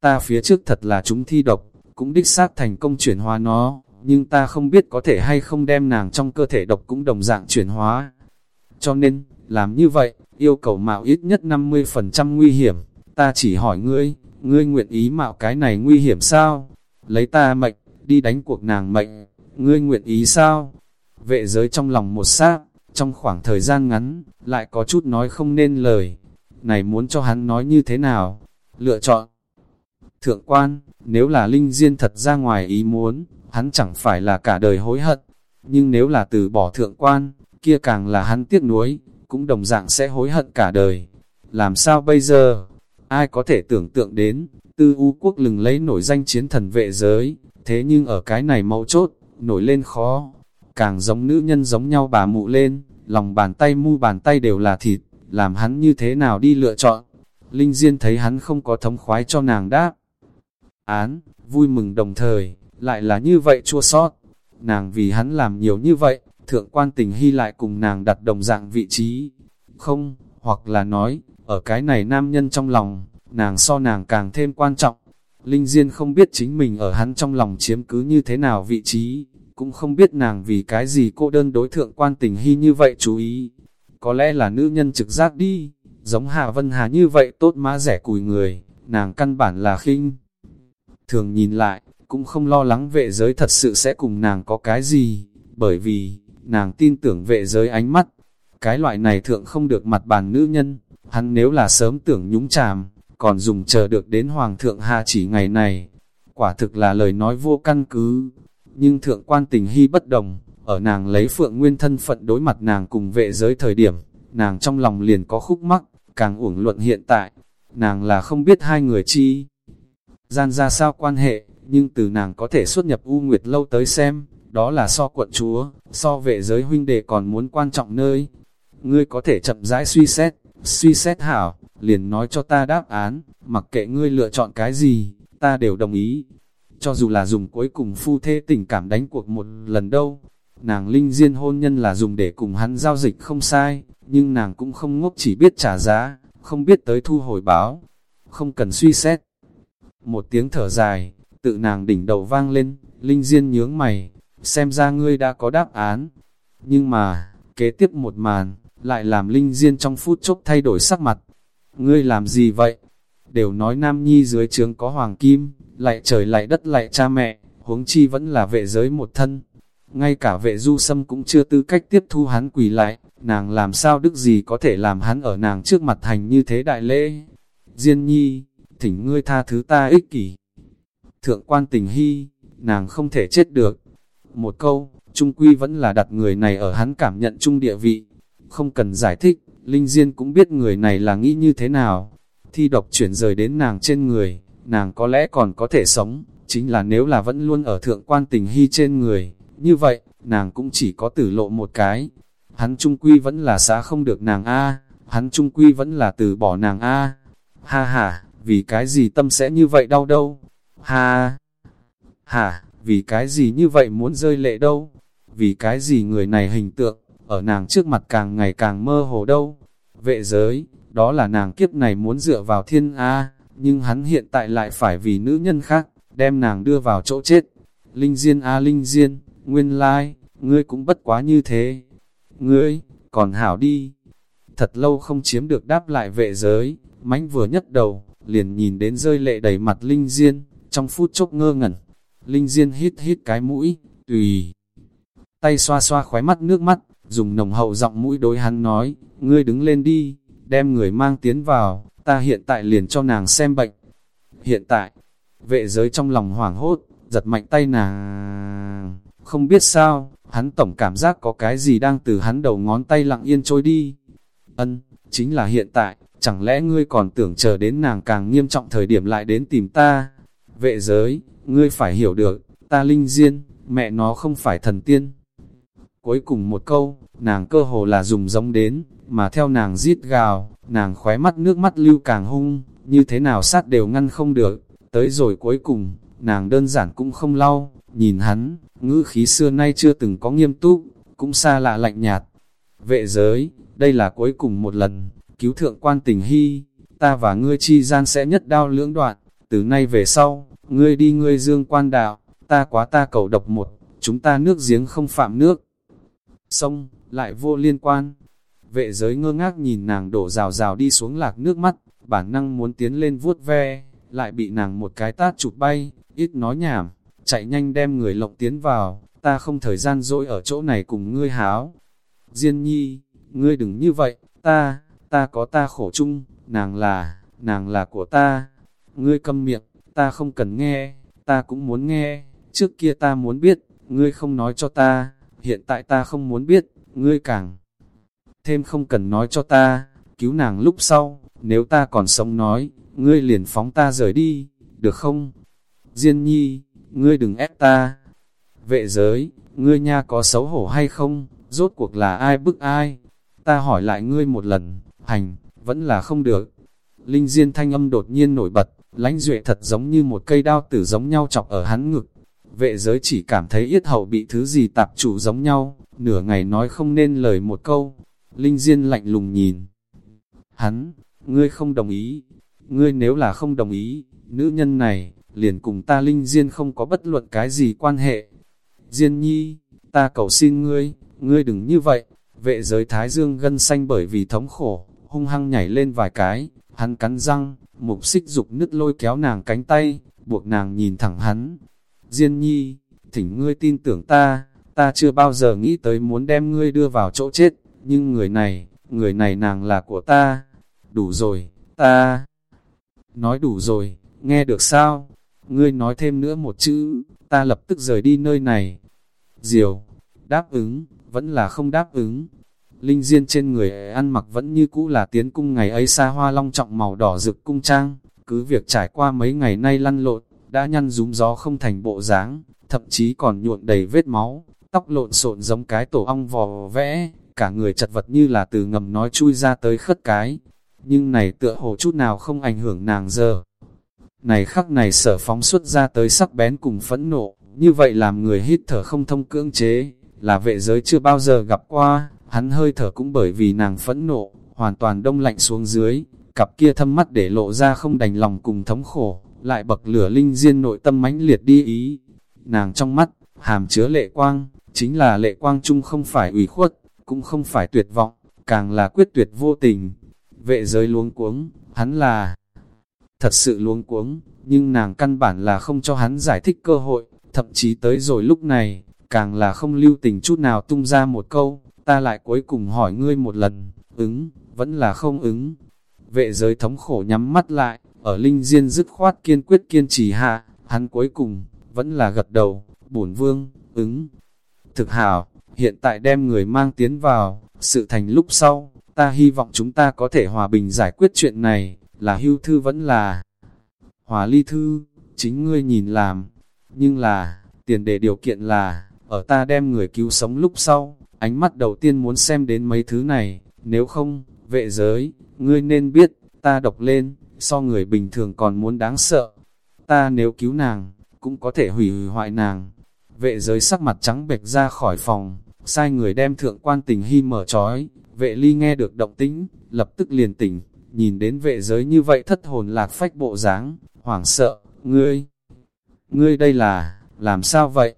Ta phía trước thật là chúng thi độc, cũng đích xác thành công chuyển hóa nó, nhưng ta không biết có thể hay không đem nàng trong cơ thể độc cũng đồng dạng chuyển hóa. Cho nên, làm như vậy, yêu cầu mạo ít nhất 50% nguy hiểm, ta chỉ hỏi ngươi, ngươi nguyện ý mạo cái này nguy hiểm sao? Lấy ta mệnh, đi đánh cuộc nàng mệnh, ngươi nguyện ý sao? Vệ giới trong lòng một sát, trong khoảng thời gian ngắn, lại có chút nói không nên lời. Này muốn cho hắn nói như thế nào? Lựa chọn. Thượng quan, nếu là linh diên thật ra ngoài ý muốn, hắn chẳng phải là cả đời hối hận. Nhưng nếu là từ bỏ thượng quan, kia càng là hắn tiếc nuối, cũng đồng dạng sẽ hối hận cả đời. Làm sao bây giờ? Ai có thể tưởng tượng đến, tư u quốc lừng lấy nổi danh chiến thần vệ giới, thế nhưng ở cái này mấu chốt, nổi lên khó, càng giống nữ nhân giống nhau bà mụ lên, lòng bàn tay mu bàn tay đều là thịt, làm hắn như thế nào đi lựa chọn. Linh Diên thấy hắn không có thống khoái cho nàng đáp. Án, vui mừng đồng thời, lại là như vậy chua sót. Nàng vì hắn làm nhiều như vậy, thượng quan tình hy lại cùng nàng đặt đồng dạng vị trí. Không, hoặc là nói, ở cái này nam nhân trong lòng, nàng so nàng càng thêm quan trọng. Linh Diên không biết chính mình ở hắn trong lòng chiếm cứ như thế nào vị trí, cũng không biết nàng vì cái gì cô đơn đối thượng quan tình hy như vậy chú ý. Có lẽ là nữ nhân trực giác đi, giống hà Vân Hà như vậy tốt má rẻ cùi người, nàng căn bản là khinh. Thường nhìn lại, cũng không lo lắng vệ giới thật sự sẽ cùng nàng có cái gì, bởi vì, nàng tin tưởng vệ giới ánh mắt. Cái loại này thượng không được mặt bàn nữ nhân, hắn nếu là sớm tưởng nhúng chàm, còn dùng chờ được đến Hoàng thượng hạ chỉ ngày này. Quả thực là lời nói vô căn cứ, nhưng thượng quan tình hy bất đồng, ở nàng lấy phượng nguyên thân phận đối mặt nàng cùng vệ giới thời điểm, nàng trong lòng liền có khúc mắc, càng uổng luận hiện tại, nàng là không biết hai người chi. Gian ra sao quan hệ, nhưng từ nàng có thể xuất nhập U Nguyệt lâu tới xem, đó là so quận chúa, so vệ giới huynh đệ còn muốn quan trọng nơi. Ngươi có thể chậm rãi suy xét, suy xét hảo, liền nói cho ta đáp án, mặc kệ ngươi lựa chọn cái gì, ta đều đồng ý. Cho dù là dùng cuối cùng phu thê tình cảm đánh cuộc một lần đâu, nàng linh diên hôn nhân là dùng để cùng hắn giao dịch không sai, nhưng nàng cũng không ngốc chỉ biết trả giá, không biết tới thu hồi báo, không cần suy xét. Một tiếng thở dài, tự nàng đỉnh đầu vang lên, linh diên nhướng mày, xem ra ngươi đã có đáp án. Nhưng mà, kế tiếp một màn, lại làm linh diên trong phút chốc thay đổi sắc mặt. Ngươi làm gì vậy? Đều nói nam nhi dưới trướng có hoàng kim, lại trời lại đất lại cha mẹ, huống chi vẫn là vệ giới một thân. Ngay cả vệ du sâm cũng chưa tư cách tiếp thu hắn quỳ lại, nàng làm sao đức gì có thể làm hắn ở nàng trước mặt hành như thế đại lễ. Diên nhi, thỉnh ngươi tha thứ ta ích kỷ. Thượng quan tình hy, nàng không thể chết được. Một câu, trung quy vẫn là đặt người này ở hắn cảm nhận chung địa vị. Không cần giải thích, Linh Diên cũng biết người này là nghĩ như thế nào. Thi độc chuyển rời đến nàng trên người, nàng có lẽ còn có thể sống, chính là nếu là vẫn luôn ở thượng quan tình hy trên người, như vậy, nàng cũng chỉ có tử lộ một cái. Hắn trung quy vẫn là xá không được nàng A, hắn trung quy vẫn là từ bỏ nàng A. Ha ha, vì cái gì tâm sẽ như vậy đau đâu? Ha! hả, vì cái gì như vậy muốn rơi lệ đâu? Vì cái gì người này hình tượng, ở nàng trước mặt càng ngày càng mơ hồ đâu? Vệ giới, đó là nàng kiếp này muốn dựa vào thiên A, nhưng hắn hiện tại lại phải vì nữ nhân khác, đem nàng đưa vào chỗ chết. Linh Diên A Linh Diên, nguyên lai, ngươi cũng bất quá như thế. Ngươi, còn hảo đi. Thật lâu không chiếm được đáp lại vệ giới, mánh vừa nhất đầu, liền nhìn đến rơi lệ đầy mặt Linh Diên, trong phút chốc ngơ ngẩn. Linh Diên hít hít cái mũi, tùy. Tay xoa xoa khóe mắt nước mắt, dùng nồng hậu giọng mũi đối hắn nói, ngươi đứng lên đi, đem người mang tiến vào, ta hiện tại liền cho nàng xem bệnh. Hiện tại, vệ giới trong lòng hoảng hốt, giật mạnh tay nàng. Không biết sao, hắn tổng cảm giác có cái gì đang từ hắn đầu ngón tay lặng yên trôi đi. Ân, chính là hiện tại, chẳng lẽ ngươi còn tưởng chờ đến nàng càng nghiêm trọng thời điểm lại đến tìm ta? Vệ giới, ngươi phải hiểu được, ta linh diên, mẹ nó không phải thần tiên. Cuối cùng một câu, nàng cơ hồ là dùng giống đến, mà theo nàng giết gào, nàng khóe mắt nước mắt lưu càng hung, như thế nào sát đều ngăn không được, tới rồi cuối cùng, nàng đơn giản cũng không lau, nhìn hắn, ngữ khí xưa nay chưa từng có nghiêm túc, cũng xa lạ lạnh nhạt. Vệ giới, đây là cuối cùng một lần, cứu thượng quan tình hy, ta và ngươi chi gian sẽ nhất đao lưỡng đoạn, từ nay về sau, ngươi đi ngươi dương quan đạo, ta quá ta cầu độc một, chúng ta nước giếng không phạm nước. Sông, lại vô liên quan. Vệ giới ngơ ngác nhìn nàng đổ rào rào đi xuống lạc nước mắt, bản năng muốn tiến lên vuốt ve, lại bị nàng một cái tát chụp bay, ít nói nhảm, chạy nhanh đem người lộng tiến vào, ta không thời gian dỗi ở chỗ này cùng ngươi háo. Diên nhi, ngươi đừng như vậy, ta, ta có ta khổ chung, nàng là, nàng là của ta. Ngươi câm miệng, ta không cần nghe, ta cũng muốn nghe, trước kia ta muốn biết, ngươi không nói cho ta, hiện tại ta không muốn biết, ngươi càng thêm không cần nói cho ta, cứu nàng lúc sau, nếu ta còn sống nói, ngươi liền phóng ta rời đi, được không? Diên nhi, ngươi đừng ép ta. Vệ giới, ngươi nha có xấu hổ hay không? Rốt cuộc là ai bức ai? Ta hỏi lại ngươi một lần, hành, vẫn là không được. Linh Diên thanh âm đột nhiên nổi bật, lãnh duệ thật giống như một cây đao tử giống nhau chọc ở hắn ngực. Vệ giới chỉ cảm thấy yết hậu bị thứ gì tạp chủ giống nhau, nửa ngày nói không nên lời một câu. Linh Diên lạnh lùng nhìn. Hắn, ngươi không đồng ý. Ngươi nếu là không đồng ý, nữ nhân này, liền cùng ta Linh Diên không có bất luận cái gì quan hệ. Diên nhi, ta cầu xin ngươi, ngươi đừng như vậy. Vệ giới Thái Dương gân xanh bởi vì thống khổ, hung hăng nhảy lên vài cái, hắn cắn răng, mục xích dục nứt lôi kéo nàng cánh tay, buộc nàng nhìn thẳng hắn. Diên nhi, thỉnh ngươi tin tưởng ta, ta chưa bao giờ nghĩ tới muốn đem ngươi đưa vào chỗ chết, nhưng người này, người này nàng là của ta. Đủ rồi, ta nói đủ rồi, nghe được sao? Ngươi nói thêm nữa một chữ, ta lập tức rời đi nơi này. Diều, đáp ứng, vẫn là không đáp ứng. Linh Diên trên người ăn mặc vẫn như cũ là tiến cung ngày ấy xa hoa long trọng màu đỏ rực cung trang, cứ việc trải qua mấy ngày nay lăn lộn, đã nhăn rúm gió không thành bộ dáng, thậm chí còn nhuộn đầy vết máu, tóc lộn xộn giống cái tổ ong vò vẽ, cả người chật vật như là từ ngầm nói chui ra tới khất cái. Nhưng này tựa hồ chút nào không ảnh hưởng nàng giờ. Này khắc này sở phóng xuất ra tới sắc bén cùng phẫn nộ, như vậy làm người hít thở không thông cưỡng chế, là vệ giới chưa bao giờ gặp qua, hắn hơi thở cũng bởi vì nàng phẫn nộ, hoàn toàn đông lạnh xuống dưới, cặp kia thâm mắt để lộ ra không đành lòng cùng thống khổ, lại bậc lửa linh diên nội tâm mãnh liệt đi ý. Nàng trong mắt, hàm chứa lệ quang, chính là lệ quang chung không phải ủy khuất, cũng không phải tuyệt vọng, càng là quyết tuyệt vô tình. Vệ giới luống cuống, hắn là thật sự luống cuống, nhưng nàng căn bản là không cho hắn giải thích cơ hội, thậm chí tới rồi lúc này, càng là không lưu tình chút nào tung ra một câu, ta lại cuối cùng hỏi ngươi một lần, ứng, vẫn là không ứng. Vệ giới thống khổ nhắm mắt lại, ở linh diên dứt khoát kiên quyết kiên trì hạ, hắn cuối cùng, vẫn là gật đầu, bổn vương, ứng. Thực hảo, hiện tại đem người mang tiến vào, sự thành lúc sau, ta hy vọng chúng ta có thể hòa bình giải quyết chuyện này, là hưu thư vẫn là hòa ly thư, chính ngươi nhìn làm, nhưng là, tiền đề điều kiện là, ở ta đem người cứu sống lúc sau, ánh mắt đầu tiên muốn xem đến mấy thứ này, nếu không, vệ giới, ngươi nên biết, ta đọc lên, so người bình thường còn muốn đáng sợ. Ta nếu cứu nàng, cũng có thể hủy hủy hoại nàng. Vệ giới sắc mặt trắng bệch ra khỏi phòng, sai người đem thượng quan tình hy mở trói. Vệ ly nghe được động tĩnh, lập tức liền tỉnh, nhìn đến vệ giới như vậy thất hồn lạc phách bộ dáng, hoảng sợ, ngươi, ngươi đây là, làm sao vậy?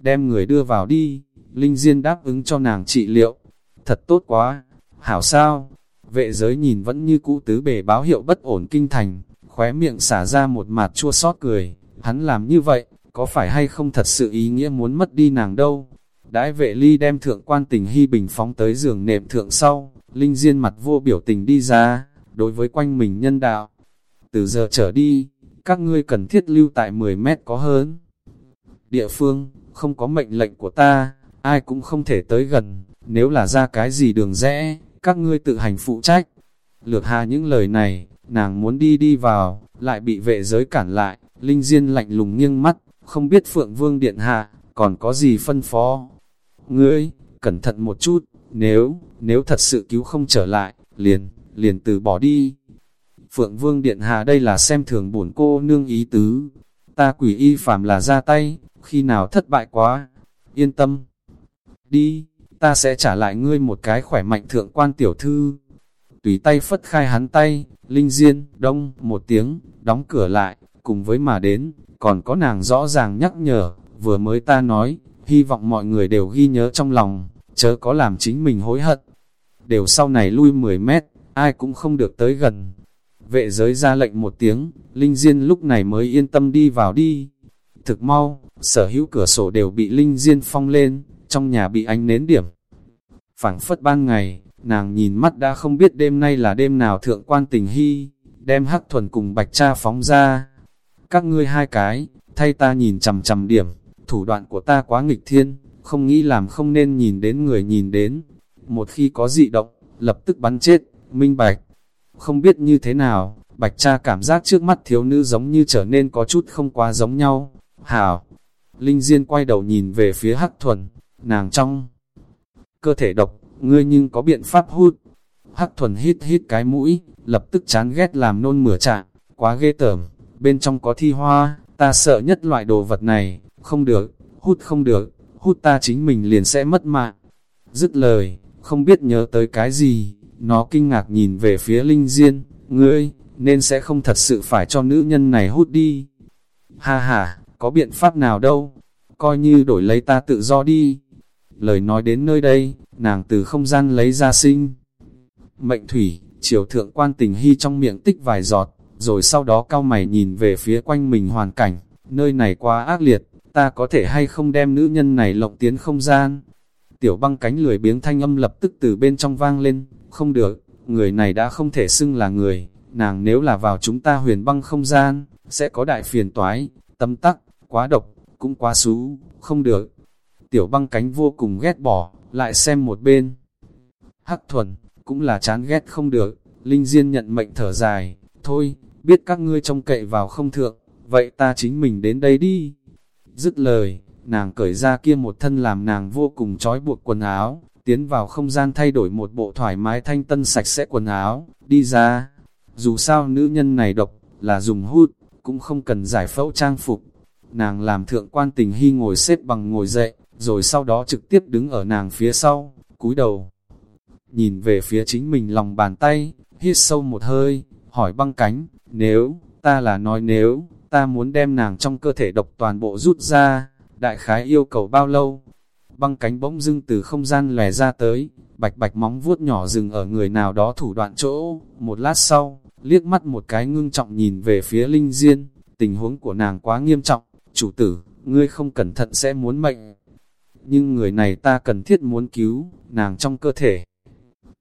Đem người đưa vào đi, Linh Diên đáp ứng cho nàng trị liệu, thật tốt quá, hảo sao? Vệ giới nhìn vẫn như cũ tứ bề báo hiệu bất ổn kinh thành, khóe miệng xả ra một mặt chua xót cười, hắn làm như vậy, có phải hay không thật sự ý nghĩa muốn mất đi nàng đâu? Đãi vệ ly đem thượng quan tình hy bình phóng tới giường nệm thượng sau, Linh Diên mặt vô biểu tình đi ra, đối với quanh mình nhân đạo. Từ giờ trở đi, các ngươi cần thiết lưu tại 10 mét có hơn. Địa phương, không có mệnh lệnh của ta, ai cũng không thể tới gần, nếu là ra cái gì đường rẽ, các ngươi tự hành phụ trách. Lược hà những lời này, nàng muốn đi đi vào, lại bị vệ giới cản lại, Linh Diên lạnh lùng nghiêng mắt, không biết Phượng Vương Điện Hạ, còn có gì phân phó. Ngươi, cẩn thận một chút, nếu, nếu thật sự cứu không trở lại, liền, liền từ bỏ đi. Phượng Vương Điện Hạ đây là xem thường bổn cô nương ý tứ. Ta quỷ y phàm là ra tay, khi nào thất bại quá, yên tâm. Đi, ta sẽ trả lại ngươi một cái khỏe mạnh thượng quan tiểu thư. Tùy tay phất khai hắn tay, linh diên, đông, một tiếng, đóng cửa lại, cùng với mà đến, còn có nàng rõ ràng nhắc nhở, vừa mới ta nói, hy vọng mọi người đều ghi nhớ trong lòng, chớ có làm chính mình hối hận. Đều sau này lui 10 mét, ai cũng không được tới gần. Vệ giới ra lệnh một tiếng, Linh Diên lúc này mới yên tâm đi vào đi. Thực mau, sở hữu cửa sổ đều bị Linh Diên phong lên, trong nhà bị ánh nến điểm. phảng phất ban ngày, nàng nhìn mắt đã không biết đêm nay là đêm nào thượng quan tình hy, đem hắc thuần cùng bạch cha phóng ra. Các ngươi hai cái, thay ta nhìn chầm chầm điểm, thủ đoạn của ta quá nghịch thiên, không nghĩ làm không nên nhìn đến người nhìn đến. Một khi có dị động, lập tức bắn chết, minh bạch. Không biết như thế nào, bạch cha cảm giác trước mắt thiếu nữ giống như trở nên có chút không quá giống nhau. Hảo! Linh Diên quay đầu nhìn về phía hắc thuần, nàng trong cơ thể độc, ngươi nhưng có biện pháp hút. Hắc thuần hít hít cái mũi, lập tức chán ghét làm nôn mửa trạng, quá ghê tởm, bên trong có thi hoa, ta sợ nhất loại đồ vật này, không được, hút không được, hút ta chính mình liền sẽ mất mạng. Dứt lời, không biết nhớ tới cái gì, nó kinh ngạc nhìn về phía Linh Diên, ngươi, nên sẽ không thật sự phải cho nữ nhân này hút đi. Ha ha, có biện pháp nào đâu, coi như đổi lấy ta tự do đi. Lời nói đến nơi đây, nàng từ không gian lấy ra sinh. Mệnh thủy, triều thượng quan tình hy trong miệng tích vài giọt, rồi sau đó cao mày nhìn về phía quanh mình hoàn cảnh, nơi này quá ác liệt, ta có thể hay không đem nữ nhân này lộng tiến không gian. Tiểu băng cánh lười biếng thanh âm lập tức từ bên trong vang lên, không được, người này đã không thể xưng là người, nàng nếu là vào chúng ta huyền băng không gian, sẽ có đại phiền toái, tâm tắc, quá độc, cũng quá xú, không được. Tiểu băng cánh vô cùng ghét bỏ, lại xem một bên. Hắc thuần, cũng là chán ghét không được, Linh Diên nhận mệnh thở dài, thôi, biết các ngươi trông cậy vào không thượng, vậy ta chính mình đến đây đi. Dứt lời, nàng cởi ra kia một thân làm nàng vô cùng trói buộc quần áo, tiến vào không gian thay đổi một bộ thoải mái thanh tân sạch sẽ quần áo, đi ra. Dù sao nữ nhân này độc, là dùng hút, cũng không cần giải phẫu trang phục. Nàng làm thượng quan tình hy ngồi xếp bằng ngồi dậy, rồi sau đó trực tiếp đứng ở nàng phía sau, cúi đầu. Nhìn về phía chính mình lòng bàn tay, hít sâu một hơi, hỏi băng cánh, nếu, ta là nói nếu, ta muốn đem nàng trong cơ thể độc toàn bộ rút ra, đại khái yêu cầu bao lâu? Băng cánh bỗng dưng từ không gian lè ra tới, bạch bạch móng vuốt nhỏ dừng ở người nào đó thủ đoạn chỗ, một lát sau, liếc mắt một cái ngưng trọng nhìn về phía Linh Diên, tình huống của nàng quá nghiêm trọng, chủ tử, ngươi không cẩn thận sẽ muốn mệnh. Nhưng người này ta cần thiết muốn cứu, nàng trong cơ thể.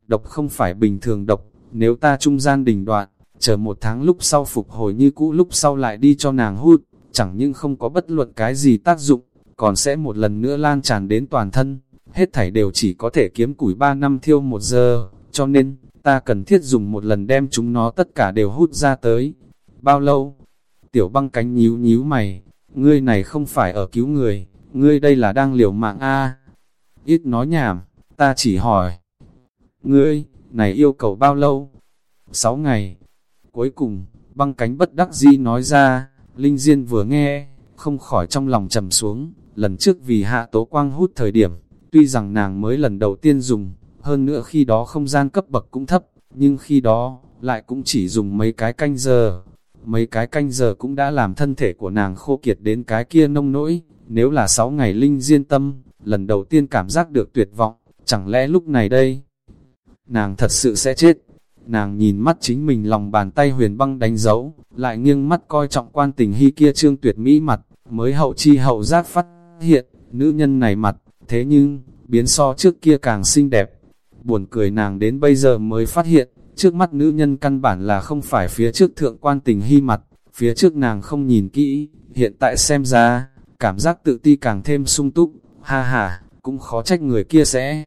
Độc không phải bình thường độc, nếu ta trung gian đình đoạn, chờ một tháng lúc sau phục hồi như cũ lúc sau lại đi cho nàng hút, chẳng nhưng không có bất luận cái gì tác dụng, còn sẽ một lần nữa lan tràn đến toàn thân, hết thảy đều chỉ có thể kiếm củi 3 năm thiêu một giờ, cho nên, ta cần thiết dùng một lần đem chúng nó tất cả đều hút ra tới. Bao lâu? Tiểu băng cánh nhíu nhíu mày, ngươi này không phải ở cứu người, ngươi đây là đang liều mạng a Ít nói nhảm, ta chỉ hỏi. Ngươi, này yêu cầu bao lâu? sáu ngày. Cuối cùng, băng cánh bất đắc di nói ra, Linh Diên vừa nghe, không khỏi trong lòng trầm xuống, lần trước vì hạ tố quang hút thời điểm, tuy rằng nàng mới lần đầu tiên dùng, hơn nữa khi đó không gian cấp bậc cũng thấp, nhưng khi đó, lại cũng chỉ dùng mấy cái canh giờ. Mấy cái canh giờ cũng đã làm thân thể của nàng khô kiệt đến cái kia nông nỗi, nếu là 6 ngày linh diên tâm, lần đầu tiên cảm giác được tuyệt vọng, chẳng lẽ lúc này đây, nàng thật sự sẽ chết. Nàng nhìn mắt chính mình lòng bàn tay huyền băng đánh dấu, lại nghiêng mắt coi trọng quan tình hy kia trương tuyệt mỹ mặt, mới hậu chi hậu giác phát hiện, nữ nhân này mặt, thế nhưng, biến so trước kia càng xinh đẹp. Buồn cười nàng đến bây giờ mới phát hiện, trước mắt nữ nhân căn bản là không phải phía trước thượng quan tình hy mặt, phía trước nàng không nhìn kỹ, hiện tại xem ra, cảm giác tự ti càng thêm sung túc, ha ha, cũng khó trách người kia sẽ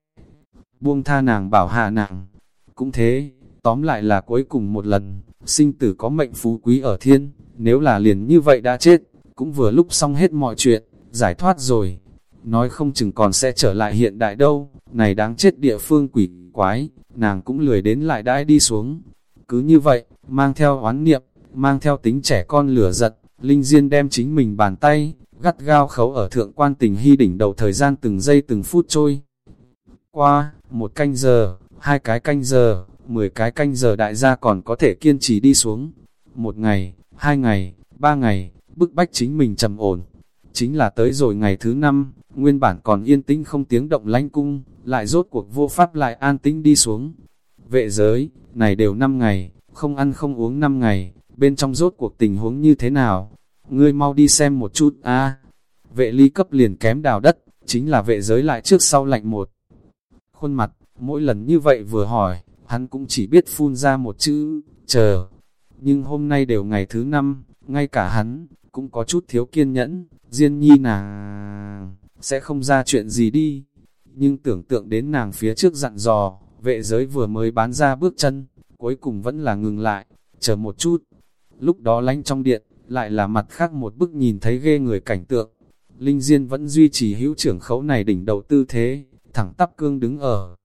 buông tha nàng bảo hạ nàng. Cũng thế, tóm lại là cuối cùng một lần, sinh tử có mệnh phú quý ở thiên, nếu là liền như vậy đã chết, cũng vừa lúc xong hết mọi chuyện, giải thoát rồi. Nói không chừng còn sẽ trở lại hiện đại đâu, này đáng chết địa phương quỷ quái, nàng cũng lười đến lại đãi đi xuống. Cứ như vậy, mang theo oán niệm, mang theo tính trẻ con lửa giật, Linh Diên đem chính mình bàn tay, gắt gao khấu ở thượng quan tình hy đỉnh đầu thời gian từng giây từng phút trôi. Qua, một canh giờ, hai cái canh giờ, mười cái canh giờ đại gia còn có thể kiên trì đi xuống. Một ngày, hai ngày, ba ngày, bức bách chính mình trầm ổn. Chính là tới rồi ngày thứ năm, nguyên bản còn yên tĩnh không tiếng động lánh cung, lại rốt cuộc vô pháp lại an tĩnh đi xuống. Vệ giới, này đều năm ngày, không ăn không uống năm ngày, bên trong rốt cuộc tình huống như thế nào? Ngươi mau đi xem một chút, a Vệ ly cấp liền kém đào đất, chính là vệ giới lại trước sau lạnh một. Khuôn mặt, mỗi lần như vậy vừa hỏi, hắn cũng chỉ biết phun ra một chữ, chờ. Nhưng hôm nay đều ngày thứ năm, ngay cả hắn, cũng có chút thiếu kiên nhẫn, Diên nhi nàng, sẽ không ra chuyện gì đi. Nhưng tưởng tượng đến nàng phía trước dặn dò, vệ giới vừa mới bán ra bước chân, cuối cùng vẫn là ngừng lại, chờ một chút. Lúc đó lánh trong điện, lại là mặt khác một bức nhìn thấy ghê người cảnh tượng. Linh Diên vẫn duy trì hữu trưởng khấu này đỉnh đầu tư thế, thẳng tắp cương đứng ở.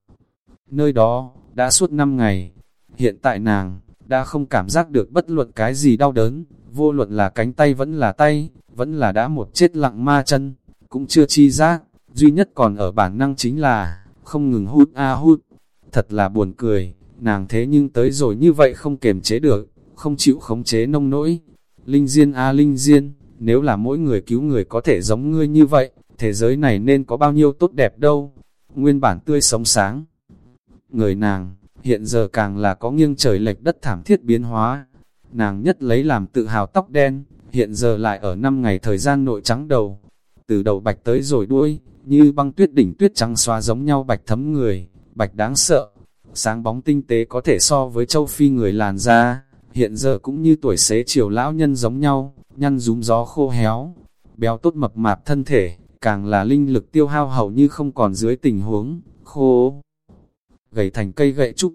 Nơi đó, đã suốt 5 ngày, hiện tại nàng, đã không cảm giác được bất luận cái gì đau đớn, vô luận là cánh tay vẫn là tay, vẫn là đã một chết lặng ma chân, cũng chưa chi giác, duy nhất còn ở bản năng chính là, không ngừng hút a hút. Thật là buồn cười, nàng thế nhưng tới rồi như vậy không kềm chế được, không chịu khống chế nông nỗi. Linh Diên a Linh Diên, nếu là mỗi người cứu người có thể giống ngươi như vậy, thế giới này nên có bao nhiêu tốt đẹp đâu. Nguyên bản tươi sống sáng. Người nàng, hiện giờ càng là có nghiêng trời lệch đất thảm thiết biến hóa. Nàng nhất lấy làm tự hào tóc đen, hiện giờ lại ở năm ngày thời gian nội trắng đầu. Từ đầu bạch tới rồi đuôi, như băng tuyết đỉnh tuyết trắng xóa giống nhau bạch thấm người, bạch đáng sợ. Sáng bóng tinh tế có thể so với châu phi người làn da, hiện giờ cũng như tuổi xế chiều lão nhân giống nhau, nhăn rúm gió khô héo, béo tốt mập mạp thân thể, càng là linh lực tiêu hao hầu như không còn dưới tình huống, khô, gầy thành cây gậy trúc,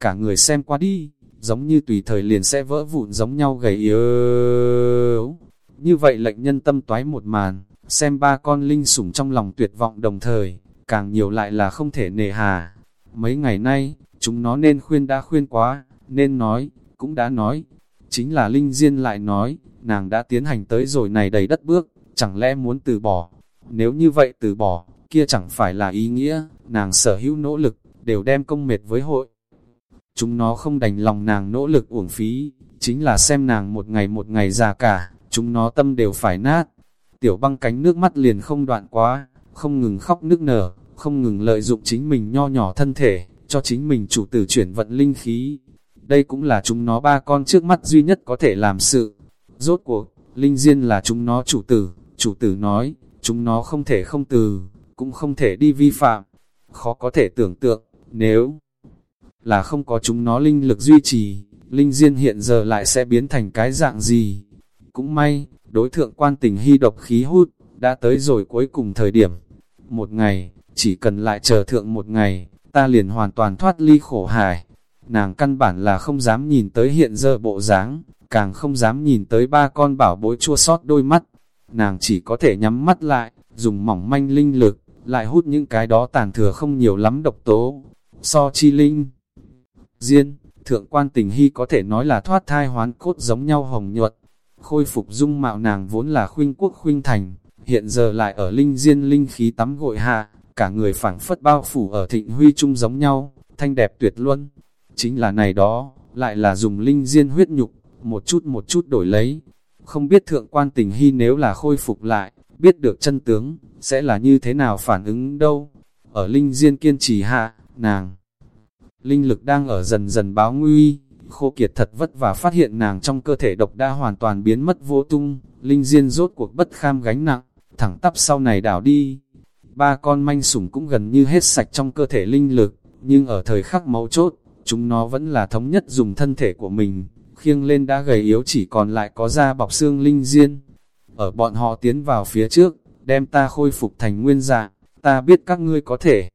cả người xem qua đi, giống như tùy thời liền sẽ vỡ vụn giống nhau gầy yếu. Như vậy lệnh nhân tâm toái một màn, xem ba con linh sủng trong lòng tuyệt vọng đồng thời, càng nhiều lại là không thể nề hà. Mấy ngày nay, chúng nó nên khuyên đã khuyên quá, nên nói, cũng đã nói. Chính là Linh Diên lại nói, nàng đã tiến hành tới rồi này đầy đất bước, chẳng lẽ muốn từ bỏ. Nếu như vậy từ bỏ, kia chẳng phải là ý nghĩa, nàng sở hữu nỗ lực, đều đem công mệt với hội. Chúng nó không đành lòng nàng nỗ lực uổng phí, chính là xem nàng một ngày một ngày già cả, chúng nó tâm đều phải nát. Tiểu băng cánh nước mắt liền không đoạn quá, không ngừng khóc nước nở, không ngừng lợi dụng chính mình nho nhỏ thân thể, cho chính mình chủ tử chuyển vận linh khí. Đây cũng là chúng nó ba con trước mắt duy nhất có thể làm sự. Rốt cuộc, Linh Diên là chúng nó chủ tử, chủ tử nói, chúng nó không thể không từ, cũng không thể đi vi phạm. Khó có thể tưởng tượng, nếu là không có chúng nó linh lực duy trì, Linh Diên hiện giờ lại sẽ biến thành cái dạng gì. Cũng may, đối thượng quan tình hy độc khí hút, đã tới rồi cuối cùng thời điểm. Một ngày, chỉ cần lại chờ thượng một ngày, ta liền hoàn toàn thoát ly khổ hải. Nàng căn bản là không dám nhìn tới hiện giờ bộ dáng, càng không dám nhìn tới ba con bảo bối chua sót đôi mắt. Nàng chỉ có thể nhắm mắt lại, dùng mỏng manh linh lực, lại hút những cái đó tàn thừa không nhiều lắm độc tố. So chi linh, diên, thượng quan tình hy có thể nói là thoát thai hoán cốt giống nhau hồng nhuận. Khôi phục dung mạo nàng vốn là khuynh quốc khuynh thành, hiện giờ lại ở linh diên linh khí tắm gội hạ, cả người phảng phất bao phủ ở thịnh huy chung giống nhau, thanh đẹp tuyệt luân. Chính là này đó, lại là dùng linh diên huyết nhục, một chút một chút đổi lấy. Không biết thượng quan tình hy nếu là khôi phục lại, biết được chân tướng, sẽ là như thế nào phản ứng đâu. Ở linh diên kiên trì hạ, nàng, linh lực đang ở dần dần báo nguy, khô kiệt thật vất và phát hiện nàng trong cơ thể độc đã hoàn toàn biến mất vô tung, linh diên rốt cuộc bất kham gánh nặng, thẳng tắp sau này đảo đi. Ba con manh sủng cũng gần như hết sạch trong cơ thể linh lực, nhưng ở thời khắc mấu chốt, chúng nó vẫn là thống nhất dùng thân thể của mình, khiêng lên đã gầy yếu chỉ còn lại có da bọc xương linh diên. Ở bọn họ tiến vào phía trước, đem ta khôi phục thành nguyên dạng, ta biết các ngươi có thể.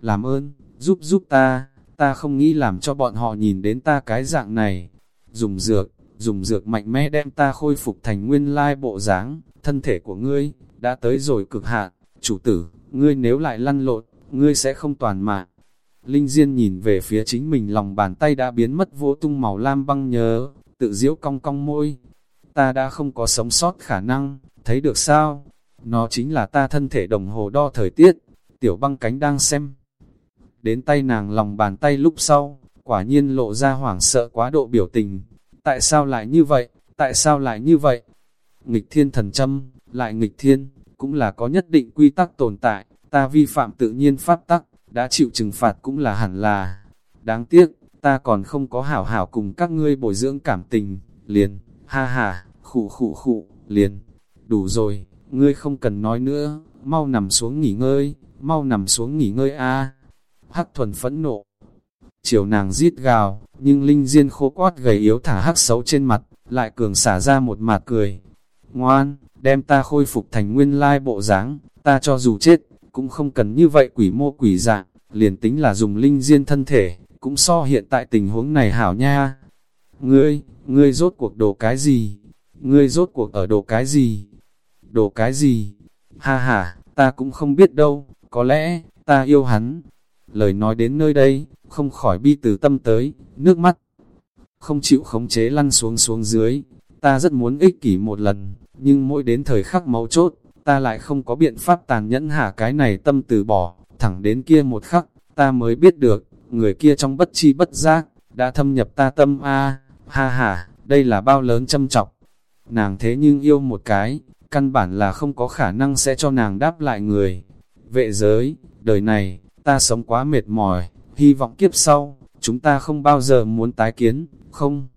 Làm ơn, giúp giúp ta, ta không nghĩ làm cho bọn họ nhìn đến ta cái dạng này. Dùng dược, dùng dược mạnh mẽ đem ta khôi phục thành nguyên lai bộ dáng, thân thể của ngươi, đã tới rồi cực hạn, chủ tử, ngươi nếu lại lăn lộn, ngươi sẽ không toàn mạng. Linh Diên nhìn về phía chính mình lòng bàn tay đã biến mất vô tung màu lam băng nhớ, tự diễu cong cong môi. Ta đã không có sống sót khả năng, thấy được sao? Nó chính là ta thân thể đồng hồ đo thời tiết, tiểu băng cánh đang xem. Đến tay nàng lòng bàn tay lúc sau, quả nhiên lộ ra hoảng sợ quá độ biểu tình. Tại sao lại như vậy? Tại sao lại như vậy? Nghịch thiên thần châm, lại nghịch thiên, cũng là có nhất định quy tắc tồn tại, ta vi phạm tự nhiên pháp tắc, đã chịu trừng phạt cũng là hẳn là. Đáng tiếc, ta còn không có hảo hảo cùng các ngươi bồi dưỡng cảm tình, liền, ha ha, khụ khụ khụ, liền, đủ rồi, ngươi không cần nói nữa, mau nằm xuống nghỉ ngơi, mau nằm xuống nghỉ ngơi a Hắc thuần phẫn nộ, chiều nàng giết gào, nhưng linh diên khô quát gầy yếu thả hắc xấu trên mặt, lại cường xả ra một mạt cười. Ngoan, đem ta khôi phục thành nguyên lai bộ dáng, ta cho dù chết, cũng không cần như vậy quỷ mô quỷ dạng, liền tính là dùng linh diên thân thể, cũng so hiện tại tình huống này hảo nha. Ngươi, ngươi rốt cuộc đồ cái gì? Ngươi rốt cuộc ở đồ cái gì? Đồ cái gì? Ha ha, ta cũng không biết đâu, có lẽ, ta yêu hắn. Lời nói đến nơi đây, không khỏi bi từ tâm tới, nước mắt. Không chịu khống chế lăn xuống xuống dưới, ta rất muốn ích kỷ một lần, nhưng mỗi đến thời khắc máu chốt, ta lại không có biện pháp tàn nhẫn hạ cái này tâm từ bỏ, thẳng đến kia một khắc, ta mới biết được, người kia trong bất chi bất giác, đã thâm nhập ta tâm a ha ha, đây là bao lớn châm trọng. Nàng thế nhưng yêu một cái, căn bản là không có khả năng sẽ cho nàng đáp lại người. Vệ giới, đời này, ta sống quá mệt mỏi, hy vọng kiếp sau, chúng ta không bao giờ muốn tái kiến, không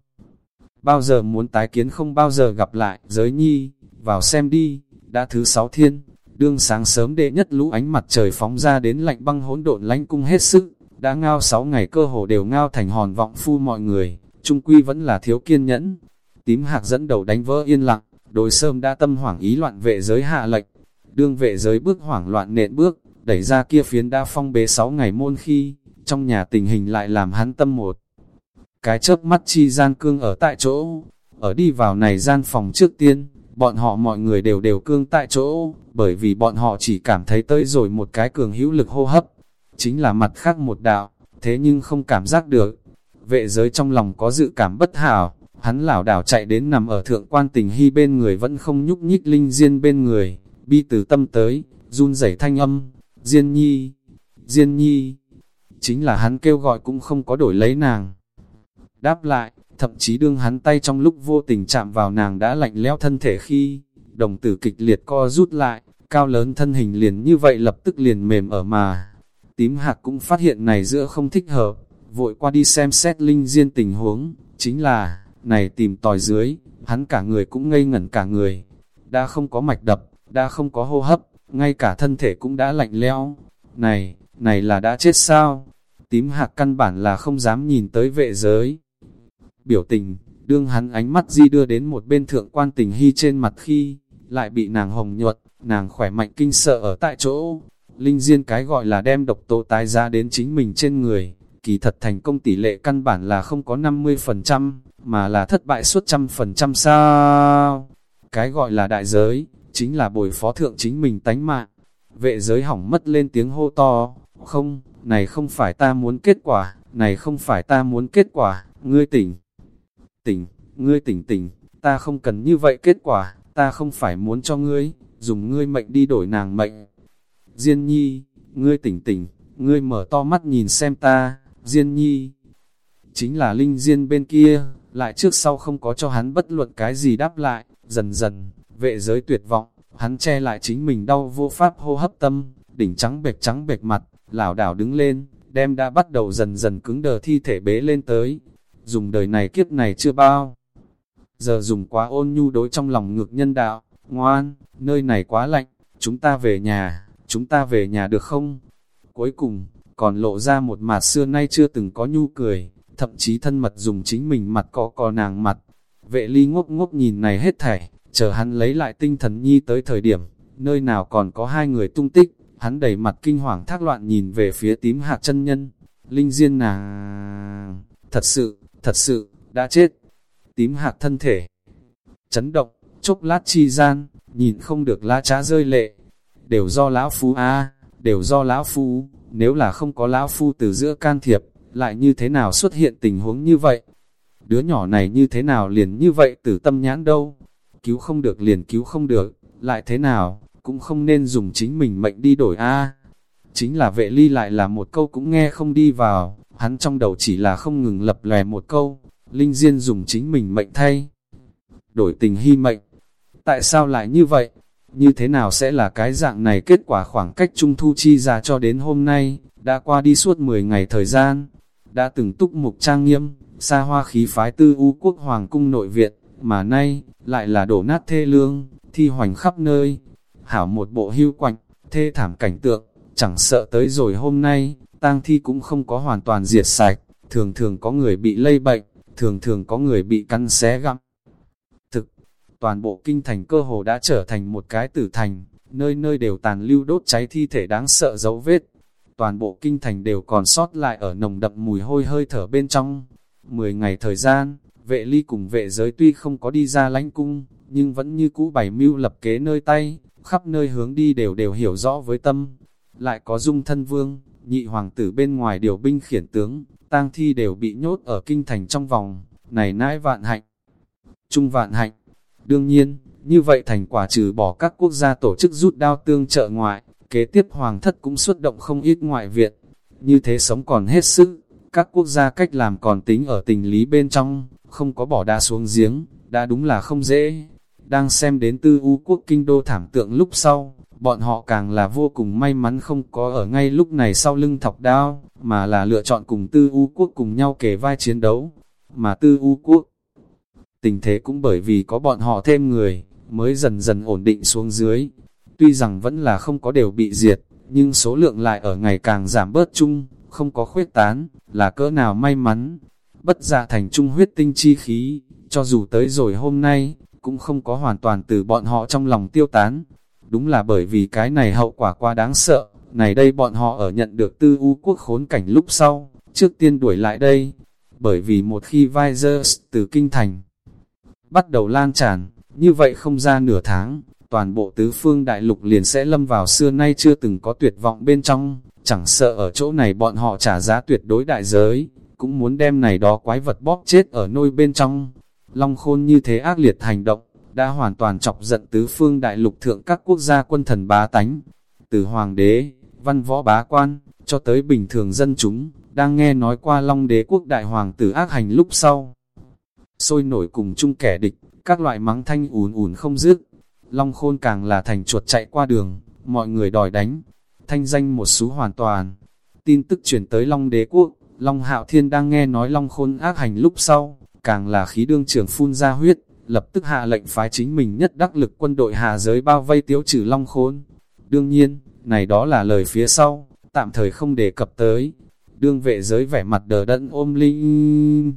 bao giờ muốn tái kiến không bao giờ gặp lại, giới nhi, vào xem đi, đã thứ sáu thiên, đương sáng sớm đệ nhất lũ ánh mặt trời phóng ra đến lạnh băng hỗn độn lánh cung hết sức, đã ngao sáu ngày cơ hồ đều ngao thành hòn vọng phu mọi người, trung quy vẫn là thiếu kiên nhẫn. Tím hạc dẫn đầu đánh vỡ yên lặng, đối sơm đã tâm hoảng ý loạn vệ giới hạ lệnh. Đương vệ giới bước hoảng loạn nện bước, đẩy ra kia phiến đã phong bế 6 ngày môn khi, trong nhà tình hình lại làm hắn tâm một. Cái chớp mắt chi gian cương ở tại chỗ, ở đi vào này gian phòng trước tiên, bọn họ mọi người đều đều cương tại chỗ, bởi vì bọn họ chỉ cảm thấy tới rồi một cái cường hữu lực hô hấp, chính là mặt khác một đạo, thế nhưng không cảm giác được. Vệ giới trong lòng có dự cảm bất hảo, hắn lảo đảo chạy đến nằm ở thượng quan tình hy bên người vẫn không nhúc nhích linh diên bên người, bi từ tâm tới, run rẩy thanh âm, Diên nhi, Diên nhi, chính là hắn kêu gọi cũng không có đổi lấy nàng. Đáp lại, thậm chí đương hắn tay trong lúc vô tình chạm vào nàng đã lạnh lẽo thân thể khi, đồng tử kịch liệt co rút lại, cao lớn thân hình liền như vậy lập tức liền mềm ở mà. Tím hạc cũng phát hiện này giữa không thích hợp, vội qua đi xem xét linh diên tình huống, chính là, này tìm tòi dưới, hắn cả người cũng ngây ngẩn cả người, đã không có mạch đập, đã không có hô hấp, ngay cả thân thể cũng đã lạnh lẽo. Này, này là đã chết sao? Tím hạc căn bản là không dám nhìn tới vệ giới. Biểu tình, đương hắn ánh mắt di đưa đến một bên thượng quan tình hy trên mặt khi, lại bị nàng hồng nhuận, nàng khỏe mạnh kinh sợ ở tại chỗ. Linh Diên cái gọi là đem độc tố tái ra đến chính mình trên người, kỳ thật thành công tỷ lệ căn bản là không có 50%, mà là thất bại suốt trăm phần trăm sao. Cái gọi là đại giới, chính là bồi phó thượng chính mình tánh mạng. Vệ giới hỏng mất lên tiếng hô to, không, này không phải ta muốn kết quả, này không phải ta muốn kết quả, ngươi tỉnh. Tỉnh, ngươi tỉnh tỉnh, ta không cần như vậy kết quả, ta không phải muốn cho ngươi, dùng ngươi mệnh đi đổi nàng mệnh. Diên nhi, ngươi tỉnh tỉnh, ngươi mở to mắt nhìn xem ta, Diên nhi. Chính là Linh Diên bên kia, lại trước sau không có cho hắn bất luận cái gì đáp lại, dần dần, vệ giới tuyệt vọng, hắn che lại chính mình đau vô pháp hô hấp tâm, đỉnh trắng bệch trắng bệch mặt, lảo đảo đứng lên, đem đã bắt đầu dần dần cứng đờ thi thể bế lên tới. Dùng đời này kiếp này chưa bao. Giờ dùng quá ôn nhu đối trong lòng ngược nhân đạo, ngoan, nơi này quá lạnh, chúng ta về nhà, chúng ta về nhà được không? Cuối cùng, còn lộ ra một mặt xưa nay chưa từng có nhu cười, thậm chí thân mật dùng chính mình mặt có cò nàng mặt. Vệ ly ngốc ngốc nhìn này hết thảy, chờ hắn lấy lại tinh thần nhi tới thời điểm, nơi nào còn có hai người tung tích, hắn đầy mặt kinh hoàng thác loạn nhìn về phía tím hạt chân nhân, linh diên nàng, thật sự, thật sự, đã chết, tím hạt thân thể, chấn động, chốc lát chi gian, nhìn không được lá trá rơi lệ, đều do lão phu a đều do lão phu, nếu là không có lão phu từ giữa can thiệp, lại như thế nào xuất hiện tình huống như vậy? Đứa nhỏ này như thế nào liền như vậy từ tâm nhãn đâu? Cứu không được liền cứu không được, lại thế nào, cũng không nên dùng chính mình mệnh đi đổi a. Chính là vệ ly lại là một câu cũng nghe không đi vào, hắn trong đầu chỉ là không ngừng lập lè một câu, Linh Diên dùng chính mình mệnh thay. Đổi tình hy mệnh. Tại sao lại như vậy? Như thế nào sẽ là cái dạng này? Kết quả khoảng cách trung thu chi ra cho đến hôm nay, đã qua đi suốt 10 ngày thời gian, đã từng túc mục trang nghiêm, xa hoa khí phái tư u quốc hoàng cung nội viện, mà nay, lại là đổ nát thê lương, thi hoành khắp nơi. Hảo một bộ hưu quạnh, thê thảm cảnh tượng, chẳng sợ tới rồi hôm nay, tang thi cũng không có hoàn toàn diệt sạch, thường thường có người bị lây bệnh, thường thường có người bị cắn xé gặm. Thực, toàn bộ kinh thành cơ hồ đã trở thành một cái tử thành, nơi nơi đều tàn lưu đốt cháy thi thể đáng sợ dấu vết. Toàn bộ kinh thành đều còn sót lại ở nồng đậm mùi hôi hơi thở bên trong. Mười ngày thời gian, vệ ly cùng vệ giới tuy không có đi ra lãnh cung, nhưng vẫn như cũ bày mưu lập kế nơi tay, khắp nơi hướng đi đều đều hiểu rõ với tâm. Lại có dung thân vương, nhị hoàng tử bên ngoài điều binh khiển tướng, tang thi đều bị nhốt ở kinh thành trong vòng, này nãi vạn hạnh, trung vạn hạnh. Đương nhiên, như vậy thành quả trừ bỏ các quốc gia tổ chức rút đao tương trợ ngoại, kế tiếp hoàng thất cũng xuất động không ít ngoại viện. Như thế sống còn hết sức, các quốc gia cách làm còn tính ở tình lý bên trong, không có bỏ đa xuống giếng, đã đúng là không dễ. Đang xem đến tư u quốc kinh đô thảm tượng lúc sau, bọn họ càng là vô cùng may mắn không có ở ngay lúc này sau lưng thọc đao, mà là lựa chọn cùng tư u quốc cùng nhau kề vai chiến đấu, mà tư u quốc. Tình thế cũng bởi vì có bọn họ thêm người, mới dần dần ổn định xuống dưới. Tuy rằng vẫn là không có đều bị diệt, nhưng số lượng lại ở ngày càng giảm bớt chung, không có khuyết tán, là cỡ nào may mắn bất dạ thành trung huyết tinh chi khí, cho dù tới rồi hôm nay, cũng không có hoàn toàn từ bọn họ trong lòng tiêu tán. Đúng là bởi vì cái này hậu quả quá đáng sợ, này đây bọn họ ở nhận được tư u quốc khốn cảnh lúc sau, trước tiên đuổi lại đây. Bởi vì một khi Visors từ kinh thành bắt đầu lan tràn, như vậy không ra nửa tháng, toàn bộ tứ phương đại lục liền sẽ lâm vào xưa nay chưa từng có tuyệt vọng bên trong, chẳng sợ ở chỗ này bọn họ trả giá tuyệt đối đại giới, cũng muốn đem này đó quái vật bóp chết ở nôi bên trong. Long khôn như thế ác liệt hành động, đã hoàn toàn chọc giận tứ phương đại lục thượng các quốc gia quân thần bá tánh. Từ hoàng đế, văn võ bá quan, cho tới bình thường dân chúng, đang nghe nói qua long đế quốc đại hoàng tử ác hành lúc sau. Sôi nổi cùng chung kẻ địch, các loại mắng thanh ùn ùn không dứt. Long khôn càng là thành chuột chạy qua đường, mọi người đòi đánh. Thanh danh một số hoàn toàn. Tin tức chuyển tới Long đế quốc, Long hạo thiên đang nghe nói Long khôn ác hành lúc sau, càng là khí đương trưởng phun ra huyết, lập tức hạ lệnh phái chính mình nhất đắc lực quân đội hạ giới bao vây tiếu trừ Long khôn. Đương nhiên, này đó là lời phía sau, tạm thời không đề cập tới. Đương vệ giới vẻ mặt đờ đẫn ôm linh.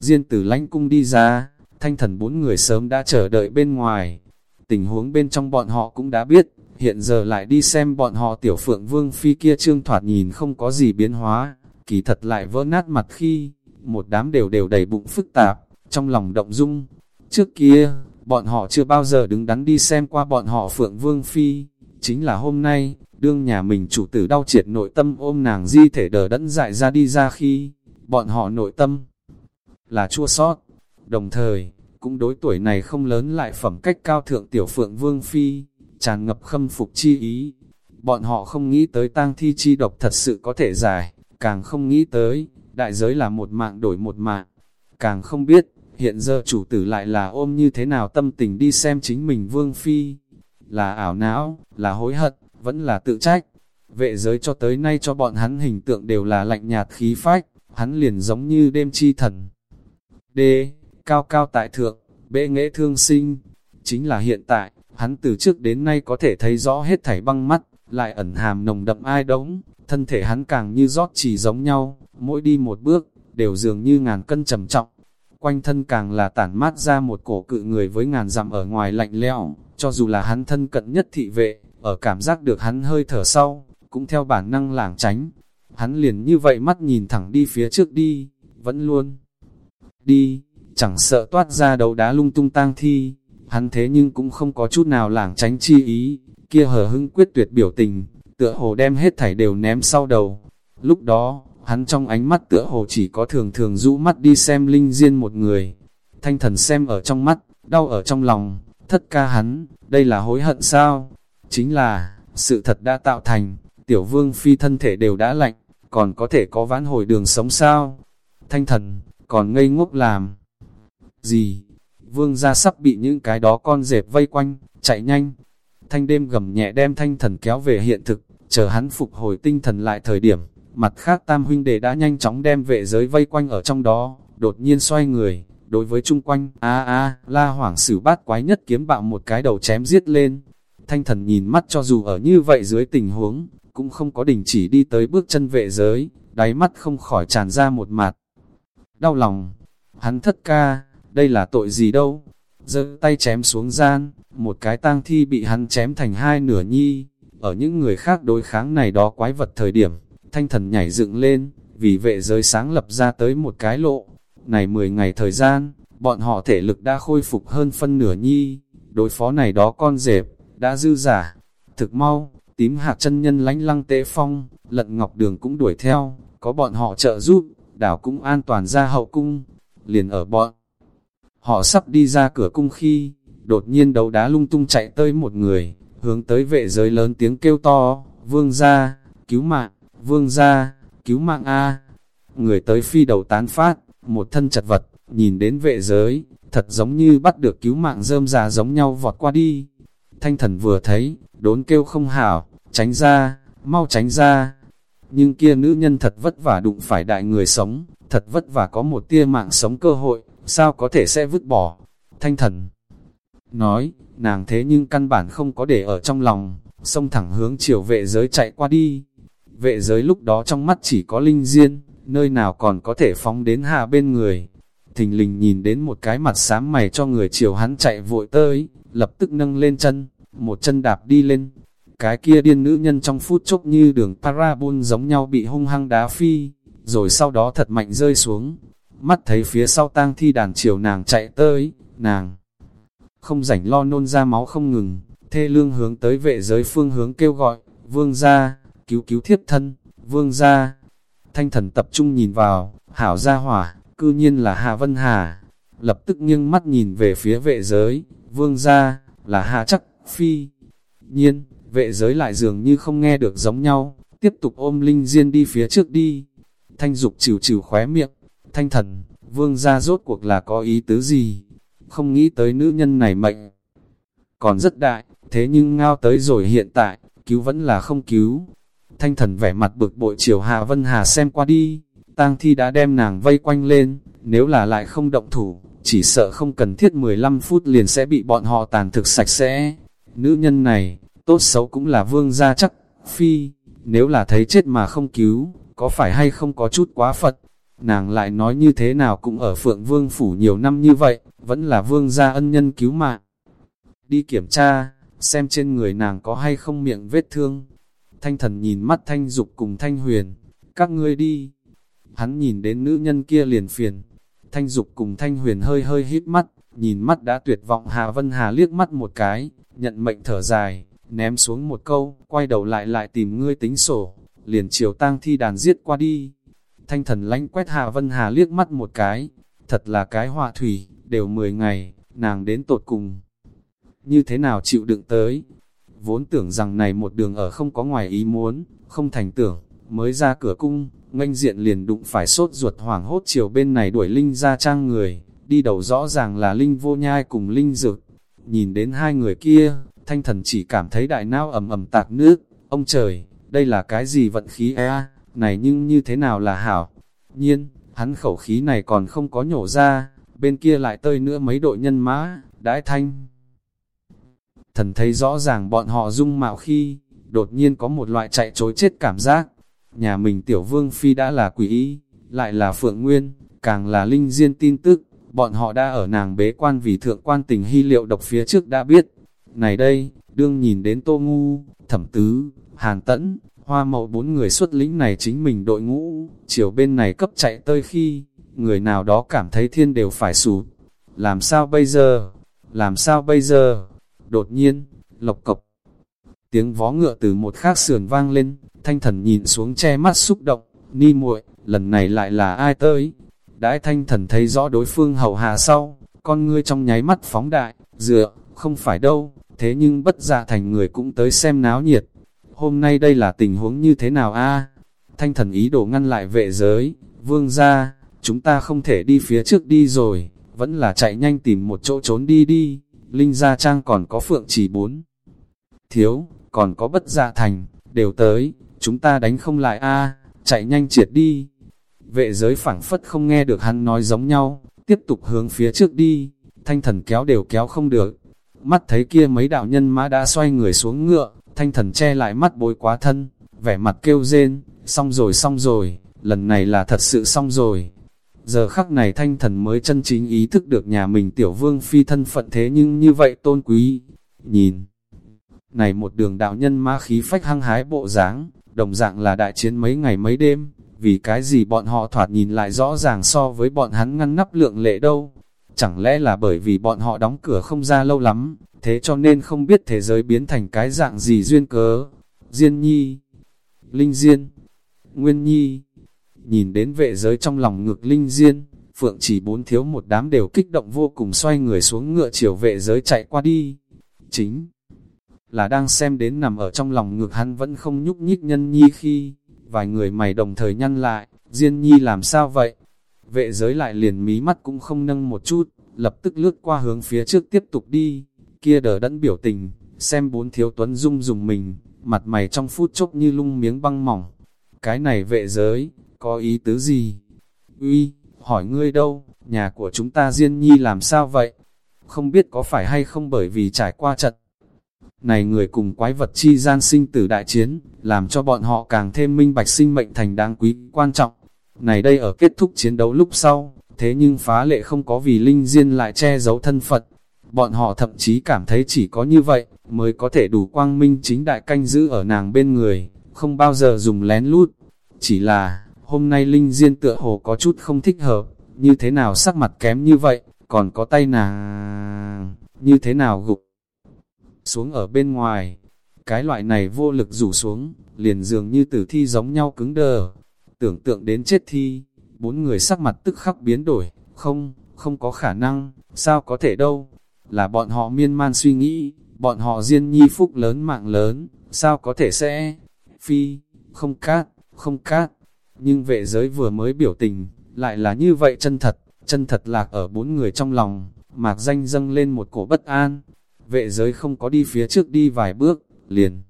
Diên tử lãnh cung đi ra, thanh thần bốn người sớm đã chờ đợi bên ngoài. Tình huống bên trong bọn họ cũng đã biết, hiện giờ lại đi xem bọn họ tiểu phượng vương phi kia trương thoạt nhìn không có gì biến hóa, kỳ thật lại vỡ nát mặt khi, một đám đều đều đầy bụng phức tạp, trong lòng động dung. Trước kia, bọn họ chưa bao giờ đứng đắn đi xem qua bọn họ phượng vương phi, chính là hôm nay, đương nhà mình chủ tử đau triệt nội tâm ôm nàng di thể đờ đẫn dại ra đi ra khi, bọn họ nội tâm là chua sót, đồng thời, cũng đối tuổi này không lớn lại phẩm cách cao thượng tiểu phượng vương phi, tràn ngập khâm phục chi ý. Bọn họ không nghĩ tới tang thi chi độc thật sự có thể giải, càng không nghĩ tới, đại giới là một mạng đổi một mạng, càng không biết, hiện giờ chủ tử lại là ôm như thế nào tâm tình đi xem chính mình vương phi, là ảo não, là hối hận, vẫn là tự trách. Vệ giới cho tới nay cho bọn hắn hình tượng đều là lạnh nhạt khí phách, hắn liền giống như đêm chi thần. D cao cao tại thượng, bệ nghệ thương sinh. Chính là hiện tại, hắn từ trước đến nay có thể thấy rõ hết thảy băng mắt, lại ẩn hàm nồng đậm ai đống, thân thể hắn càng như rót chỉ giống nhau, mỗi đi một bước, đều dường như ngàn cân trầm trọng. Quanh thân càng là tản mát ra một cổ cự người với ngàn dặm ở ngoài lạnh lẽo, cho dù là hắn thân cận nhất thị vệ, ở cảm giác được hắn hơi thở sau, cũng theo bản năng lảng tránh. Hắn liền như vậy mắt nhìn thẳng đi phía trước đi, vẫn luôn đi, chẳng sợ toát ra đầu đá lung tung tang thi, hắn thế nhưng cũng không có chút nào lảng tránh chi ý, kia hờ hưng quyết tuyệt biểu tình, tựa hồ đem hết thảy đều ném sau đầu. Lúc đó, hắn trong ánh mắt tựa hồ chỉ có thường thường rũ mắt đi xem linh diên một người. Thanh thần xem ở trong mắt, đau ở trong lòng, thất ca hắn, đây là hối hận sao? Chính là, sự thật đã tạo thành, tiểu vương phi thân thể đều đã lạnh, còn có thể có vãn hồi đường sống sao? Thanh thần, còn ngây ngốc làm gì? Vương gia sắp bị những cái đó con dẹp vây quanh, chạy nhanh. Thanh đêm gầm nhẹ đem thanh thần kéo về hiện thực, chờ hắn phục hồi tinh thần lại thời điểm. Mặt khác tam huynh đệ đã nhanh chóng đem vệ giới vây quanh ở trong đó, đột nhiên xoay người, đối với chung quanh, a a, la hoảng sử bát quái nhất kiếm bạo một cái đầu chém giết lên. Thanh thần nhìn mắt cho dù ở như vậy dưới tình huống, cũng không có đình chỉ đi tới bước chân vệ giới, đáy mắt không khỏi tràn ra một mặt. Đau lòng, hắn thất ca, đây là tội gì đâu. giơ tay chém xuống gian, một cái tang thi bị hắn chém thành hai nửa nhi. Ở những người khác đối kháng này đó quái vật thời điểm, thanh thần nhảy dựng lên, vì vệ giới sáng lập ra tới một cái lộ. Này 10 ngày thời gian, bọn họ thể lực đã khôi phục hơn phân nửa nhi, đối phó này đó con dẹp, đã dư giả. Thực mau, tím hạt chân nhân lánh lăng tế phong, lận ngọc đường cũng đuổi theo, có bọn họ trợ giúp, đảo cũng an toàn ra hậu cung, liền ở bọn. Họ sắp đi ra cửa cung khi, đột nhiên đấu đá lung tung chạy tới một người, hướng tới vệ giới lớn tiếng kêu to, vương ra, cứu mạng, vương ra, cứu mạng A. Người tới phi đầu tán phát, một thân chật vật, nhìn đến vệ giới, thật giống như bắt được cứu mạng rơm già giống nhau vọt qua đi. Thanh thần vừa thấy, đốn kêu không hảo, tránh ra, mau tránh ra. Nhưng kia nữ nhân thật vất vả đụng phải đại người sống, thật vất vả có một tia mạng sống cơ hội, sao có thể sẽ vứt bỏ. Thanh thần nói, nàng thế nhưng căn bản không có để ở trong lòng, xông thẳng hướng chiều vệ giới chạy qua đi. Vệ giới lúc đó trong mắt chỉ có linh diên, nơi nào còn có thể phóng đến hạ bên người. Thình lình nhìn đến một cái mặt xám mày cho người chiều hắn chạy vội tới, lập tức nâng lên chân, một chân đạp đi lên. Cái kia điên nữ nhân trong phút chốc như đường parabol giống nhau bị hung hăng đá phi, rồi sau đó thật mạnh rơi xuống. Mắt thấy phía sau tang thi đàn chiều nàng chạy tới, nàng không rảnh lo nôn ra máu không ngừng, thê lương hướng tới vệ giới phương hướng kêu gọi, vương ra, cứu cứu thiếp thân, vương ra. Thanh thần tập trung nhìn vào, hảo ra hỏa, cư nhiên là Hà Vân Hà. Lập tức nghiêng mắt nhìn về phía vệ giới, vương ra, là Hà chắc, phi. Nhiên, vệ giới lại dường như không nghe được giống nhau, tiếp tục ôm Linh Diên đi phía trước đi. Thanh dục chịu chịu khóe miệng, thanh thần, vương ra rốt cuộc là có ý tứ gì? Không nghĩ tới nữ nhân này mệnh. Còn rất đại, thế nhưng ngao tới rồi hiện tại, cứu vẫn là không cứu. Thanh thần vẻ mặt bực bội chiều Hạ Vân Hà xem qua đi, tang thi đã đem nàng vây quanh lên, nếu là lại không động thủ, chỉ sợ không cần thiết 15 phút liền sẽ bị bọn họ tàn thực sạch sẽ. Nữ nhân này, tốt xấu cũng là vương gia chắc, phi, nếu là thấy chết mà không cứu, có phải hay không có chút quá phật. Nàng lại nói như thế nào cũng ở phượng vương phủ nhiều năm như vậy, vẫn là vương gia ân nhân cứu mạng. Đi kiểm tra, xem trên người nàng có hay không miệng vết thương. Thanh thần nhìn mắt thanh dục cùng thanh huyền, các ngươi đi. Hắn nhìn đến nữ nhân kia liền phiền. Thanh dục cùng thanh huyền hơi hơi hít mắt, nhìn mắt đã tuyệt vọng Hà Vân Hà liếc mắt một cái, nhận mệnh thở dài, ném xuống một câu, quay đầu lại lại tìm ngươi tính sổ, liền chiều tang thi đàn giết qua đi. Thanh thần lánh quét Hà Vân Hà liếc mắt một cái, thật là cái họa thủy, đều 10 ngày, nàng đến tột cùng. Như thế nào chịu đựng tới? Vốn tưởng rằng này một đường ở không có ngoài ý muốn, không thành tưởng, mới ra cửa cung, nganh diện liền đụng phải sốt ruột hoảng hốt chiều bên này đuổi Linh ra trang người, đi đầu rõ ràng là Linh vô nhai cùng Linh dược. Nhìn đến hai người kia, thanh thần chỉ cảm thấy đại nao ầm ầm tạc nước, ông trời, đây là cái gì vận khí e, này nhưng như thế nào là hảo. Nhiên, hắn khẩu khí này còn không có nhổ ra, bên kia lại tơi nữa mấy đội nhân mã, đãi thanh. Thần thấy rõ ràng bọn họ dung mạo khi, đột nhiên có một loại chạy chối chết cảm giác. Nhà mình tiểu vương phi đã là quỷ ý, lại là phượng nguyên, càng là linh diên tin tức, bọn họ đã ở nàng bế quan vì thượng quan tình hy liệu độc phía trước đã biết. Này đây, đương nhìn đến tô ngu, thẩm tứ, hàn tẫn, hoa mậu bốn người xuất lĩnh này chính mình đội ngũ, chiều bên này cấp chạy tới khi, người nào đó cảm thấy thiên đều phải sụp. Làm sao bây giờ? Làm sao bây giờ? Đột nhiên, lộc cộc. Tiếng vó ngựa từ một khác sườn vang lên, thanh thần nhìn xuống che mắt xúc động, ni muội, lần này lại là ai tới? Đãi thanh thần thấy rõ đối phương hầu hà sau, con ngươi trong nháy mắt phóng đại, dựa, không phải đâu, thế nhưng bất dạ thành người cũng tới xem náo nhiệt. Hôm nay đây là tình huống như thế nào a à, Thanh thần ý đồ ngăn lại vệ giới, vương ra, chúng ta không thể đi phía trước đi rồi, vẫn là chạy nhanh tìm một chỗ trốn đi đi. Linh Gia Trang còn có phượng chỉ bốn. Thiếu, còn có bất dạ thành, đều tới, chúng ta đánh không lại a à, chạy nhanh triệt đi. Vệ giới phảng phất không nghe được hắn nói giống nhau, tiếp tục hướng phía trước đi, thanh thần kéo đều kéo không được. Mắt thấy kia mấy đạo nhân mã đã xoay người xuống ngựa, thanh thần che lại mắt bối quá thân, vẻ mặt kêu rên, xong rồi xong rồi, lần này là thật sự xong rồi. Giờ khắc này thanh thần mới chân chính ý thức được nhà mình tiểu vương phi thân phận thế nhưng như vậy tôn quý. Nhìn, này một đường đạo nhân ma khí phách hăng hái bộ dáng đồng dạng là đại chiến mấy ngày mấy đêm, vì cái gì bọn họ thoạt nhìn lại rõ ràng so với bọn hắn ngăn nắp lượng lệ đâu. Chẳng lẽ là bởi vì bọn họ đóng cửa không ra lâu lắm, thế cho nên không biết thế giới biến thành cái dạng gì duyên cớ. Diên nhi, linh diên, nguyên nhi, Nhìn đến vệ giới trong lòng ngực linh diên, Phượng chỉ bốn thiếu một đám đều kích động vô cùng xoay người xuống ngựa chiều vệ giới chạy qua đi. Chính là đang xem đến nằm ở trong lòng ngực hắn vẫn không nhúc nhích nhân nhi khi, vài người mày đồng thời nhăn lại, Diên nhi làm sao vậy? Vệ giới lại liền mí mắt cũng không nâng một chút, lập tức lướt qua hướng phía trước tiếp tục đi, kia đờ đẫn biểu tình, xem bốn thiếu tuấn dung dùng mình, mặt mày trong phút chốc như lung miếng băng mỏng. Cái này vệ giới, có ý tứ gì? Uy, hỏi ngươi đâu, nhà của chúng ta Diên Nhi làm sao vậy? Không biết có phải hay không bởi vì trải qua trận. Này người cùng quái vật chi gian sinh tử đại chiến, làm cho bọn họ càng thêm minh bạch sinh mệnh thành đáng quý, quan trọng. Này đây ở kết thúc chiến đấu lúc sau, thế nhưng phá lệ không có vì Linh Diên lại che giấu thân Phật. Bọn họ thậm chí cảm thấy chỉ có như vậy, mới có thể đủ quang minh chính đại canh giữ ở nàng bên người, không bao giờ dùng lén lút. Chỉ là, hôm nay Linh Diên tựa hồ có chút không thích hợp, như thế nào sắc mặt kém như vậy, còn có tay nàng, như thế nào gục xuống ở bên ngoài. Cái loại này vô lực rủ xuống, liền dường như tử thi giống nhau cứng đờ. Tưởng tượng đến chết thi, bốn người sắc mặt tức khắc biến đổi, không, không có khả năng, sao có thể đâu. Là bọn họ miên man suy nghĩ, bọn họ riêng nhi phúc lớn mạng lớn, sao có thể sẽ, phi, không cát, không cát. Nhưng vệ giới vừa mới biểu tình, lại là như vậy chân thật, chân thật lạc ở bốn người trong lòng, mạc danh dâng lên một cổ bất an. Vệ giới không có đi phía trước đi vài bước, liền.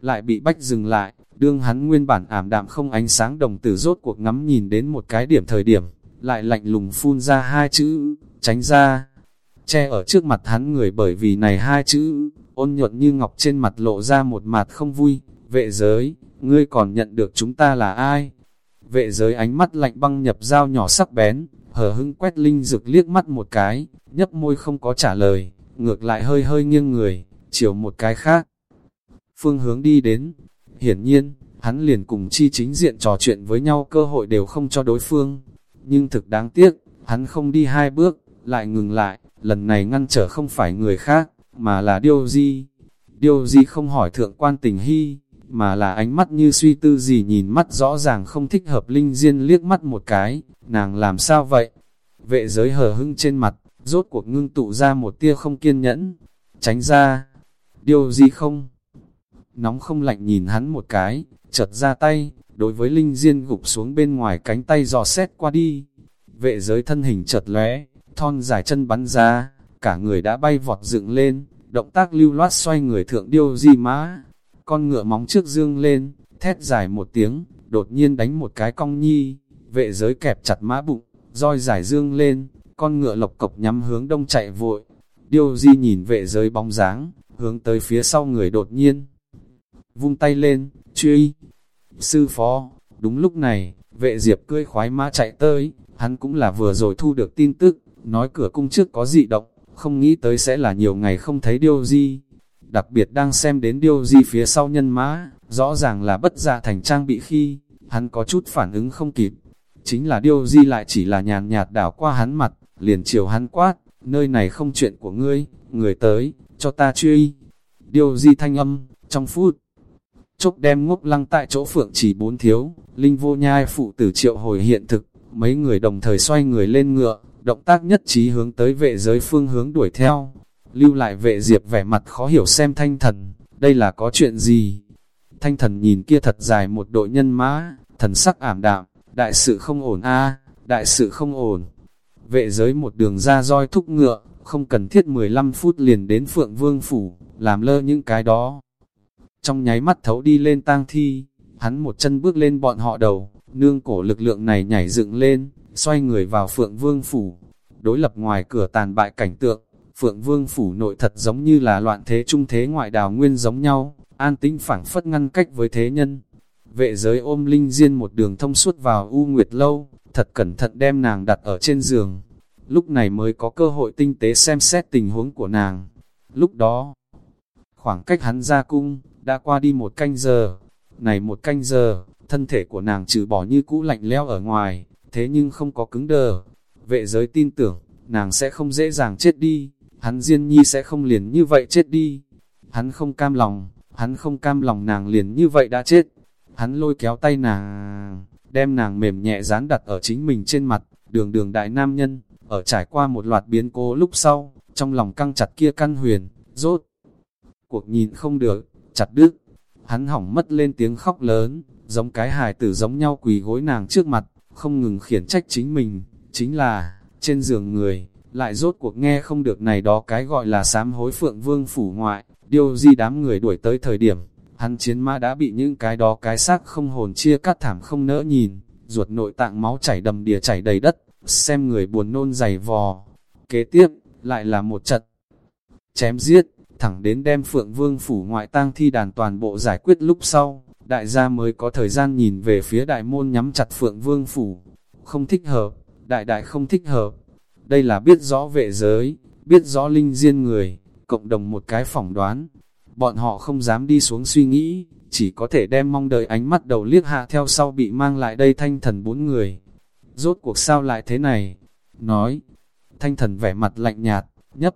Lại bị bách dừng lại, đương hắn nguyên bản ảm đạm không ánh sáng đồng tử rốt cuộc ngắm nhìn đến một cái điểm thời điểm, lại lạnh lùng phun ra hai chữ, tránh ra. Che ở trước mặt hắn người bởi vì này hai chữ, ôn nhuận như ngọc trên mặt lộ ra một mặt không vui, vệ giới, ngươi còn nhận được chúng ta là ai? Vệ giới ánh mắt lạnh băng nhập dao nhỏ sắc bén, hờ hưng quét linh dực liếc mắt một cái, nhấp môi không có trả lời, ngược lại hơi hơi nghiêng người, chiều một cái khác. Phương hướng đi đến, hiển nhiên, hắn liền cùng chi chính diện trò chuyện với nhau cơ hội đều không cho đối phương. Nhưng thực đáng tiếc, hắn không đi hai bước, lại ngừng lại, lần này ngăn trở không phải người khác, mà là Điêu Di. Điêu Di không hỏi thượng quan tình hy, mà là ánh mắt như suy tư gì nhìn mắt rõ ràng không thích hợp linh diên liếc mắt một cái, nàng làm sao vậy? Vệ giới hờ hưng trên mặt, rốt cuộc ngưng tụ ra một tia không kiên nhẫn, tránh ra, Điêu Di không? Nóng không lạnh nhìn hắn một cái, chợt ra tay, đối với linh diên gục xuống bên ngoài cánh tay dò xét qua đi. Vệ giới thân hình chợt lóe, thon dài chân bắn ra, cả người đã bay vọt dựng lên, động tác lưu loát xoay người thượng điêu di mã, con ngựa móng trước dương lên, thét dài một tiếng, đột nhiên đánh một cái cong nhi, vệ giới kẹp chặt mã bụng, roi dài dương lên, con ngựa lộc cộc nhắm hướng đông chạy vội. Điêu di nhìn vệ giới bóng dáng, hướng tới phía sau người đột nhiên. Vung tay lên, truy. Sư phó, đúng lúc này, vệ diệp cưỡi khoái mã chạy tới, hắn cũng là vừa rồi thu được tin tức, nói cửa cung trước có dị động, không nghĩ tới sẽ là nhiều ngày không thấy điêu di đặc biệt đang xem đến điêu di phía sau nhân mã, rõ ràng là bất gia thành trang bị khi, hắn có chút phản ứng không kịp. Chính là điêu di lại chỉ là nhàn nhạt đảo qua hắn mặt, liền chiều hắn quát, nơi này không chuyện của ngươi, người tới, cho ta truy. Điêu di thanh âm, trong phút, chốc đem ngốc lăng tại chỗ phượng chỉ bốn thiếu, linh vô nhai phụ tử triệu hồi hiện thực, mấy người đồng thời xoay người lên ngựa, động tác nhất trí hướng tới vệ giới phương hướng đuổi theo, lưu lại vệ diệp vẻ mặt khó hiểu xem thanh thần, đây là có chuyện gì? Thanh thần nhìn kia thật dài một đội nhân mã, thần sắc ảm đạm, đại sự không ổn a đại sự không ổn. Vệ giới một đường ra roi thúc ngựa, không cần thiết 15 phút liền đến Phượng Vương Phủ, làm lơ những cái đó. Trong nháy mắt thấu đi lên tang thi, hắn một chân bước lên bọn họ đầu, nương cổ lực lượng này nhảy dựng lên, xoay người vào Phượng Vương Phủ. Đối lập ngoài cửa tàn bại cảnh tượng, Phượng Vương phủ nội thật giống như là loạn thế trung thế ngoại đào nguyên giống nhau, an tĩnh phảng phất ngăn cách với thế nhân. Vệ giới ôm Linh Diên một đường thông suốt vào U Nguyệt Lâu, thật cẩn thận đem nàng đặt ở trên giường. Lúc này mới có cơ hội tinh tế xem xét tình huống của nàng. Lúc đó, khoảng cách hắn ra cung, đã qua đi một canh giờ. Này một canh giờ, thân thể của nàng trừ bỏ như cũ lạnh leo ở ngoài, thế nhưng không có cứng đờ. Vệ giới tin tưởng, nàng sẽ không dễ dàng chết đi hắn Diên Nhi sẽ không liền như vậy chết đi. Hắn không cam lòng, hắn không cam lòng nàng liền như vậy đã chết. Hắn lôi kéo tay nàng, đem nàng mềm nhẹ dán đặt ở chính mình trên mặt, đường đường đại nam nhân, ở trải qua một loạt biến cố lúc sau, trong lòng căng chặt kia căn huyền, rốt. Cuộc nhìn không được, chặt đứt, hắn hỏng mất lên tiếng khóc lớn, giống cái hài tử giống nhau quỳ gối nàng trước mặt, không ngừng khiển trách chính mình, chính là, trên giường người, lại rốt cuộc nghe không được này đó cái gọi là sám hối phượng vương phủ ngoại, điều gì đám người đuổi tới thời điểm, hắn chiến mã đã bị những cái đó cái xác không hồn chia cắt thảm không nỡ nhìn, ruột nội tạng máu chảy đầm đìa chảy đầy đất, xem người buồn nôn dày vò. Kế tiếp, lại là một trận chém giết, thẳng đến đem phượng vương phủ ngoại tang thi đàn toàn bộ giải quyết lúc sau, đại gia mới có thời gian nhìn về phía đại môn nhắm chặt phượng vương phủ. Không thích hợp, đại đại không thích hợp. Đây là biết rõ vệ giới, biết rõ linh diên người, cộng đồng một cái phỏng đoán. Bọn họ không dám đi xuống suy nghĩ, chỉ có thể đem mong đợi ánh mắt đầu liếc hạ theo sau bị mang lại đây thanh thần bốn người. Rốt cuộc sao lại thế này? Nói, thanh thần vẻ mặt lạnh nhạt, nhấp.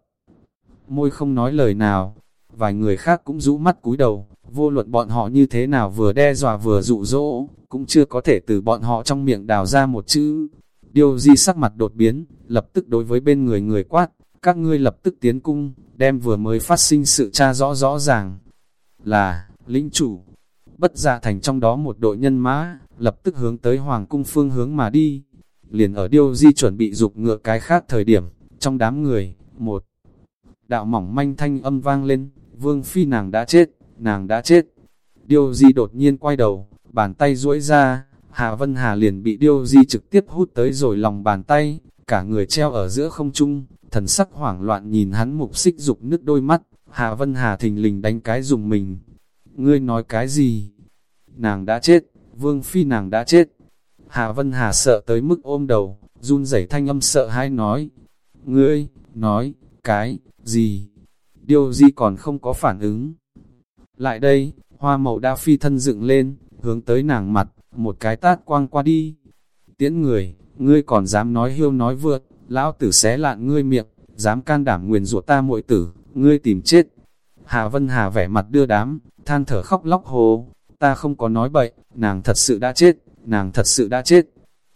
Môi không nói lời nào, vài người khác cũng rũ mắt cúi đầu, vô luận bọn họ như thế nào vừa đe dọa vừa dụ dỗ, cũng chưa có thể từ bọn họ trong miệng đào ra một chữ. Điều di sắc mặt đột biến, lập tức đối với bên người người quát, các ngươi lập tức tiến cung, đem vừa mới phát sinh sự tra rõ rõ ràng. Là, lĩnh chủ, bất dạ thành trong đó một đội nhân mã, lập tức hướng tới hoàng cung phương hướng mà đi. Liền ở điêu di chuẩn bị dục ngựa cái khác thời điểm, trong đám người, một đạo mỏng manh thanh âm vang lên, vương phi nàng đã chết, nàng đã chết. Điêu di đột nhiên quay đầu, bàn tay duỗi ra, Hà Vân Hà liền bị điêu di trực tiếp hút tới rồi lòng bàn tay, cả người treo ở giữa không trung, thần sắc hoảng loạn nhìn hắn mục xích dục nứt đôi mắt, Hà Vân Hà thình lình đánh cái dùng mình. Ngươi nói cái gì? Nàng đã chết, vương phi nàng đã chết. Hà Vân Hà sợ tới mức ôm đầu, run rẩy thanh âm sợ hãi nói. Ngươi, nói, cái, gì? Điều gì còn không có phản ứng? Lại đây, hoa màu đã phi thân dựng lên, hướng tới nàng mặt, một cái tát quang qua đi. Tiễn người, ngươi còn dám nói hiêu nói vượt, lão tử xé lạn ngươi miệng, dám can đảm nguyền rủa ta muội tử, ngươi tìm chết. Hà Vân Hà vẻ mặt đưa đám, than thở khóc lóc hồ, ta không có nói bậy, nàng thật sự đã chết, nàng thật sự đã chết.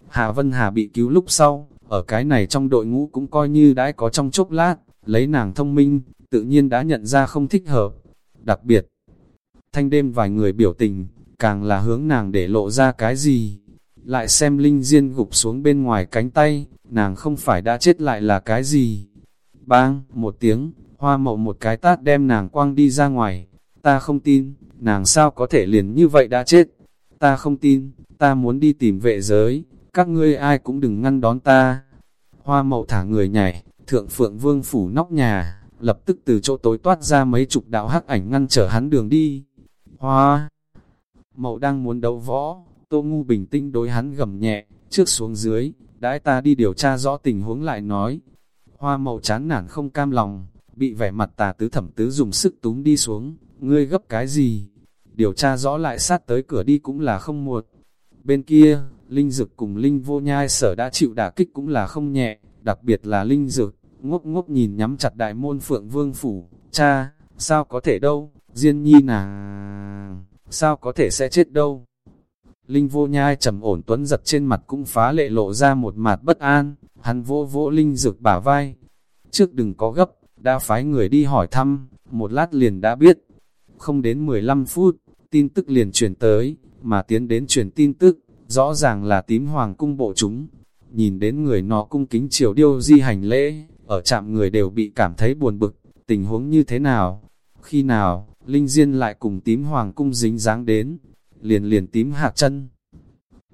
Hà Vân Hà bị cứu lúc sau, ở cái này trong đội ngũ cũng coi như đã có trong chốc lát, lấy nàng thông minh, tự nhiên đã nhận ra không thích hợp. Đặc biệt, thanh đêm vài người biểu tình, càng là hướng nàng để lộ ra cái gì. Lại xem Linh Diên gục xuống bên ngoài cánh tay, nàng không phải đã chết lại là cái gì. Bang, một tiếng, hoa mậu một cái tát đem nàng quăng đi ra ngoài. Ta không tin, nàng sao có thể liền như vậy đã chết. Ta không tin, ta muốn đi tìm vệ giới, các ngươi ai cũng đừng ngăn đón ta. Hoa mậu thả người nhảy, thượng phượng vương phủ nóc nhà, lập tức từ chỗ tối toát ra mấy chục đạo hắc ảnh ngăn trở hắn đường đi. Hoa mậu đang muốn đấu võ, tô ngu bình tĩnh đối hắn gầm nhẹ, trước xuống dưới, đãi ta đi điều tra rõ tình huống lại nói. Hoa mậu chán nản không cam lòng, bị vẻ mặt tà tứ thẩm tứ dùng sức túm đi xuống, ngươi gấp cái gì? Điều tra rõ lại sát tới cửa đi cũng là không muộn. Bên kia, Linh Dực cùng Linh Vô Nhai sở đã chịu đả kích cũng là không nhẹ, đặc biệt là Linh dược ngốc ngốc nhìn nhắm chặt đại môn Phượng Vương Phủ, cha, sao có thể đâu, Diên Nhi nàng, sao có thể sẽ chết đâu. Linh Vô Nhai trầm ổn tuấn giật trên mặt cũng phá lệ lộ ra một mặt bất an, hắn vô vỗ Linh dược bả vai. Trước đừng có gấp, đã phái người đi hỏi thăm, một lát liền đã biết. Không đến 15 phút, tin tức liền truyền tới, mà tiến đến truyền tin tức, rõ ràng là tím hoàng cung bộ chúng. Nhìn đến người nó cung kính triều điêu di hành lễ, ở trạm người đều bị cảm thấy buồn bực, tình huống như thế nào? Khi nào, Linh Diên lại cùng tím hoàng cung dính dáng đến, liền liền tím hạc chân.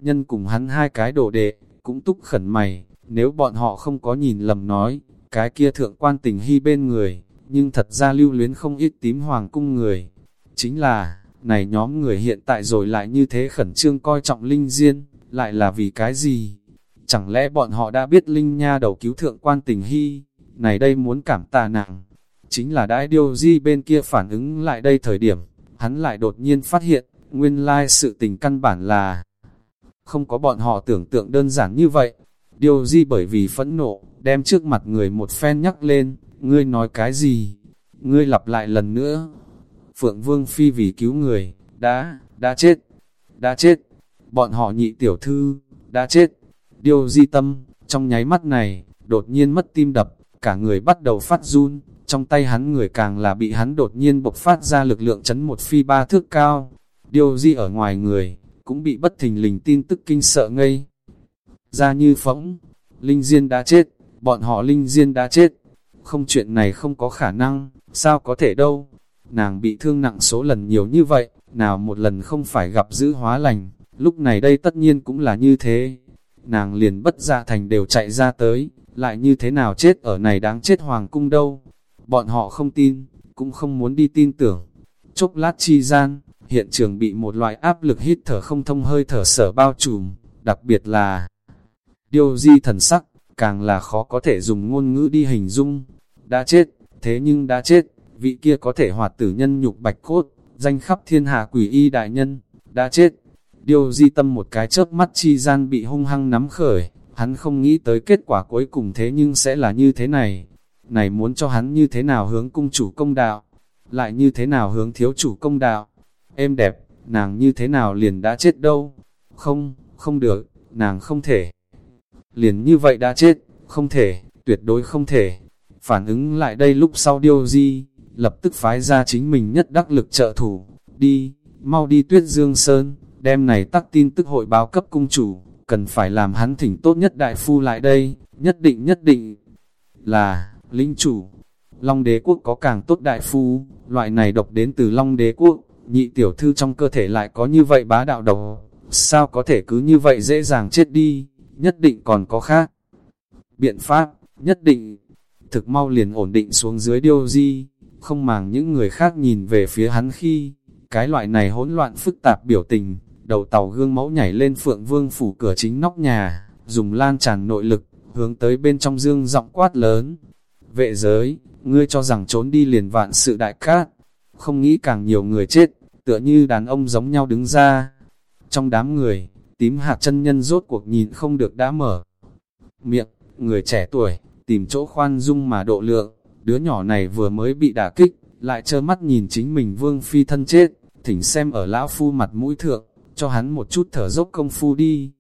Nhân cùng hắn hai cái đồ đệ, cũng túc khẩn mày, nếu bọn họ không có nhìn lầm nói, cái kia thượng quan tình hy bên người, nhưng thật ra lưu luyến không ít tím hoàng cung người. Chính là, này nhóm người hiện tại rồi lại như thế khẩn trương coi trọng Linh Diên, lại là vì cái gì? Chẳng lẽ bọn họ đã biết Linh Nha đầu cứu thượng quan tình hy, này đây muốn cảm tạ nặng. Chính là đãi điều di bên kia phản ứng lại đây thời điểm, hắn lại đột nhiên phát hiện, nguyên lai sự tình căn bản là không có bọn họ tưởng tượng đơn giản như vậy. Điều di bởi vì phẫn nộ, đem trước mặt người một phen nhắc lên, ngươi nói cái gì? Ngươi lặp lại lần nữa, Phượng Vương Phi vì cứu người, đã, đã chết, đã chết, bọn họ nhị tiểu thư, đã chết. Điều di tâm, trong nháy mắt này, đột nhiên mất tim đập, cả người bắt đầu phát run, trong tay hắn người càng là bị hắn đột nhiên bộc phát ra lực lượng chấn một phi ba thước cao. Điều di ở ngoài người, cũng bị bất thình lình tin tức kinh sợ ngây. Ra như phóng, Linh Diên đã chết, bọn họ Linh Diên đã chết. Không chuyện này không có khả năng, sao có thể đâu. Nàng bị thương nặng số lần nhiều như vậy, nào một lần không phải gặp giữ hóa lành, lúc này đây tất nhiên cũng là như thế. Nàng liền bất ra thành đều chạy ra tới, lại như thế nào chết ở này đáng chết hoàng cung đâu. Bọn họ không tin, cũng không muốn đi tin tưởng. Chốc lát chi gian, hiện trường bị một loại áp lực hít thở không thông hơi thở sở bao trùm, đặc biệt là điều di thần sắc, càng là khó có thể dùng ngôn ngữ đi hình dung. Đã chết, thế nhưng đã chết, vị kia có thể hoạt tử nhân nhục bạch cốt, danh khắp thiên hạ quỷ y đại nhân, đã chết. Điều di tâm một cái chớp mắt chi gian bị hung hăng nắm khởi, hắn không nghĩ tới kết quả cuối cùng thế nhưng sẽ là như thế này. Này muốn cho hắn như thế nào hướng cung chủ công đạo, lại như thế nào hướng thiếu chủ công đạo. Em đẹp, nàng như thế nào liền đã chết đâu. Không, không được, nàng không thể. Liền như vậy đã chết, không thể, tuyệt đối không thể. Phản ứng lại đây lúc sau điêu di, lập tức phái ra chính mình nhất đắc lực trợ thủ. Đi, mau đi tuyết dương sơn, đem này tắc tin tức hội báo cấp cung chủ, cần phải làm hắn thỉnh tốt nhất đại phu lại đây, nhất định nhất định là, linh chủ. Long đế quốc có càng tốt đại phu, loại này độc đến từ Long đế quốc, nhị tiểu thư trong cơ thể lại có như vậy bá đạo độc, sao có thể cứ như vậy dễ dàng chết đi, nhất định còn có khác. Biện pháp, nhất định, thực mau liền ổn định xuống dưới điêu di, không màng những người khác nhìn về phía hắn khi, cái loại này hỗn loạn phức tạp biểu tình, đầu tàu gương mẫu nhảy lên phượng vương phủ cửa chính nóc nhà, dùng lan tràn nội lực, hướng tới bên trong dương giọng quát lớn. Vệ giới, ngươi cho rằng trốn đi liền vạn sự đại cát, không nghĩ càng nhiều người chết, tựa như đàn ông giống nhau đứng ra. Trong đám người, tím hạt chân nhân rốt cuộc nhìn không được đã mở. Miệng, người trẻ tuổi, tìm chỗ khoan dung mà độ lượng, đứa nhỏ này vừa mới bị đả kích, lại trơ mắt nhìn chính mình vương phi thân chết, thỉnh xem ở lão phu mặt mũi thượng, cho hắn một chút thở dốc công phu đi.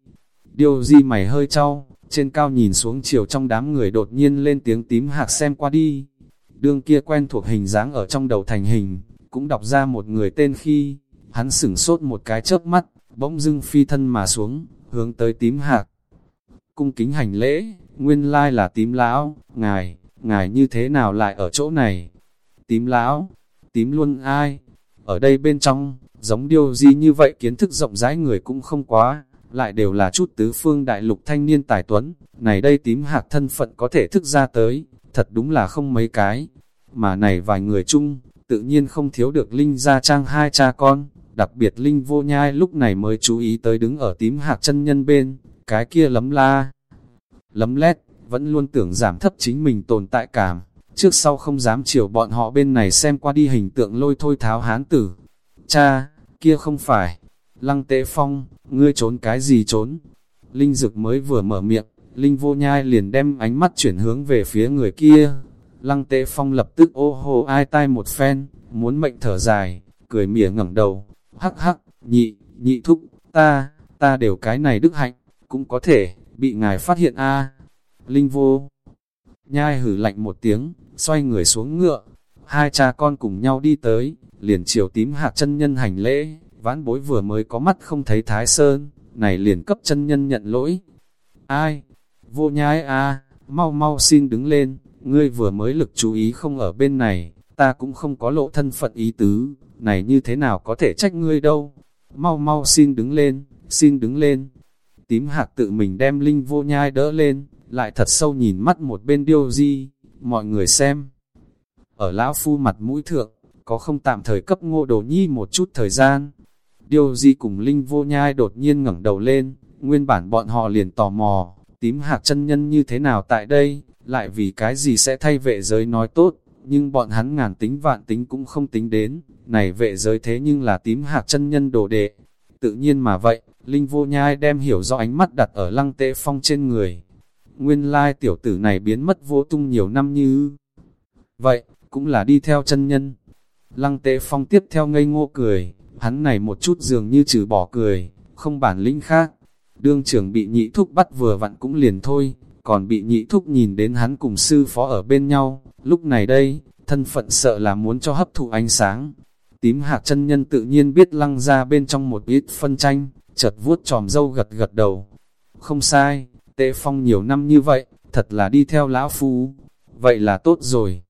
Điều gì mày hơi trao, trên cao nhìn xuống chiều trong đám người đột nhiên lên tiếng tím hạc xem qua đi. Đương kia quen thuộc hình dáng ở trong đầu thành hình, cũng đọc ra một người tên khi, hắn sửng sốt một cái chớp mắt, bỗng dưng phi thân mà xuống, hướng tới tím hạc. Cung kính hành lễ, nguyên lai là tím lão, ngài, ngài như thế nào lại ở chỗ này? Tím lão, tím luôn ai? Ở đây bên trong, giống điều gì như vậy kiến thức rộng rãi người cũng không quá, lại đều là chút tứ phương đại lục thanh niên tài tuấn, này đây tím hạc thân phận có thể thức ra tới, thật đúng là không mấy cái, mà này vài người chung, tự nhiên không thiếu được Linh gia trang hai cha con, đặc biệt Linh vô nhai lúc này mới chú ý tới đứng ở tím hạc chân nhân bên, cái kia lấm la, lấm lét, vẫn luôn tưởng giảm thấp chính mình tồn tại cảm, trước sau không dám chiều bọn họ bên này xem qua đi hình tượng lôi thôi tháo hán tử. Cha, kia không phải, lăng tế phong, ngươi trốn cái gì trốn? Linh dực mới vừa mở miệng, Linh vô nhai liền đem ánh mắt chuyển hướng về phía người kia. Lăng tế phong lập tức ô hô ai tai một phen, muốn mệnh thở dài, cười mỉa ngẩng đầu, hắc hắc, nhị, nhị thúc, ta, ta đều cái này đức hạnh, cũng có thể, bị ngài phát hiện a. Linh vô, nhai hử lạnh một tiếng, xoay người xuống ngựa, hai cha con cùng nhau đi tới, liền chiều tím hạt chân nhân hành lễ, vãn bối vừa mới có mắt không thấy thái sơn, này liền cấp chân nhân nhận lỗi. Ai? Vô nhai a mau mau xin đứng lên, ngươi vừa mới lực chú ý không ở bên này, ta cũng không có lộ thân phận ý tứ, này như thế nào có thể trách ngươi đâu. Mau mau xin đứng lên, xin đứng lên. Tím hạt tự mình đem linh vô nhai đỡ lên, lại thật sâu nhìn mắt một bên điêu di, mọi người xem. Ở lão phu mặt mũi thượng, có không tạm thời cấp ngô đồ nhi một chút thời gian. Điều di cùng Linh vô nhai đột nhiên ngẩng đầu lên, nguyên bản bọn họ liền tò mò, tím hạc chân nhân như thế nào tại đây, lại vì cái gì sẽ thay vệ giới nói tốt, nhưng bọn hắn ngàn tính vạn tính cũng không tính đến, này vệ giới thế nhưng là tím hạc chân nhân đồ đệ. Tự nhiên mà vậy, Linh vô nhai đem hiểu do ánh mắt đặt ở lăng tệ phong trên người, nguyên lai tiểu tử này biến mất vô tung nhiều năm như vậy, cũng là đi theo chân nhân. Lăng tế phong tiếp theo ngây ngô cười, hắn này một chút dường như trừ bỏ cười, không bản lĩnh khác. Đương trưởng bị nhị thúc bắt vừa vặn cũng liền thôi, còn bị nhị thúc nhìn đến hắn cùng sư phó ở bên nhau, lúc này đây, thân phận sợ là muốn cho hấp thụ ánh sáng. Tím hạc chân nhân tự nhiên biết lăng ra bên trong một ít phân tranh, chợt vuốt tròm dâu gật gật đầu. Không sai, Tế Phong nhiều năm như vậy, thật là đi theo lão phu. Vậy là tốt rồi.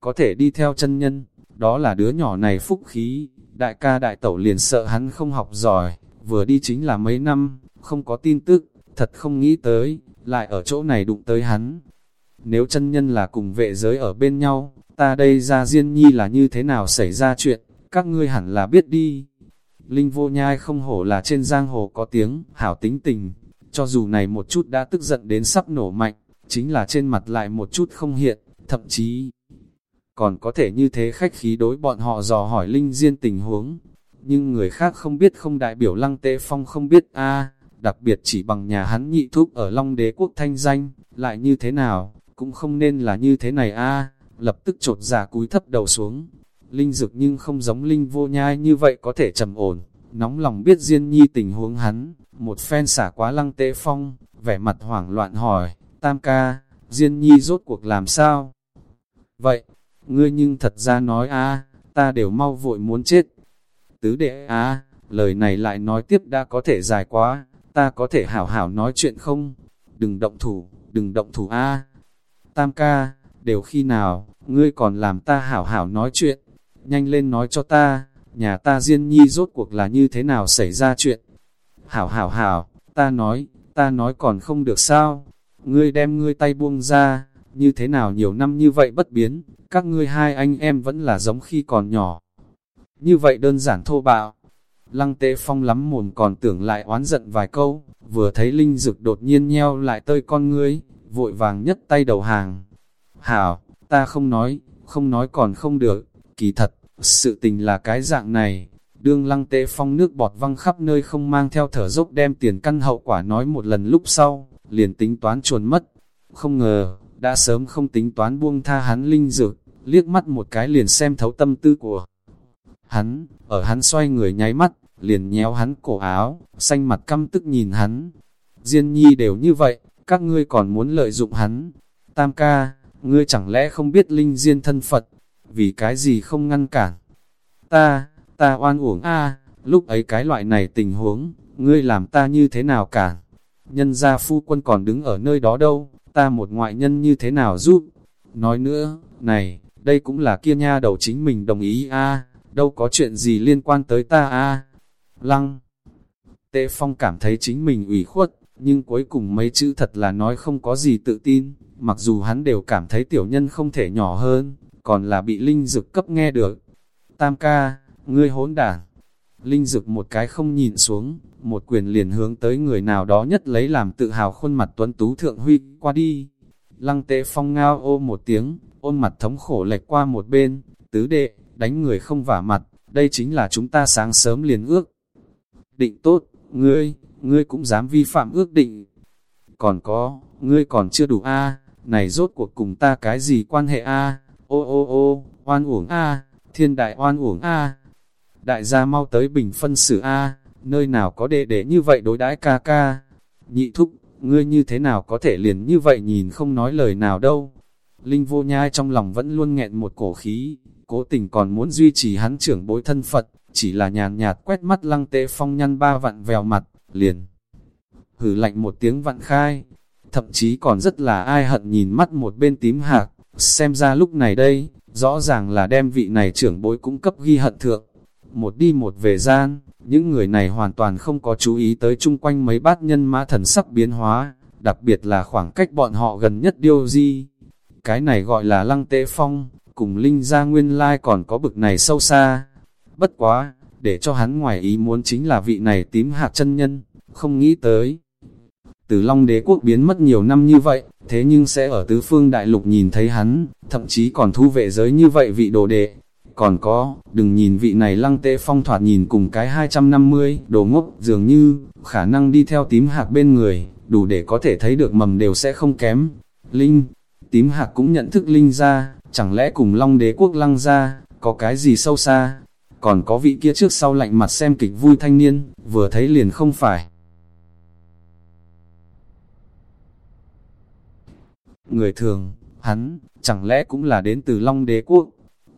Có thể đi theo chân nhân, đó là đứa nhỏ này phúc khí. Đại ca đại tẩu liền sợ hắn không học giỏi, vừa đi chính là mấy năm, không có tin tức, thật không nghĩ tới, lại ở chỗ này đụng tới hắn. Nếu chân nhân là cùng vệ giới ở bên nhau, ta đây ra riêng nhi là như thế nào xảy ra chuyện, các ngươi hẳn là biết đi. Linh vô nhai không hổ là trên giang hồ có tiếng, hảo tính tình, cho dù này một chút đã tức giận đến sắp nổ mạnh, chính là trên mặt lại một chút không hiện, thậm chí còn có thể như thế khách khí đối bọn họ dò hỏi Linh Diên tình huống. Nhưng người khác không biết không đại biểu Lăng Tế Phong không biết a đặc biệt chỉ bằng nhà hắn nhị thúc ở Long Đế Quốc thanh danh, lại như thế nào, cũng không nên là như thế này a lập tức trột giả dạ cúi thấp đầu xuống. Linh dực nhưng không giống Linh vô nhai như vậy có thể trầm ổn, nóng lòng biết Diên Nhi tình huống hắn, một phen xả quá Lăng Tế Phong, vẻ mặt hoảng loạn hỏi, Tam ca, Diên Nhi rốt cuộc làm sao? Vậy, ngươi nhưng thật ra nói a ta đều mau vội muốn chết. Tứ đệ a lời này lại nói tiếp đã có thể dài quá, ta có thể hảo hảo nói chuyện không? Đừng động thủ, đừng động thủ a Tam ca, đều khi nào, ngươi còn làm ta hảo hảo nói chuyện, nhanh lên nói cho ta, nhà ta Diên Nhi rốt cuộc là như thế nào xảy ra chuyện. Hảo hảo hảo, ta nói, ta nói còn không được sao, ngươi đem ngươi tay buông ra, như thế nào nhiều năm như vậy bất biến, các ngươi hai anh em vẫn là giống khi còn nhỏ. Như vậy đơn giản thô bạo. Lăng tế phong lắm mồm còn tưởng lại oán giận vài câu, vừa thấy linh dực đột nhiên nheo lại tơi con ngươi, vội vàng nhất tay đầu hàng. Hảo, ta không nói, không nói còn không được, kỳ thật, sự tình là cái dạng này. Đương lăng tế phong nước bọt văng khắp nơi không mang theo thở dốc đem tiền căn hậu quả nói một lần lúc sau, liền tính toán chuồn mất. Không ngờ, đã sớm không tính toán buông tha hắn linh dược, liếc mắt một cái liền xem thấu tâm tư của hắn, ở hắn xoay người nháy mắt, liền nhéo hắn cổ áo, xanh mặt căm tức nhìn hắn. Diên nhi đều như vậy, các ngươi còn muốn lợi dụng hắn. Tam ca, ngươi chẳng lẽ không biết linh diên thân Phật, vì cái gì không ngăn cản. Ta, ta oan uổng a lúc ấy cái loại này tình huống, ngươi làm ta như thế nào cả Nhân gia phu quân còn đứng ở nơi đó đâu, ta một ngoại nhân như thế nào giúp. Nói nữa, này, đây cũng là kia nha đầu chính mình đồng ý a đâu có chuyện gì liên quan tới ta a Lăng Tệ Phong cảm thấy chính mình ủy khuất, nhưng cuối cùng mấy chữ thật là nói không có gì tự tin, mặc dù hắn đều cảm thấy tiểu nhân không thể nhỏ hơn, còn là bị Linh Dực cấp nghe được. Tam ca, ngươi hỗn đảng. Linh Dực một cái không nhìn xuống, một quyền liền hướng tới người nào đó nhất lấy làm tự hào khuôn mặt tuấn tú thượng huy qua đi. Lăng Tệ Phong ngao ô một tiếng, ôn mặt thống khổ lệch qua một bên, tứ đệ, đánh người không vả mặt, đây chính là chúng ta sáng sớm liền ước. Định tốt, ngươi, ngươi cũng dám vi phạm ước định. Còn có, ngươi còn chưa đủ a này rốt cuộc cùng ta cái gì quan hệ a ô ô ô, oan uổng a thiên đại oan uổng a Đại gia mau tới bình phân xử a nơi nào có đệ đệ như vậy đối đãi ca ca. Nhị thúc, ngươi như thế nào có thể liền như vậy nhìn không nói lời nào đâu. Linh vô nhai trong lòng vẫn luôn nghẹn một cổ khí, cố tình còn muốn duy trì hắn trưởng bối thân Phật, chỉ là nhàn nhạt quét mắt lăng tệ phong nhăn ba vặn vèo mặt, liền. Hử lạnh một tiếng vặn khai, thậm chí còn rất là ai hận nhìn mắt một bên tím hạc, xem ra lúc này đây, rõ ràng là đem vị này trưởng bối cung cấp ghi hận thượng. Một đi một về gian, những người này hoàn toàn không có chú ý tới chung quanh mấy bát nhân mã thần sắc biến hóa, đặc biệt là khoảng cách bọn họ gần nhất điêu di. Cái này gọi là lăng tế phong, cùng linh gia nguyên lai còn có bực này sâu xa. Bất quá, để cho hắn ngoài ý muốn chính là vị này tím hạt chân nhân, không nghĩ tới. Từ Long đế quốc biến mất nhiều năm như vậy, thế nhưng sẽ ở tứ phương đại lục nhìn thấy hắn, thậm chí còn thu vệ giới như vậy vị đồ đệ. Còn có, đừng nhìn vị này lăng tệ phong thoạt nhìn cùng cái 250, đồ ngốc dường như, khả năng đi theo tím hạc bên người, đủ để có thể thấy được mầm đều sẽ không kém. Linh, tím hạc cũng nhận thức Linh ra, chẳng lẽ cùng Long đế quốc lăng ra, có cái gì sâu xa, còn có vị kia trước sau lạnh mặt xem kịch vui thanh niên, vừa thấy liền không phải. Người thường, hắn, chẳng lẽ cũng là đến từ Long đế quốc.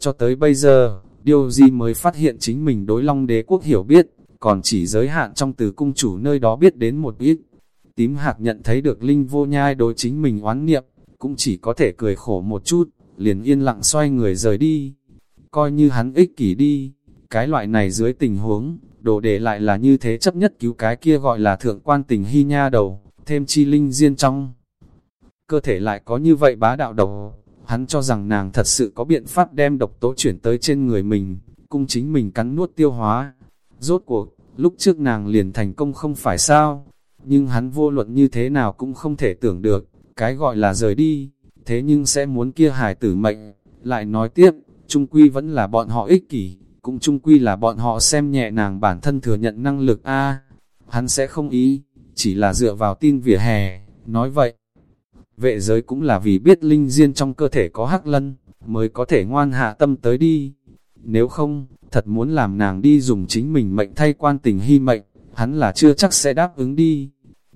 Cho tới bây giờ, Điêu Di mới phát hiện chính mình đối Long đế quốc hiểu biết, còn chỉ giới hạn trong từ cung chủ nơi đó biết đến một ít. Tím hạc nhận thấy được Linh vô nhai đối chính mình oán niệm, cũng chỉ có thể cười khổ một chút, liền yên lặng xoay người rời đi. Coi như hắn ích kỷ đi, cái loại này dưới tình huống, đồ để lại là như thế chấp nhất cứu cái kia gọi là thượng quan tình hy nha đầu, thêm chi linh riêng trong. Cơ thể lại có như vậy bá đạo đầu, hắn cho rằng nàng thật sự có biện pháp đem độc tố chuyển tới trên người mình, cung chính mình cắn nuốt tiêu hóa. Rốt cuộc, lúc trước nàng liền thành công không phải sao, nhưng hắn vô luận như thế nào cũng không thể tưởng được, cái gọi là rời đi, thế nhưng sẽ muốn kia hài tử mệnh, lại nói tiếp, trung quy vẫn là bọn họ ích kỷ, cũng trung quy là bọn họ xem nhẹ nàng bản thân thừa nhận năng lực A, hắn sẽ không ý, chỉ là dựa vào tin vỉa hè, nói vậy. Vệ giới cũng là vì biết linh diên trong cơ thể có hắc lân, mới có thể ngoan hạ tâm tới đi. Nếu không, thật muốn làm nàng đi dùng chính mình mệnh thay quan tình hy mệnh, hắn là chưa chắc sẽ đáp ứng đi.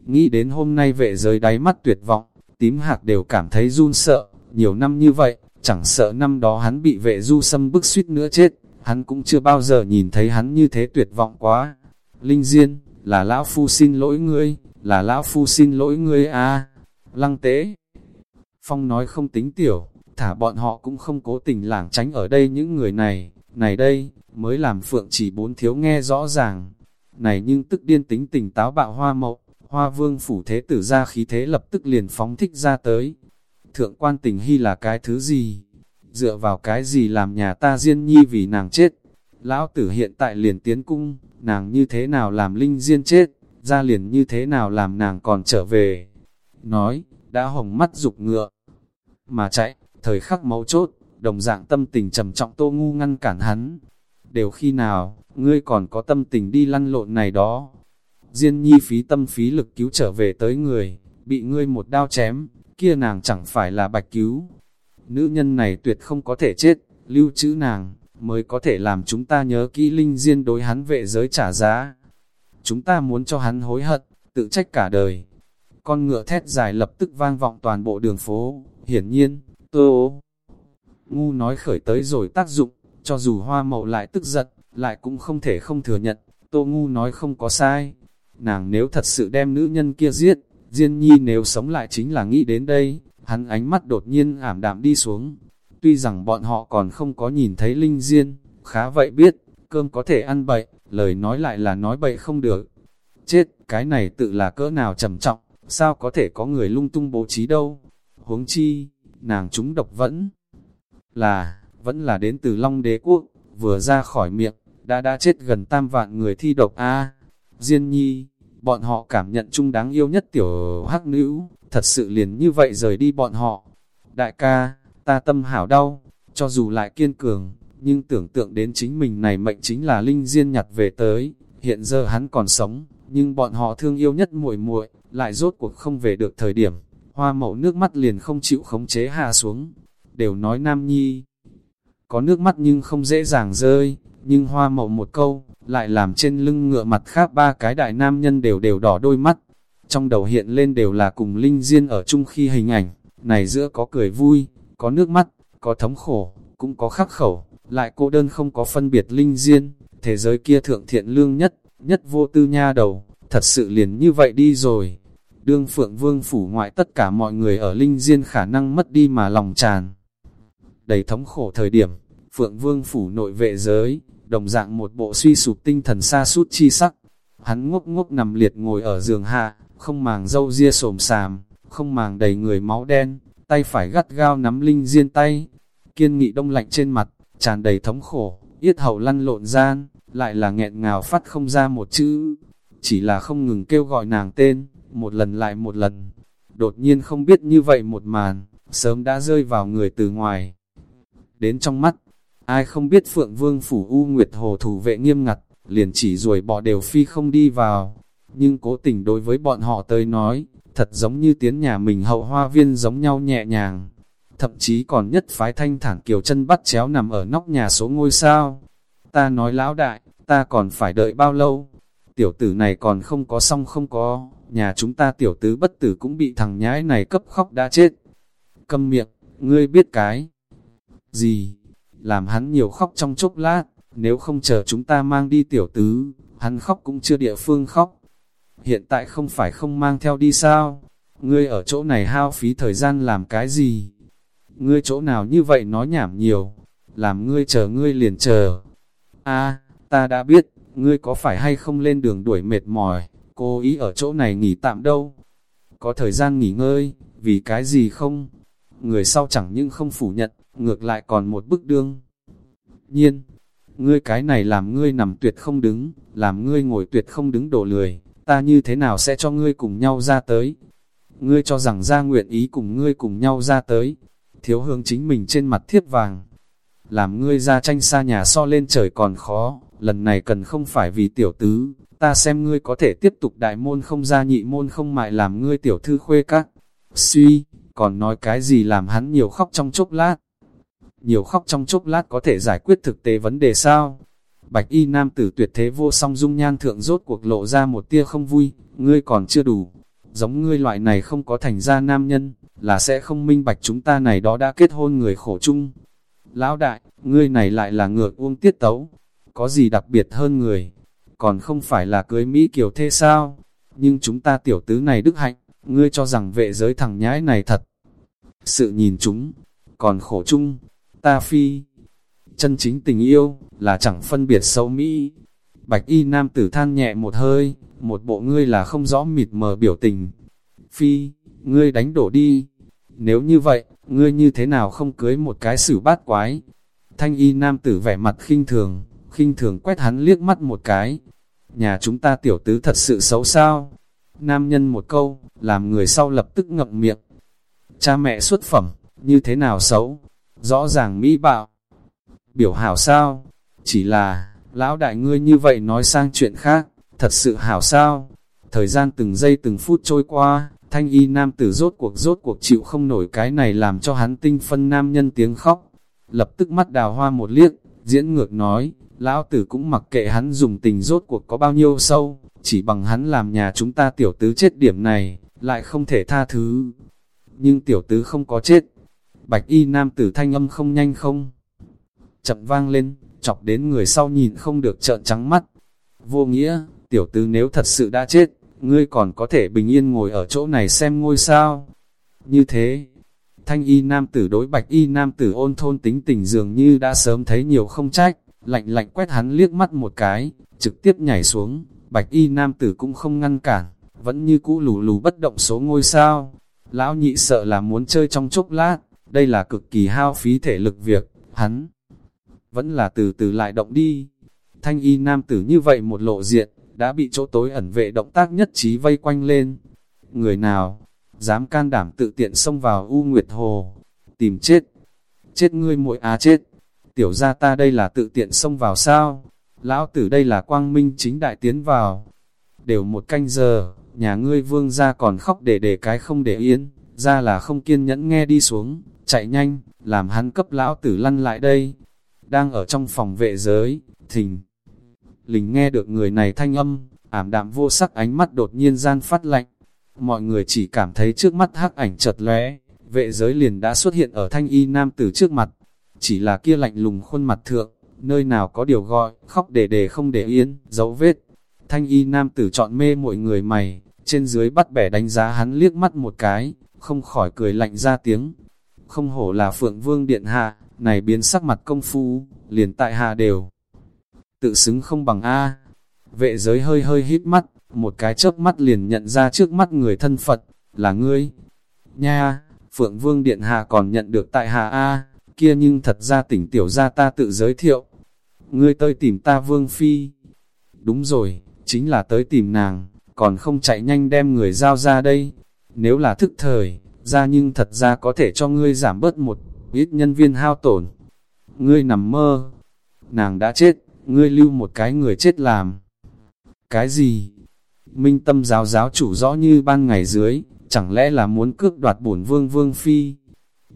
Nghĩ đến hôm nay vệ giới đáy mắt tuyệt vọng, tím hạc đều cảm thấy run sợ, nhiều năm như vậy, chẳng sợ năm đó hắn bị vệ du xâm bức suýt nữa chết, hắn cũng chưa bao giờ nhìn thấy hắn như thế tuyệt vọng quá. Linh Diên, là lão phu xin lỗi ngươi, là lão phu xin lỗi ngươi a lăng tế. Phong nói không tính tiểu, thả bọn họ cũng không cố tình lảng tránh ở đây những người này, này đây, mới làm phượng chỉ bốn thiếu nghe rõ ràng. Này nhưng tức điên tính tình táo bạo hoa mậu, hoa vương phủ thế tử ra khí thế lập tức liền phóng thích ra tới. Thượng quan tình hy là cái thứ gì? Dựa vào cái gì làm nhà ta diên nhi vì nàng chết? Lão tử hiện tại liền tiến cung, nàng như thế nào làm linh diên chết, ra liền như thế nào làm nàng còn trở về. Nói, đã hồng mắt dục ngựa, mà chạy, thời khắc máu chốt, đồng dạng tâm tình trầm trọng tô ngu ngăn cản hắn. Đều khi nào, ngươi còn có tâm tình đi lăn lộn này đó. Diên nhi phí tâm phí lực cứu trở về tới người, bị ngươi một đao chém, kia nàng chẳng phải là bạch cứu. Nữ nhân này tuyệt không có thể chết, lưu trữ nàng, mới có thể làm chúng ta nhớ kỹ linh diên đối hắn vệ giới trả giá. Chúng ta muốn cho hắn hối hận, tự trách cả đời. Con ngựa thét dài lập tức vang vọng toàn bộ đường phố, hiển nhiên, tô. Ngu nói khởi tới rồi tác dụng, cho dù hoa mậu lại tức giận, lại cũng không thể không thừa nhận, tô ngu nói không có sai. Nàng nếu thật sự đem nữ nhân kia giết, Diên nhi nếu sống lại chính là nghĩ đến đây, hắn ánh mắt đột nhiên ảm đạm đi xuống, Tuy rằng bọn họ còn không có nhìn thấy linh diên, khá vậy biết, cơm có thể ăn bậy, lời nói lại là nói bậy không được. Chết, cái này tự là cỡ nào trầm trọng, sao có thể có người lung tung bố trí đâu. Huống chi, nàng chúng độc vẫn là, vẫn là đến từ Long Đế Quốc, vừa ra khỏi miệng, đã đã chết gần tam vạn người thi độc A. Diên nhi, bọn họ cảm nhận chung đáng yêu nhất tiểu hắc nữ, thật sự liền như vậy rời đi bọn họ. Đại ca, ta tâm hảo đau, cho dù lại kiên cường, nhưng tưởng tượng đến chính mình này mệnh chính là linh diên nhặt về tới, hiện giờ hắn còn sống, nhưng bọn họ thương yêu nhất muội muội lại rốt cuộc không về được thời điểm, hoa mậu nước mắt liền không chịu khống chế hạ xuống, đều nói nam nhi. Có nước mắt nhưng không dễ dàng rơi, nhưng hoa mậu một câu, lại làm trên lưng ngựa mặt khác ba cái đại nam nhân đều đều đỏ đôi mắt. Trong đầu hiện lên đều là cùng Linh Diên ở chung khi hình ảnh, này giữa có cười vui, có nước mắt, có thống khổ, cũng có khắc khẩu, lại cô đơn không có phân biệt linh diên, thế giới kia thượng thiện lương nhất, nhất vô tư nha đầu, thật sự liền như vậy đi rồi. Đương Phượng Vương phủ ngoại tất cả mọi người ở linh diên khả năng mất đi mà lòng tràn. Đầy thống khổ thời điểm, Phượng Vương phủ nội vệ giới, đồng dạng một bộ suy sụp tinh thần xa sút chi sắc. Hắn ngốc ngốc nằm liệt ngồi ở giường hạ, không màng dâu ria sồm sàm, không màng đầy người máu đen, tay phải gắt gao nắm linh diên tay, kiên nghị đông lạnh trên mặt, tràn đầy thống khổ, yết hầu lăn lộn gian, lại là nghẹn ngào phát không ra một chữ, chỉ là không ngừng kêu gọi nàng tên, một lần lại một lần. Đột nhiên không biết như vậy một màn, sớm đã rơi vào người từ ngoài. Đến trong mắt, ai không biết Phượng Vương Phủ U Nguyệt Hồ thủ vệ nghiêm ngặt, liền chỉ ruồi bỏ đều phi không đi vào. Nhưng cố tình đối với bọn họ tới nói, thật giống như tiến nhà mình hậu hoa viên giống nhau nhẹ nhàng. Thậm chí còn nhất phái thanh thản kiều chân bắt chéo nằm ở nóc nhà số ngôi sao. Ta nói lão đại, ta còn phải đợi bao lâu? Tiểu tử này còn không có xong không có, nhà chúng ta tiểu tứ bất tử cũng bị thằng nhái này cấp khóc đã chết. Câm miệng, ngươi biết cái gì? Làm hắn nhiều khóc trong chốc lát, nếu không chờ chúng ta mang đi tiểu tứ, hắn khóc cũng chưa địa phương khóc hiện tại không phải không mang theo đi sao? Ngươi ở chỗ này hao phí thời gian làm cái gì? Ngươi chỗ nào như vậy nói nhảm nhiều, làm ngươi chờ ngươi liền chờ a ta đã biết, ngươi có phải hay không lên đường đuổi mệt mỏi, cô ý ở chỗ này nghỉ tạm đâu. Có thời gian nghỉ ngơi, vì cái gì không? Người sau chẳng nhưng không phủ nhận, ngược lại còn một bức đương. Nhiên, ngươi cái này làm ngươi nằm tuyệt không đứng, làm ngươi ngồi tuyệt không đứng đổ lười, ta như thế nào sẽ cho ngươi cùng nhau ra tới? Ngươi cho rằng ra nguyện ý cùng ngươi cùng nhau ra tới, thiếu hương chính mình trên mặt thiết vàng. Làm ngươi ra tranh xa nhà so lên trời còn khó, lần này cần không phải vì tiểu tứ, ta xem ngươi có thể tiếp tục đại môn không ra nhị môn không mại làm ngươi tiểu thư khuê các. Suy, còn nói cái gì làm hắn nhiều khóc trong chốc lát. Nhiều khóc trong chốc lát có thể giải quyết thực tế vấn đề sao? Bạch y nam tử tuyệt thế vô song dung nhan thượng rốt cuộc lộ ra một tia không vui, ngươi còn chưa đủ. Giống ngươi loại này không có thành ra nam nhân, là sẽ không minh bạch chúng ta này đó đã kết hôn người khổ chung. Lão đại, ngươi này lại là ngược uông tiết tấu, có gì đặc biệt hơn người, còn không phải là cưới Mỹ kiều thế sao? Nhưng chúng ta tiểu tứ này đức hạnh, ngươi cho rằng vệ giới thằng nhãi này thật. Sự nhìn chúng, còn khổ chung, ta phi. Chân chính tình yêu, là chẳng phân biệt xấu Mỹ. Bạch y nam tử than nhẹ một hơi, một bộ ngươi là không rõ mịt mờ biểu tình. Phi, ngươi đánh đổ đi. Nếu như vậy, ngươi như thế nào không cưới một cái xử bát quái? Thanh y nam tử vẻ mặt khinh thường, khinh thường quét hắn liếc mắt một cái. Nhà chúng ta tiểu tứ thật sự xấu sao? Nam nhân một câu, làm người sau lập tức ngậm miệng. Cha mẹ xuất phẩm, như thế nào xấu? Rõ ràng mỹ bạo. Biểu hảo sao? Chỉ là, lão đại ngươi như vậy nói sang chuyện khác, thật sự hảo sao? Thời gian từng giây từng phút trôi qua, thanh y nam tử rốt cuộc rốt cuộc chịu không nổi cái này làm cho hắn tinh phân nam nhân tiếng khóc. Lập tức mắt đào hoa một liếc, diễn ngược nói, lão tử cũng mặc kệ hắn dùng tình rốt cuộc có bao nhiêu sâu, chỉ bằng hắn làm nhà chúng ta tiểu tứ chết điểm này, lại không thể tha thứ. Nhưng tiểu tứ không có chết. Bạch y nam tử thanh âm không nhanh không. Chậm vang lên, chọc đến người sau nhìn không được trợn trắng mắt. Vô nghĩa, tiểu tứ nếu thật sự đã chết, ngươi còn có thể bình yên ngồi ở chỗ này xem ngôi sao. Như thế, thanh y nam tử đối bạch y nam tử ôn thôn tính tình dường như đã sớm thấy nhiều không trách, lạnh lạnh quét hắn liếc mắt một cái, trực tiếp nhảy xuống, bạch y nam tử cũng không ngăn cản, vẫn như cũ lù lù bất động số ngôi sao. Lão nhị sợ là muốn chơi trong chốc lát, đây là cực kỳ hao phí thể lực việc, hắn vẫn là từ từ lại động đi. Thanh y nam tử như vậy một lộ diện, đã bị chỗ tối ẩn vệ động tác nhất trí vây quanh lên. Người nào, dám can đảm tự tiện xông vào U Nguyệt Hồ, tìm chết. Chết ngươi muội á chết. Tiểu ra ta đây là tự tiện xông vào sao? Lão tử đây là quang minh chính đại tiến vào. Đều một canh giờ, nhà ngươi vương ra còn khóc để để cái không để yên, ra là không kiên nhẫn nghe đi xuống, chạy nhanh, làm hắn cấp lão tử lăn lại đây. Đang ở trong phòng vệ giới, thình. Lình nghe được người này thanh âm, ảm đạm vô sắc ánh mắt đột nhiên gian phát lạnh. Mọi người chỉ cảm thấy trước mắt hắc ảnh chật lóe, vệ giới liền đã xuất hiện ở thanh y nam tử trước mặt. Chỉ là kia lạnh lùng khuôn mặt thượng, nơi nào có điều gọi, khóc để để không để yên, dấu vết. Thanh y nam tử chọn mê mọi người mày, trên dưới bắt bẻ đánh giá hắn liếc mắt một cái, không khỏi cười lạnh ra tiếng. Không hổ là phượng vương điện hạ, này biến sắc mặt công phu, liền tại hạ đều. Tự xứng không bằng A. Vệ giới hơi hơi hít mắt, một cái chớp mắt liền nhận ra trước mắt người thân Phật, là ngươi. Nha, Phượng Vương Điện Hạ còn nhận được tại Hạ A, kia nhưng thật ra tỉnh tiểu ra ta tự giới thiệu. Ngươi tới tìm ta Vương Phi. Đúng rồi, chính là tới tìm nàng, còn không chạy nhanh đem người giao ra đây. Nếu là thức thời, ra nhưng thật ra có thể cho ngươi giảm bớt một ít nhân viên hao tổn. Ngươi nằm mơ, nàng đã chết, ngươi lưu một cái người chết làm. Cái gì? Minh tâm giáo giáo chủ rõ như ban ngày dưới, chẳng lẽ là muốn cướp đoạt bổn vương vương phi?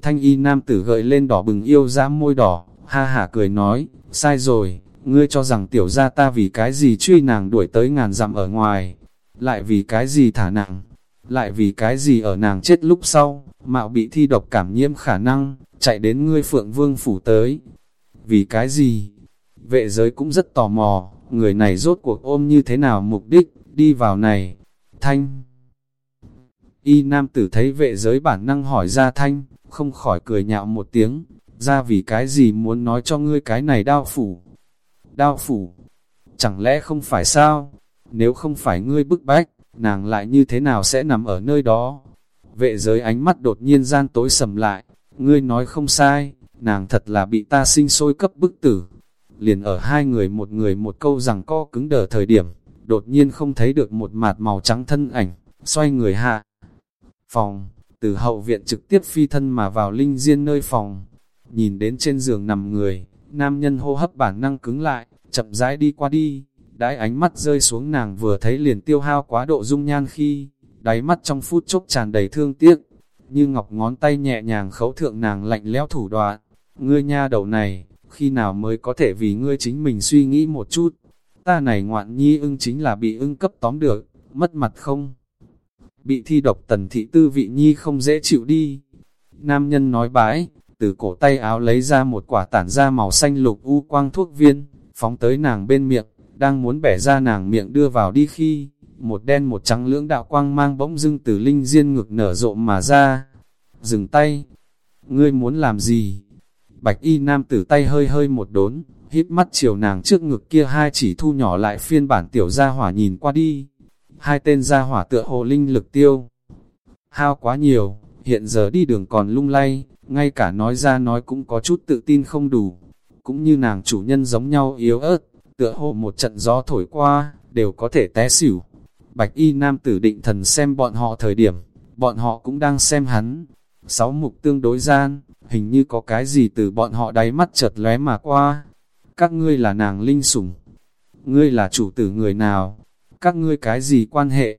Thanh y nam tử gợi lên đỏ bừng yêu ra môi đỏ, ha hả cười nói, sai rồi, ngươi cho rằng tiểu gia ta vì cái gì truy nàng đuổi tới ngàn dặm ở ngoài, lại vì cái gì thả nặng, lại vì cái gì ở nàng chết lúc sau, mạo bị thi độc cảm nhiễm khả năng, chạy đến ngươi phượng vương phủ tới. Vì cái gì? Vệ giới cũng rất tò mò, người này rốt cuộc ôm như thế nào mục đích, đi vào này. Thanh Y nam tử thấy vệ giới bản năng hỏi ra thanh, không khỏi cười nhạo một tiếng, ra vì cái gì muốn nói cho ngươi cái này đao phủ. Đao phủ, chẳng lẽ không phải sao? Nếu không phải ngươi bức bách, nàng lại như thế nào sẽ nằm ở nơi đó? Vệ giới ánh mắt đột nhiên gian tối sầm lại, ngươi nói không sai, nàng thật là bị ta sinh sôi cấp bức tử liền ở hai người một người một câu rằng co cứng đờ thời điểm, đột nhiên không thấy được một mạt màu trắng thân ảnh, xoay người hạ. Phòng, từ hậu viện trực tiếp phi thân mà vào linh diên nơi phòng, nhìn đến trên giường nằm người, nam nhân hô hấp bản năng cứng lại, chậm rãi đi qua đi, đái ánh mắt rơi xuống nàng vừa thấy liền tiêu hao quá độ dung nhan khi, đáy mắt trong phút chốc tràn đầy thương tiếc, như ngọc ngón tay nhẹ nhàng khấu thượng nàng lạnh lẽo thủ đoạn, ngươi nha đầu này, khi nào mới có thể vì ngươi chính mình suy nghĩ một chút, ta này ngoạn nhi ưng chính là bị ưng cấp tóm được, mất mặt không? Bị thi độc tần thị tư vị nhi không dễ chịu đi. Nam nhân nói bãi, từ cổ tay áo lấy ra một quả tản ra màu xanh lục u quang thuốc viên, phóng tới nàng bên miệng, đang muốn bẻ ra nàng miệng đưa vào đi khi, một đen một trắng lưỡng đạo quang mang bỗng dưng từ linh diên ngực nở rộ mà ra. Dừng tay, ngươi muốn làm gì? Bạch y nam tử tay hơi hơi một đốn, hít mắt chiều nàng trước ngực kia hai chỉ thu nhỏ lại phiên bản tiểu gia hỏa nhìn qua đi. Hai tên gia hỏa tựa hồ linh lực tiêu. Hao quá nhiều, hiện giờ đi đường còn lung lay, ngay cả nói ra nói cũng có chút tự tin không đủ. Cũng như nàng chủ nhân giống nhau yếu ớt, tựa hồ một trận gió thổi qua, đều có thể té xỉu. Bạch y nam tử định thần xem bọn họ thời điểm, bọn họ cũng đang xem hắn. Sáu mục tương đối gian, hình như có cái gì từ bọn họ đáy mắt chợt lóe mà qua. Các ngươi là nàng linh sủng. Ngươi là chủ tử người nào? Các ngươi cái gì quan hệ?